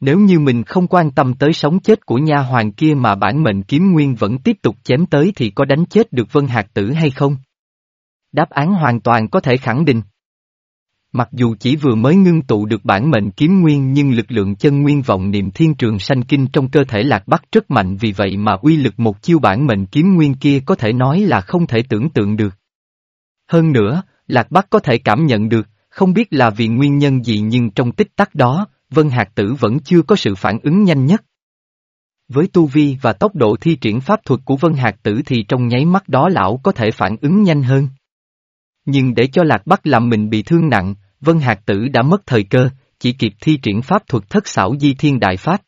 Nếu như mình không quan tâm tới sống chết của nha hoàng kia mà bản mệnh kiếm nguyên vẫn tiếp tục chém tới thì có đánh chết được Vân Hạc Tử hay không? Đáp án hoàn toàn có thể khẳng định. Mặc dù chỉ vừa mới ngưng tụ được bản mệnh kiếm nguyên nhưng lực lượng chân nguyên vọng niệm thiên trường sanh kinh trong cơ thể lạc bắc rất mạnh vì vậy mà uy lực một chiêu bản mệnh kiếm nguyên kia có thể nói là không thể tưởng tượng được. Hơn nữa, lạc bắc có thể cảm nhận được, không biết là vì nguyên nhân gì nhưng trong tích tắc đó, Vân Hạc Tử vẫn chưa có sự phản ứng nhanh nhất. Với tu vi và tốc độ thi triển pháp thuật của Vân Hạc Tử thì trong nháy mắt đó lão có thể phản ứng nhanh hơn. Nhưng để cho Lạc Bắc làm mình bị thương nặng, Vân Hạc Tử đã mất thời cơ, chỉ kịp thi triển pháp thuật thất xảo di thiên đại pháp.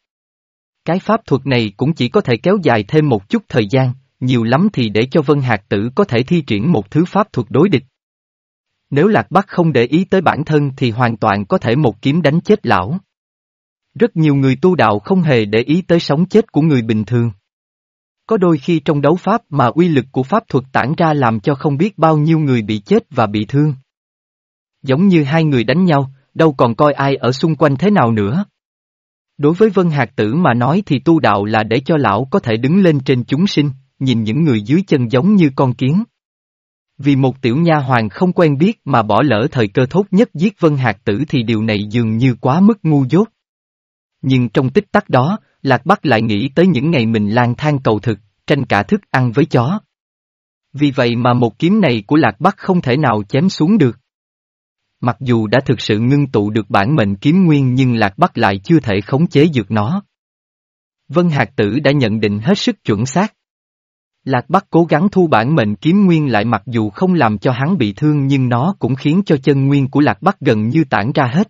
Cái pháp thuật này cũng chỉ có thể kéo dài thêm một chút thời gian, nhiều lắm thì để cho Vân Hạc Tử có thể thi triển một thứ pháp thuật đối địch. Nếu Lạc Bắc không để ý tới bản thân thì hoàn toàn có thể một kiếm đánh chết lão. Rất nhiều người tu đạo không hề để ý tới sống chết của người bình thường. Có đôi khi trong đấu pháp mà uy lực của pháp thuật tản ra làm cho không biết bao nhiêu người bị chết và bị thương. Giống như hai người đánh nhau, đâu còn coi ai ở xung quanh thế nào nữa. Đối với Vân Hạc Tử mà nói thì tu đạo là để cho lão có thể đứng lên trên chúng sinh, nhìn những người dưới chân giống như con kiến. Vì một tiểu nha hoàng không quen biết mà bỏ lỡ thời cơ thốt nhất giết Vân Hạc Tử thì điều này dường như quá mức ngu dốt. Nhưng trong tích tắc đó, Lạc Bắc lại nghĩ tới những ngày mình lang thang cầu thực, tranh cả thức ăn với chó. Vì vậy mà một kiếm này của Lạc Bắc không thể nào chém xuống được. Mặc dù đã thực sự ngưng tụ được bản mệnh kiếm nguyên nhưng Lạc Bắc lại chưa thể khống chế được nó. Vân Hạc Tử đã nhận định hết sức chuẩn xác. Lạc Bắc cố gắng thu bản mệnh kiếm nguyên lại mặc dù không làm cho hắn bị thương nhưng nó cũng khiến cho chân nguyên của Lạc Bắc gần như tản ra hết.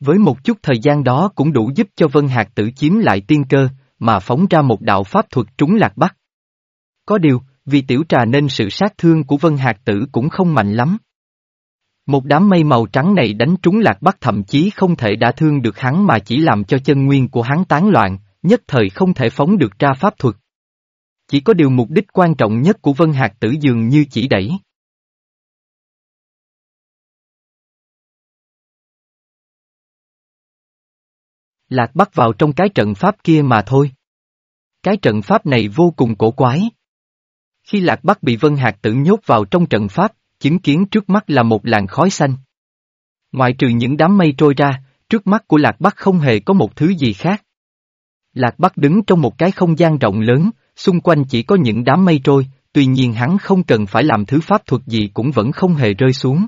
Với một chút thời gian đó cũng đủ giúp cho Vân Hạc Tử chiếm lại tiên cơ, mà phóng ra một đạo pháp thuật trúng Lạc Bắc. Có điều, vì tiểu trà nên sự sát thương của Vân Hạc Tử cũng không mạnh lắm. Một đám mây màu trắng này đánh trúng lạc bắc thậm chí không thể đã thương được hắn mà chỉ làm cho chân nguyên của hắn tán loạn, nhất thời không thể phóng được ra pháp thuật. Chỉ có điều mục đích quan trọng nhất của Vân Hạc Tử dường như chỉ đẩy. Lạc bắt vào trong cái trận pháp kia mà thôi. Cái trận pháp này vô cùng cổ quái. Khi Lạc Bắc bị Vân Hạc Tử nhốt vào trong trận pháp, chứng kiến trước mắt là một làn khói xanh. Ngoại trừ những đám mây trôi ra, trước mắt của Lạc Bắc không hề có một thứ gì khác. Lạc Bắc đứng trong một cái không gian rộng lớn, xung quanh chỉ có những đám mây trôi, tuy nhiên hắn không cần phải làm thứ pháp thuật gì cũng vẫn không hề rơi xuống.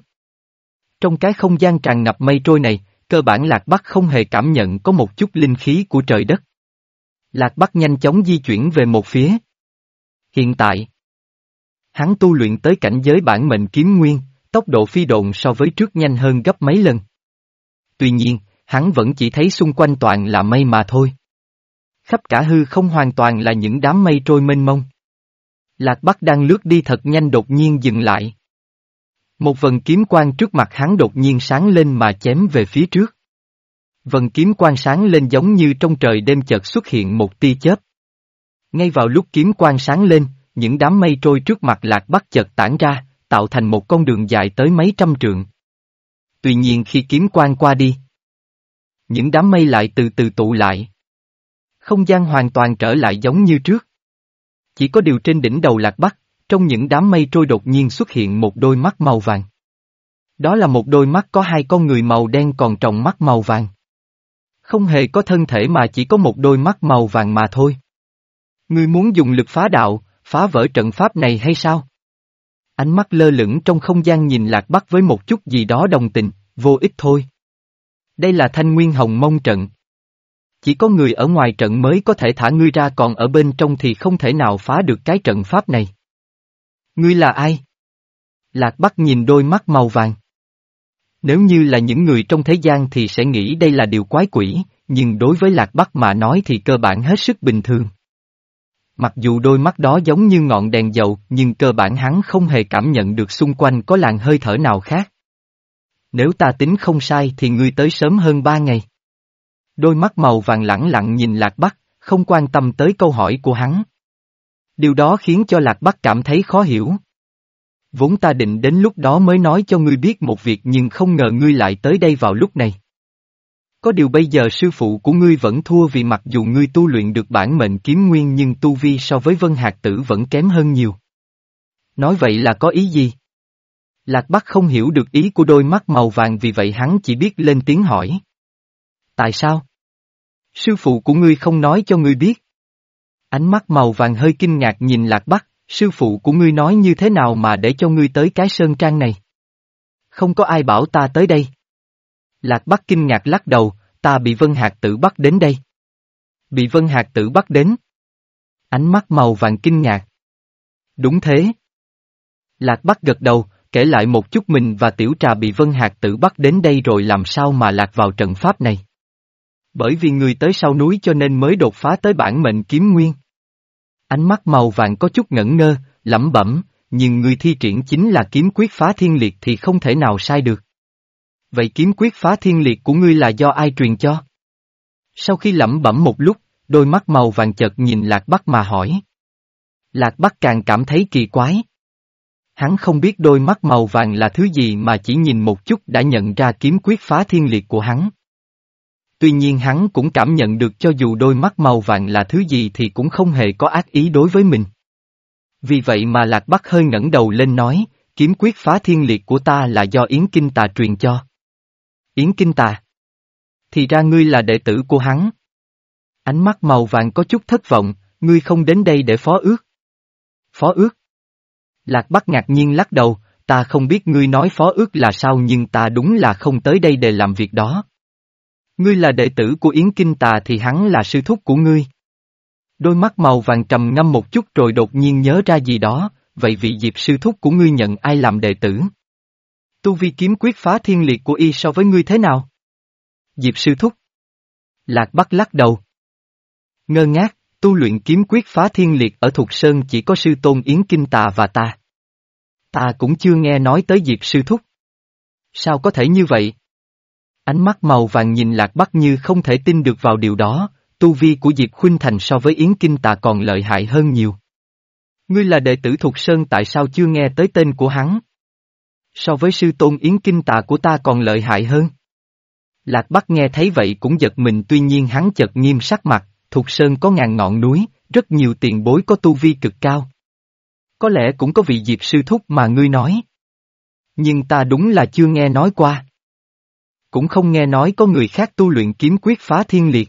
Trong cái không gian tràn ngập mây trôi này, cơ bản Lạc Bắc không hề cảm nhận có một chút linh khí của trời đất. Lạc Bắc nhanh chóng di chuyển về một phía. Hiện tại, Hắn tu luyện tới cảnh giới bản mệnh kiếm nguyên, tốc độ phi độn so với trước nhanh hơn gấp mấy lần. Tuy nhiên, hắn vẫn chỉ thấy xung quanh toàn là mây mà thôi. Khắp cả hư không hoàn toàn là những đám mây trôi mênh mông. Lạc Bắc đang lướt đi thật nhanh đột nhiên dừng lại. Một vần kiếm quang trước mặt hắn đột nhiên sáng lên mà chém về phía trước. Vần kiếm quang sáng lên giống như trong trời đêm chợt xuất hiện một tia chớp. Ngay vào lúc kiếm quang sáng lên, những đám mây trôi trước mặt lạc bắc chợt tản ra, tạo thành một con đường dài tới mấy trăm trượng. Tuy nhiên khi kiếm quang qua đi, những đám mây lại từ từ tụ lại. Không gian hoàn toàn trở lại giống như trước. Chỉ có điều trên đỉnh đầu lạc bắc, trong những đám mây trôi đột nhiên xuất hiện một đôi mắt màu vàng. Đó là một đôi mắt có hai con người màu đen còn trồng mắt màu vàng. Không hề có thân thể mà chỉ có một đôi mắt màu vàng mà thôi. Ngươi muốn dùng lực phá đạo, phá vỡ trận pháp này hay sao? Ánh mắt lơ lửng trong không gian nhìn lạc bắc với một chút gì đó đồng tình, vô ích thôi. Đây là thanh nguyên hồng mông trận. Chỉ có người ở ngoài trận mới có thể thả ngươi ra còn ở bên trong thì không thể nào phá được cái trận pháp này. Ngươi là ai? Lạc Bắc nhìn đôi mắt màu vàng. Nếu như là những người trong thế gian thì sẽ nghĩ đây là điều quái quỷ, nhưng đối với Lạc Bắc mà nói thì cơ bản hết sức bình thường. Mặc dù đôi mắt đó giống như ngọn đèn dầu, nhưng cơ bản hắn không hề cảm nhận được xung quanh có làn hơi thở nào khác. Nếu ta tính không sai thì ngươi tới sớm hơn ba ngày. Đôi mắt màu vàng lẳng lặng nhìn Lạc Bắc, không quan tâm tới câu hỏi của hắn. Điều đó khiến cho Lạc Bắc cảm thấy khó hiểu. Vốn ta định đến lúc đó mới nói cho ngươi biết một việc nhưng không ngờ ngươi lại tới đây vào lúc này. Có điều bây giờ sư phụ của ngươi vẫn thua vì mặc dù ngươi tu luyện được bản mệnh kiếm nguyên nhưng tu vi so với Vân hạt Tử vẫn kém hơn nhiều. Nói vậy là có ý gì? Lạc Bắc không hiểu được ý của đôi mắt màu vàng vì vậy hắn chỉ biết lên tiếng hỏi. Tại sao? Sư phụ của ngươi không nói cho ngươi biết. Ánh mắt màu vàng hơi kinh ngạc nhìn Lạc Bắc, sư phụ của ngươi nói như thế nào mà để cho ngươi tới cái sơn trang này? Không có ai bảo ta tới đây. Lạc Bắc kinh ngạc lắc đầu, ta bị Vân hạt Tử bắt đến đây. Bị Vân hạt Tử bắt đến. Ánh mắt màu vàng kinh ngạc. Đúng thế. Lạc Bắc gật đầu, kể lại một chút mình và Tiểu Trà bị Vân hạt Tử bắt đến đây rồi làm sao mà lạc vào trận pháp này. Bởi vì người tới sau núi cho nên mới đột phá tới bản mệnh kiếm nguyên. Ánh mắt màu vàng có chút ngẩn ngơ, lẩm bẩm, nhưng người thi triển chính là kiếm quyết phá thiên liệt thì không thể nào sai được. Vậy kiếm quyết phá thiên liệt của ngươi là do ai truyền cho? Sau khi lẩm bẩm một lúc, đôi mắt màu vàng chợt nhìn Lạc Bắc mà hỏi. Lạc Bắc càng cảm thấy kỳ quái. Hắn không biết đôi mắt màu vàng là thứ gì mà chỉ nhìn một chút đã nhận ra kiếm quyết phá thiên liệt của hắn. Tuy nhiên hắn cũng cảm nhận được cho dù đôi mắt màu vàng là thứ gì thì cũng không hề có ác ý đối với mình. Vì vậy mà Lạc Bắc hơi ngẩng đầu lên nói, kiếm quyết phá thiên liệt của ta là do Yến Kinh Tà truyền cho. Yến Kinh Tà. Thì ra ngươi là đệ tử của hắn. Ánh mắt màu vàng có chút thất vọng, ngươi không đến đây để phó ước. Phó ước? Lạc Bắc ngạc nhiên lắc đầu, ta không biết ngươi nói phó ước là sao nhưng ta đúng là không tới đây để làm việc đó. Ngươi là đệ tử của Yến Kinh Tà thì hắn là sư thúc của ngươi. Đôi mắt màu vàng trầm ngâm một chút rồi đột nhiên nhớ ra gì đó, vậy vị diệp sư thúc của ngươi nhận ai làm đệ tử? Tu vi kiếm quyết phá thiên liệt của y so với ngươi thế nào? Diệp sư thúc. Lạc Bắc lắc đầu. Ngơ ngác, tu luyện kiếm quyết phá thiên liệt ở Thục Sơn chỉ có sư tôn Yến Kinh Tà và ta. Ta cũng chưa nghe nói tới Diệp sư thúc. Sao có thể như vậy? Ánh mắt màu vàng nhìn Lạc Bắc như không thể tin được vào điều đó, tu vi của Diệp Khuynh Thành so với Yến Kinh Tà còn lợi hại hơn nhiều. Ngươi là đệ tử Thục Sơn tại sao chưa nghe tới tên của hắn? So với sư tôn Yến Kinh Tà của ta còn lợi hại hơn. Lạc Bắc nghe thấy vậy cũng giật mình tuy nhiên hắn chợt nghiêm sắc mặt, Thục Sơn có ngàn ngọn núi, rất nhiều tiền bối có tu vi cực cao. Có lẽ cũng có vị diệp sư thúc mà ngươi nói. Nhưng ta đúng là chưa nghe nói qua. Cũng không nghe nói có người khác tu luyện kiếm quyết phá thiên liệt.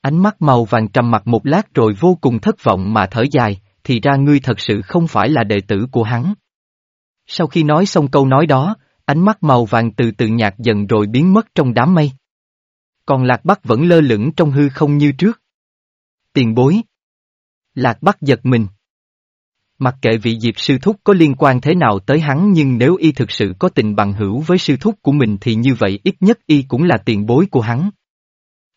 Ánh mắt màu vàng trầm mặt một lát rồi vô cùng thất vọng mà thở dài, thì ra ngươi thật sự không phải là đệ tử của hắn. Sau khi nói xong câu nói đó, ánh mắt màu vàng từ từ nhạt dần rồi biến mất trong đám mây. Còn Lạc Bắc vẫn lơ lửng trong hư không như trước. Tiền bối. Lạc Bắc giật mình. Mặc kệ vị Diệp sư thúc có liên quan thế nào tới hắn nhưng nếu y thực sự có tình bằng hữu với sư thúc của mình thì như vậy ít nhất y cũng là tiền bối của hắn.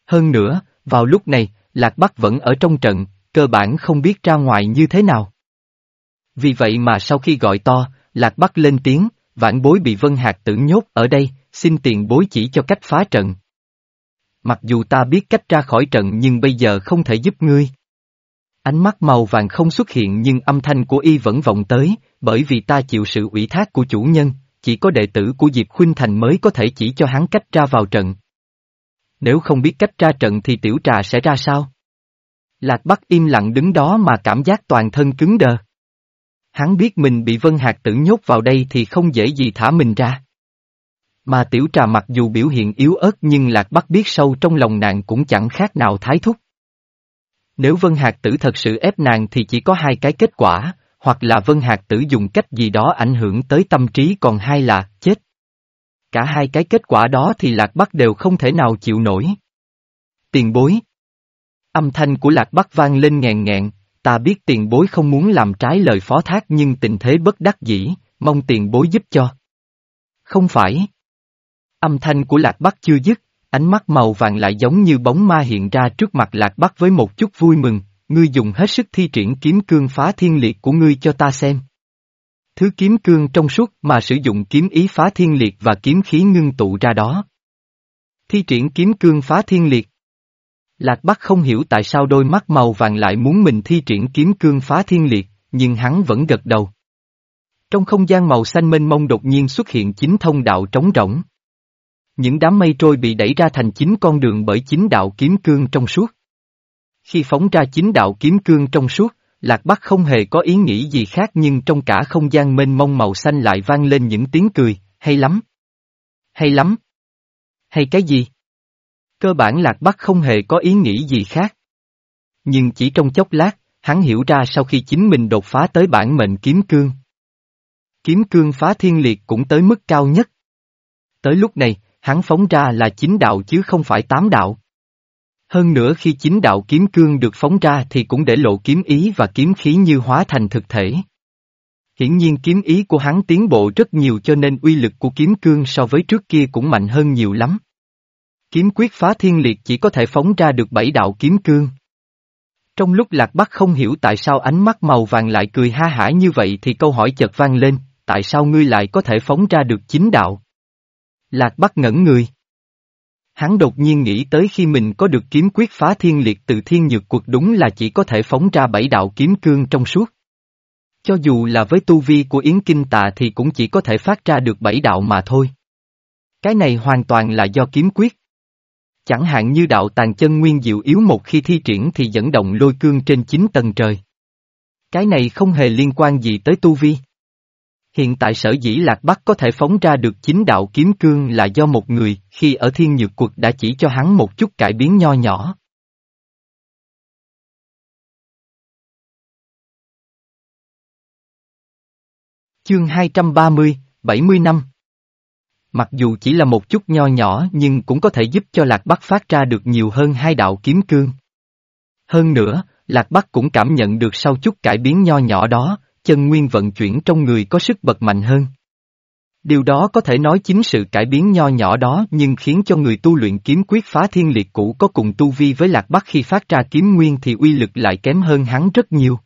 Hơn nữa, vào lúc này, Lạc Bắc vẫn ở trong trận, cơ bản không biết ra ngoài như thế nào. Vì vậy mà sau khi gọi to, Lạc Bắc lên tiếng, vãn bối bị Vân Hạc tử nhốt ở đây, xin tiền bối chỉ cho cách phá trận. Mặc dù ta biết cách ra khỏi trận nhưng bây giờ không thể giúp ngươi. Ánh mắt màu vàng không xuất hiện nhưng âm thanh của y vẫn vọng tới, bởi vì ta chịu sự ủy thác của chủ nhân, chỉ có đệ tử của Diệp Khuynh Thành mới có thể chỉ cho hắn cách ra vào trận. Nếu không biết cách ra trận thì tiểu trà sẽ ra sao? Lạc Bắc im lặng đứng đó mà cảm giác toàn thân cứng đờ. Hắn biết mình bị Vân Hạc tử nhốt vào đây thì không dễ gì thả mình ra. Mà tiểu trà mặc dù biểu hiện yếu ớt nhưng Lạc Bắc biết sâu trong lòng nàng cũng chẳng khác nào thái thúc. Nếu Vân Hạc Tử thật sự ép nàng thì chỉ có hai cái kết quả, hoặc là Vân Hạc Tử dùng cách gì đó ảnh hưởng tới tâm trí còn hai là chết. Cả hai cái kết quả đó thì Lạc Bắc đều không thể nào chịu nổi. Tiền bối. Âm thanh của Lạc Bắc vang lên ngàn nghẹn ta biết tiền bối không muốn làm trái lời phó thác nhưng tình thế bất đắc dĩ, mong tiền bối giúp cho. Không phải. Âm thanh của Lạc Bắc chưa dứt, ánh mắt màu vàng lại giống như bóng ma hiện ra trước mặt Lạc Bắc với một chút vui mừng, ngươi dùng hết sức thi triển kiếm cương phá thiên liệt của ngươi cho ta xem. Thứ kiếm cương trong suốt mà sử dụng kiếm ý phá thiên liệt và kiếm khí ngưng tụ ra đó. Thi triển kiếm cương phá thiên liệt. Lạc Bắc không hiểu tại sao đôi mắt màu vàng lại muốn mình thi triển kiếm cương phá thiên liệt, nhưng hắn vẫn gật đầu. Trong không gian màu xanh mênh mông đột nhiên xuất hiện chính thông đạo trống rỗng. Những đám mây trôi bị đẩy ra thành chín con đường bởi chín đạo kiếm cương trong suốt. Khi phóng ra chín đạo kiếm cương trong suốt, Lạc Bắc không hề có ý nghĩ gì khác nhưng trong cả không gian mênh mông màu xanh lại vang lên những tiếng cười, hay lắm. Hay lắm. Hay cái gì? Cơ bản Lạc Bắc không hề có ý nghĩ gì khác. Nhưng chỉ trong chốc lát, hắn hiểu ra sau khi chính mình đột phá tới bản mệnh kiếm cương. Kiếm cương phá thiên liệt cũng tới mức cao nhất. Tới lúc này, hắn phóng ra là chính đạo chứ không phải tám đạo. Hơn nữa khi chính đạo kiếm cương được phóng ra thì cũng để lộ kiếm ý và kiếm khí như hóa thành thực thể. Hiển nhiên kiếm ý của hắn tiến bộ rất nhiều cho nên uy lực của kiếm cương so với trước kia cũng mạnh hơn nhiều lắm. Kiếm quyết phá thiên liệt chỉ có thể phóng ra được bảy đạo kiếm cương. Trong lúc Lạc Bắc không hiểu tại sao ánh mắt màu vàng lại cười ha hả như vậy thì câu hỏi chợt vang lên, tại sao ngươi lại có thể phóng ra được chính đạo? Lạc Bắc ngẩn người. Hắn đột nhiên nghĩ tới khi mình có được kiếm quyết phá thiên liệt từ thiên nhược cuộc đúng là chỉ có thể phóng ra bảy đạo kiếm cương trong suốt. Cho dù là với tu vi của Yến Kinh Tà thì cũng chỉ có thể phát ra được bảy đạo mà thôi. Cái này hoàn toàn là do kiếm quyết. Chẳng hạn như đạo tàn chân nguyên diệu yếu một khi thi triển thì dẫn động lôi cương trên chín tầng trời. Cái này không hề liên quan gì tới tu vi. Hiện tại sở dĩ Lạc Bắc có thể phóng ra được chính đạo kiếm cương là do một người khi ở thiên nhược quật đã chỉ cho hắn một chút cải biến nho nhỏ. Chương 230, 70 năm Mặc dù chỉ là một chút nho nhỏ nhưng cũng có thể giúp cho Lạc Bắc phát ra được nhiều hơn hai đạo kiếm cương. Hơn nữa, Lạc Bắc cũng cảm nhận được sau chút cải biến nho nhỏ đó, chân nguyên vận chuyển trong người có sức bật mạnh hơn. Điều đó có thể nói chính sự cải biến nho nhỏ đó nhưng khiến cho người tu luyện kiếm quyết phá thiên liệt cũ có cùng tu vi với Lạc Bắc khi phát ra kiếm nguyên thì uy lực lại kém hơn hắn rất nhiều.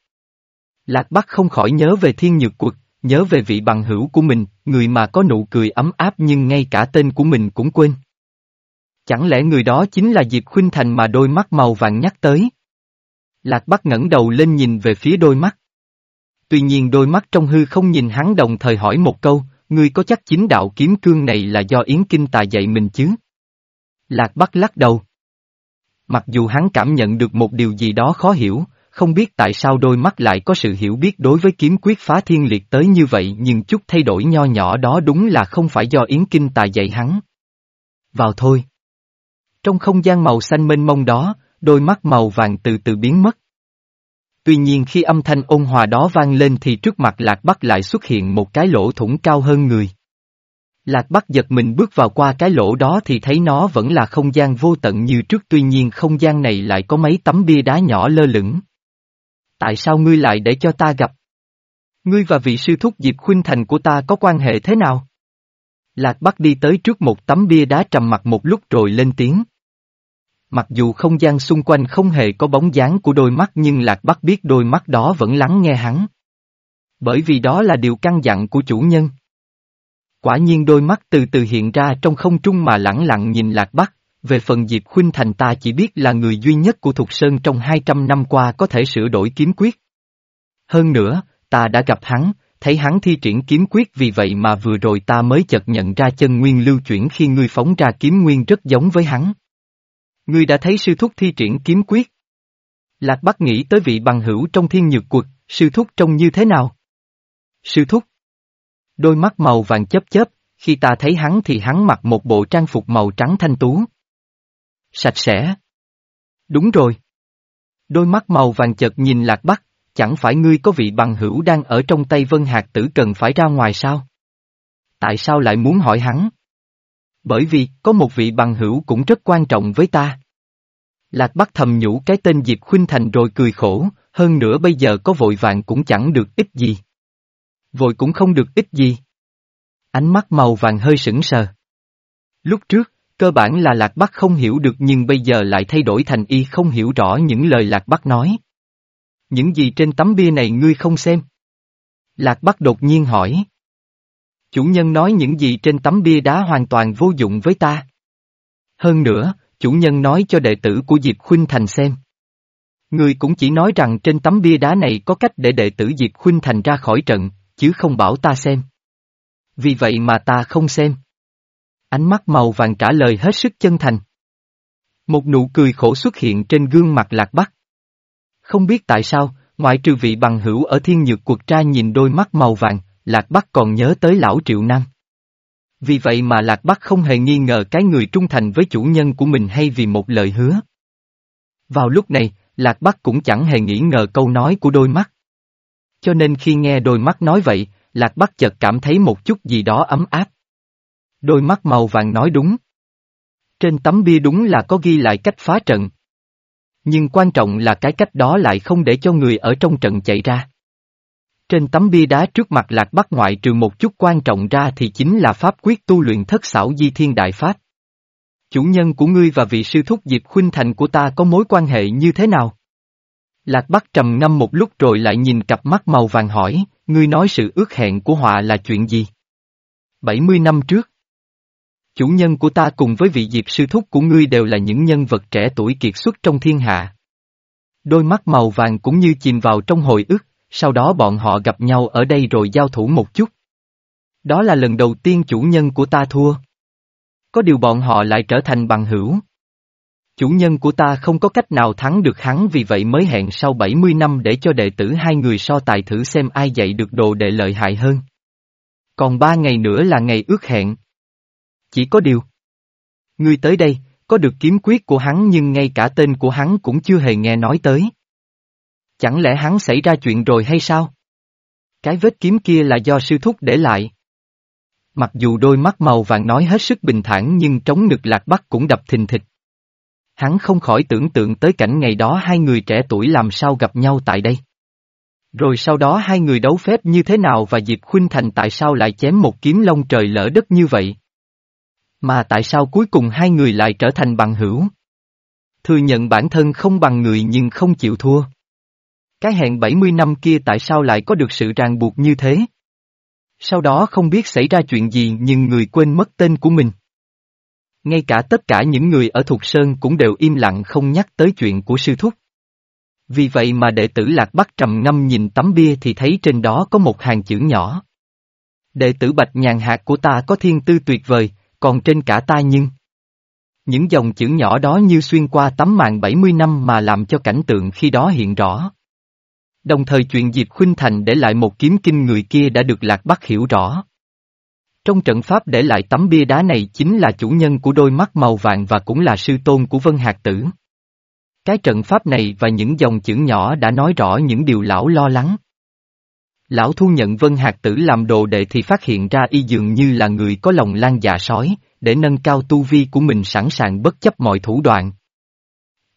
Lạc Bắc không khỏi nhớ về thiên nhược quật, nhớ về vị bằng hữu của mình, người mà có nụ cười ấm áp nhưng ngay cả tên của mình cũng quên. Chẳng lẽ người đó chính là Diệp Khuynh Thành mà đôi mắt màu vàng nhắc tới? Lạc Bắc ngẩng đầu lên nhìn về phía đôi mắt. Tuy nhiên đôi mắt trong hư không nhìn hắn đồng thời hỏi một câu, ngươi có chắc chính đạo kiếm cương này là do Yến Kinh Tà dạy mình chứ? Lạc Bắc lắc đầu. Mặc dù hắn cảm nhận được một điều gì đó khó hiểu, không biết tại sao đôi mắt lại có sự hiểu biết đối với kiếm quyết phá thiên liệt tới như vậy nhưng chút thay đổi nho nhỏ đó đúng là không phải do Yến Kinh Tà dạy hắn. Vào thôi. Trong không gian màu xanh mênh mông đó, đôi mắt màu vàng từ từ biến mất. Tuy nhiên khi âm thanh ôn hòa đó vang lên thì trước mặt Lạc Bắc lại xuất hiện một cái lỗ thủng cao hơn người. Lạc Bắc giật mình bước vào qua cái lỗ đó thì thấy nó vẫn là không gian vô tận như trước, tuy nhiên không gian này lại có mấy tấm bia đá nhỏ lơ lửng. Tại sao ngươi lại để cho ta gặp? Ngươi và vị sư thúc Diệp Khuynh Thành của ta có quan hệ thế nào? Lạc Bắc đi tới trước một tấm bia đá trầm mặt một lúc rồi lên tiếng. Mặc dù không gian xung quanh không hề có bóng dáng của đôi mắt nhưng Lạc Bắc biết đôi mắt đó vẫn lắng nghe hắn. Bởi vì đó là điều căn dặn của chủ nhân. Quả nhiên đôi mắt từ từ hiện ra trong không trung mà lẳng lặng nhìn Lạc Bắc, về phần Diệp Khuynh Thành ta chỉ biết là người duy nhất của Thục Sơn trong 200 năm qua có thể sửa đổi kiếm quyết. Hơn nữa, ta đã gặp hắn, thấy hắn thi triển kiếm quyết vì vậy mà vừa rồi ta mới chợt nhận ra chân nguyên lưu chuyển khi ngươi phóng ra kiếm nguyên rất giống với hắn. Ngươi đã thấy sư thúc thi triển kiếm quyết. Lạc Bắc nghĩ tới vị bằng hữu trong thiên nhược quật, sư thúc trông như thế nào? Sư thúc. Đôi mắt màu vàng chớp chớp, khi ta thấy hắn thì hắn mặc một bộ trang phục màu trắng thanh tú. Sạch sẽ. Đúng rồi. Đôi mắt màu vàng chợt nhìn Lạc Bắc, chẳng phải ngươi có vị bằng hữu đang ở trong tay Vân Hạc Tử cần phải ra ngoài sao? Tại sao lại muốn hỏi hắn? Bởi vì, có một vị bằng hữu cũng rất quan trọng với ta. Lạc Bắc thầm nhủ cái tên Diệp Khuynh Thành rồi cười khổ, hơn nữa bây giờ có vội vàng cũng chẳng được ít gì. Vội cũng không được ít gì. Ánh mắt màu vàng hơi sững sờ. Lúc trước, cơ bản là Lạc Bắc không hiểu được nhưng bây giờ lại thay đổi thành y không hiểu rõ những lời Lạc Bắc nói. Những gì trên tấm bia này ngươi không xem? Lạc Bắc đột nhiên hỏi. Chủ nhân nói những gì trên tấm bia đá hoàn toàn vô dụng với ta. Hơn nữa, chủ nhân nói cho đệ tử của Diệp Khuynh Thành xem. Người cũng chỉ nói rằng trên tấm bia đá này có cách để đệ tử Diệp Khuynh Thành ra khỏi trận, chứ không bảo ta xem. Vì vậy mà ta không xem. Ánh mắt màu vàng trả lời hết sức chân thành. Một nụ cười khổ xuất hiện trên gương mặt lạc bắc. Không biết tại sao, ngoại trừ vị bằng hữu ở thiên nhược cuộc tra nhìn đôi mắt màu vàng, lạc bắc còn nhớ tới lão triệu năng. Vì vậy mà lạc bắc không hề nghi ngờ cái người trung thành với chủ nhân của mình hay vì một lời hứa. Vào lúc này, lạc bắc cũng chẳng hề nghĩ ngờ câu nói của đôi mắt. Cho nên khi nghe đôi mắt nói vậy, lạc bắc chợt cảm thấy một chút gì đó ấm áp. Đôi mắt màu vàng nói đúng. Trên tấm bia đúng là có ghi lại cách phá trận. Nhưng quan trọng là cái cách đó lại không để cho người ở trong trận chạy ra. Trên tấm bia đá trước mặt lạc bắc ngoại trừ một chút quan trọng ra thì chính là pháp quyết tu luyện thất xảo di thiên đại pháp. Chủ nhân của ngươi và vị sư thúc Diệp Khuynh Thành của ta có mối quan hệ như thế nào? Lạc Bắc trầm ngâm một lúc rồi lại nhìn cặp mắt màu vàng hỏi, ngươi nói sự ước hẹn của họa là chuyện gì? 70 năm trước. Chủ nhân của ta cùng với vị diệp sư thúc của ngươi đều là những nhân vật trẻ tuổi kiệt xuất trong thiên hạ. Đôi mắt màu vàng cũng như chìm vào trong hồi ức, sau đó bọn họ gặp nhau ở đây rồi giao thủ một chút. Đó là lần đầu tiên chủ nhân của ta thua. Có điều bọn họ lại trở thành bằng hữu. Chủ nhân của ta không có cách nào thắng được hắn vì vậy mới hẹn sau 70 năm để cho đệ tử hai người so tài thử xem ai dạy được đồ đệ lợi hại hơn. Còn ba ngày nữa là ngày ước hẹn. Chỉ có điều. Ngươi tới đây, có được kiếm quyết của hắn nhưng ngay cả tên của hắn cũng chưa hề nghe nói tới. Chẳng lẽ hắn xảy ra chuyện rồi hay sao? Cái vết kiếm kia là do sư thúc để lại. Mặc dù đôi mắt màu vàng nói hết sức bình thản nhưng trống ngực lạc bắc cũng đập thình thịch. Hắn không khỏi tưởng tượng tới cảnh ngày đó hai người trẻ tuổi làm sao gặp nhau tại đây. Rồi sau đó hai người đấu phép như thế nào và Diệp Khuynh Thành tại sao lại chém một kiếm lông trời lỡ đất như vậy? Mà tại sao cuối cùng hai người lại trở thành bằng hữu? Thừa nhận bản thân không bằng người nhưng không chịu thua. Cái hẹn 70 năm kia tại sao lại có được sự ràng buộc như thế? Sau đó không biết xảy ra chuyện gì nhưng người quên mất tên của mình. Ngay cả tất cả những người ở Thục Sơn cũng đều im lặng không nhắc tới chuyện của sư thúc. Vì vậy mà đệ tử Lạc Bắc trầm ngâm nhìn tấm bia thì thấy trên đó có một hàng chữ nhỏ. Đệ tử Bạch Nhàn Hạt của ta có thiên tư tuyệt vời, còn trên cả ta nhưng... Những dòng chữ nhỏ đó như xuyên qua tấm màn 70 năm mà làm cho cảnh tượng khi đó hiện rõ. Đồng thời chuyện Diệp Khuynh Thành để lại một kiếm kinh người kia đã được Lạc Bắc hiểu rõ. Trong trận pháp để lại tấm bia đá này chính là chủ nhân của đôi mắt màu vàng và cũng là sư tôn của Vân Hạc Tử. Cái trận pháp này và những dòng chữ nhỏ đã nói rõ những điều lão lo lắng. Lão thu nhận Vân Hạc Tử làm đồ đệ thì phát hiện ra y dường như là người có lòng lan dạ sói, để nâng cao tu vi của mình sẵn sàng bất chấp mọi thủ đoạn.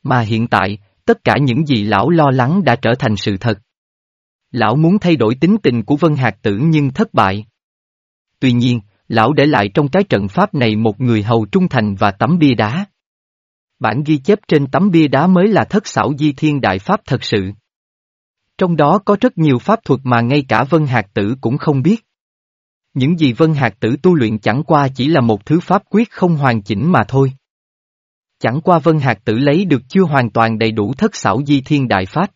Mà hiện tại, tất cả những gì lão lo lắng đã trở thành sự thật. Lão muốn thay đổi tính tình của Vân Hạc Tử nhưng thất bại. Tuy nhiên, lão để lại trong cái trận pháp này một người hầu trung thành và tấm bia đá. Bản ghi chép trên tấm bia đá mới là thất xảo di thiên đại pháp thật sự. Trong đó có rất nhiều pháp thuật mà ngay cả Vân Hạc Tử cũng không biết. Những gì Vân Hạc Tử tu luyện chẳng qua chỉ là một thứ pháp quyết không hoàn chỉnh mà thôi. Chẳng qua Vân Hạc Tử lấy được chưa hoàn toàn đầy đủ thất xảo di thiên đại pháp.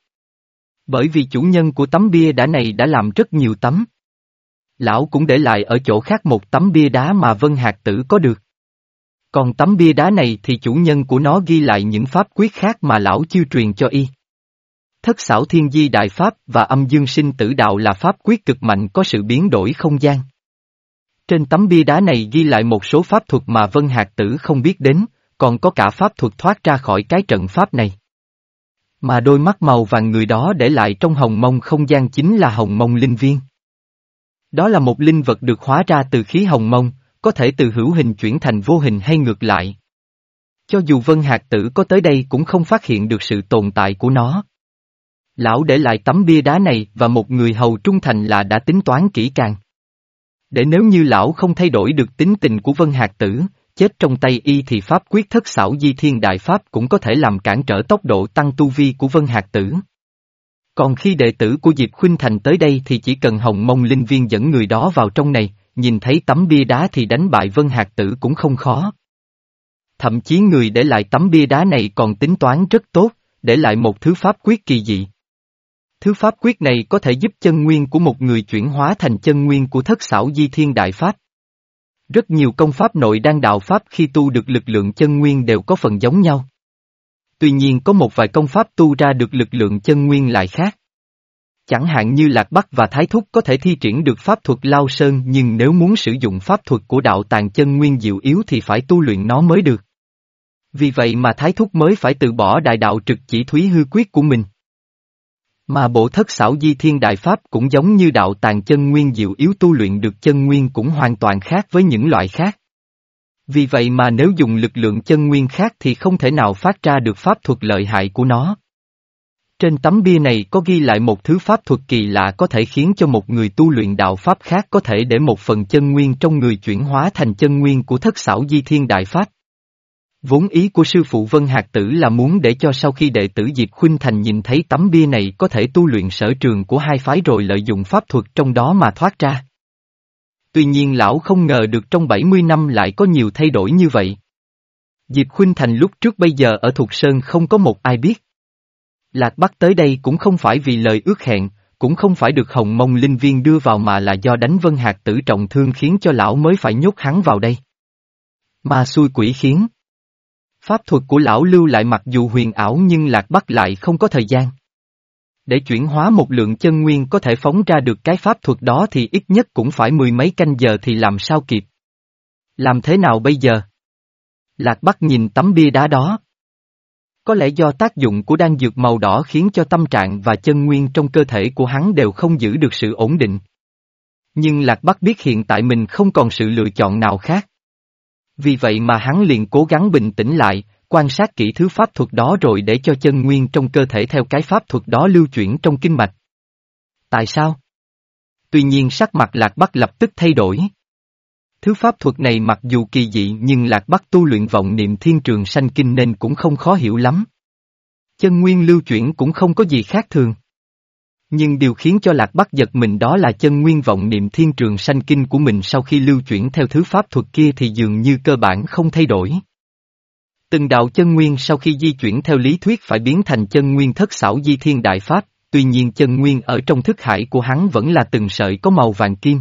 Bởi vì chủ nhân của tấm bia đá này đã làm rất nhiều tấm. Lão cũng để lại ở chỗ khác một tấm bia đá mà Vân Hạc Tử có được. Còn tấm bia đá này thì chủ nhân của nó ghi lại những pháp quyết khác mà lão chưa truyền cho y. Thất xảo thiên di đại pháp và âm dương sinh tử đạo là pháp quyết cực mạnh có sự biến đổi không gian. Trên tấm bia đá này ghi lại một số pháp thuật mà Vân Hạc Tử không biết đến, còn có cả pháp thuật thoát ra khỏi cái trận pháp này. Mà đôi mắt màu vàng người đó để lại trong hồng mông không gian chính là hồng mông linh viên. Đó là một linh vật được hóa ra từ khí hồng mông, có thể từ hữu hình chuyển thành vô hình hay ngược lại. Cho dù Vân Hạc Tử có tới đây cũng không phát hiện được sự tồn tại của nó. Lão để lại tấm bia đá này và một người hầu trung thành là đã tính toán kỹ càng. Để nếu như lão không thay đổi được tính tình của Vân Hạc Tử, chết trong tay y thì pháp quyết thất xảo di thiên đại pháp cũng có thể làm cản trở tốc độ tăng tu vi của Vân Hạc Tử. Còn khi đệ tử của Diệp Khuynh Thành tới đây thì chỉ cần hồng mông linh viên dẫn người đó vào trong này, nhìn thấy tấm bia đá thì đánh bại Vân Hạc Tử cũng không khó. Thậm chí người để lại tấm bia đá này còn tính toán rất tốt, để lại một thứ pháp quyết kỳ dị. Thứ pháp quyết này có thể giúp chân nguyên của một người chuyển hóa thành chân nguyên của thất xảo di thiên đại pháp. Rất nhiều công pháp nội đan đạo pháp khi tu được lực lượng chân nguyên đều có phần giống nhau. Tuy nhiên có một vài công pháp tu ra được lực lượng chân nguyên lại khác. Chẳng hạn như Lạc Bắc và Thái Thúc có thể thi triển được pháp thuật Lao Sơn, nhưng nếu muốn sử dụng pháp thuật của đạo tàng chân nguyên diệu yếu thì phải tu luyện nó mới được. Vì vậy mà Thái Thúc mới phải từ bỏ đại đạo trực chỉ thúy hư quyết của mình. Mà bộ thất xảo di thiên đại pháp cũng giống như đạo tàng chân nguyên diệu yếu tu luyện được chân nguyên cũng hoàn toàn khác với những loại khác. Vì vậy mà nếu dùng lực lượng chân nguyên khác thì không thể nào phát ra được pháp thuật lợi hại của nó. Trên tấm bia này có ghi lại một thứ pháp thuật kỳ lạ có thể khiến cho một người tu luyện đạo pháp khác có thể để một phần chân nguyên trong người chuyển hóa thành chân nguyên của thất xảo di thiên đại pháp. Vốn ý của sư phụ Vân Hạc Tử là muốn để cho sau khi đệ tử Diệp Khuynh Thành nhìn thấy tấm bia này có thể tu luyện sở trường của hai phái rồi lợi dụng pháp thuật trong đó mà thoát ra. Tuy nhiên lão không ngờ được trong 70 năm lại có nhiều thay đổi như vậy. Diệp Khuynh Thành lúc trước bây giờ ở Thục Sơn không có một ai biết. Lạc Bắc tới đây cũng không phải vì lời ước hẹn, cũng không phải được hồng mông linh viên đưa vào mà là do đánh Vân Hạc Tử trọng thương khiến cho lão mới phải nhốt hắn vào đây. Mà xui quỷ khiến. Pháp thuật của lão lưu lại mặc dù huyền ảo nhưng Lạc Bắc lại không có thời gian. Để chuyển hóa một lượng chân nguyên có thể phóng ra được cái pháp thuật đó thì ít nhất cũng phải mười mấy canh giờ thì làm sao kịp. Làm thế nào bây giờ? Lạc Bắc nhìn tấm bia đá đó. Có lẽ do tác dụng của đan dược màu đỏ khiến cho tâm trạng và chân nguyên trong cơ thể của hắn đều không giữ được sự ổn định. Nhưng Lạc Bắc biết hiện tại mình không còn sự lựa chọn nào khác. Vì vậy mà hắn liền cố gắng bình tĩnh lại, quan sát kỹ thứ pháp thuật đó rồi để cho chân nguyên trong cơ thể theo cái pháp thuật đó lưu chuyển trong kinh mạch. Tại sao? Tuy nhiên sắc mặt Lạc Bắc lập tức thay đổi. Thứ pháp thuật này mặc dù kỳ dị nhưng Lạc Bắc tu luyện vọng niệm thiên trường sanh kinh nên cũng không khó hiểu lắm. Chân nguyên lưu chuyển cũng không có gì khác thường. Nhưng điều khiến cho Lạc Bắc giật mình đó là chân nguyên vọng niệm thiên trường sanh kinh của mình sau khi lưu chuyển theo thứ pháp thuật kia thì dường như cơ bản không thay đổi. Từng đạo chân nguyên sau khi di chuyển theo lý thuyết phải biến thành chân nguyên thất xảo di thiên đại pháp, tuy nhiên chân nguyên ở trong thức hải của hắn vẫn là từng sợi có màu vàng kim.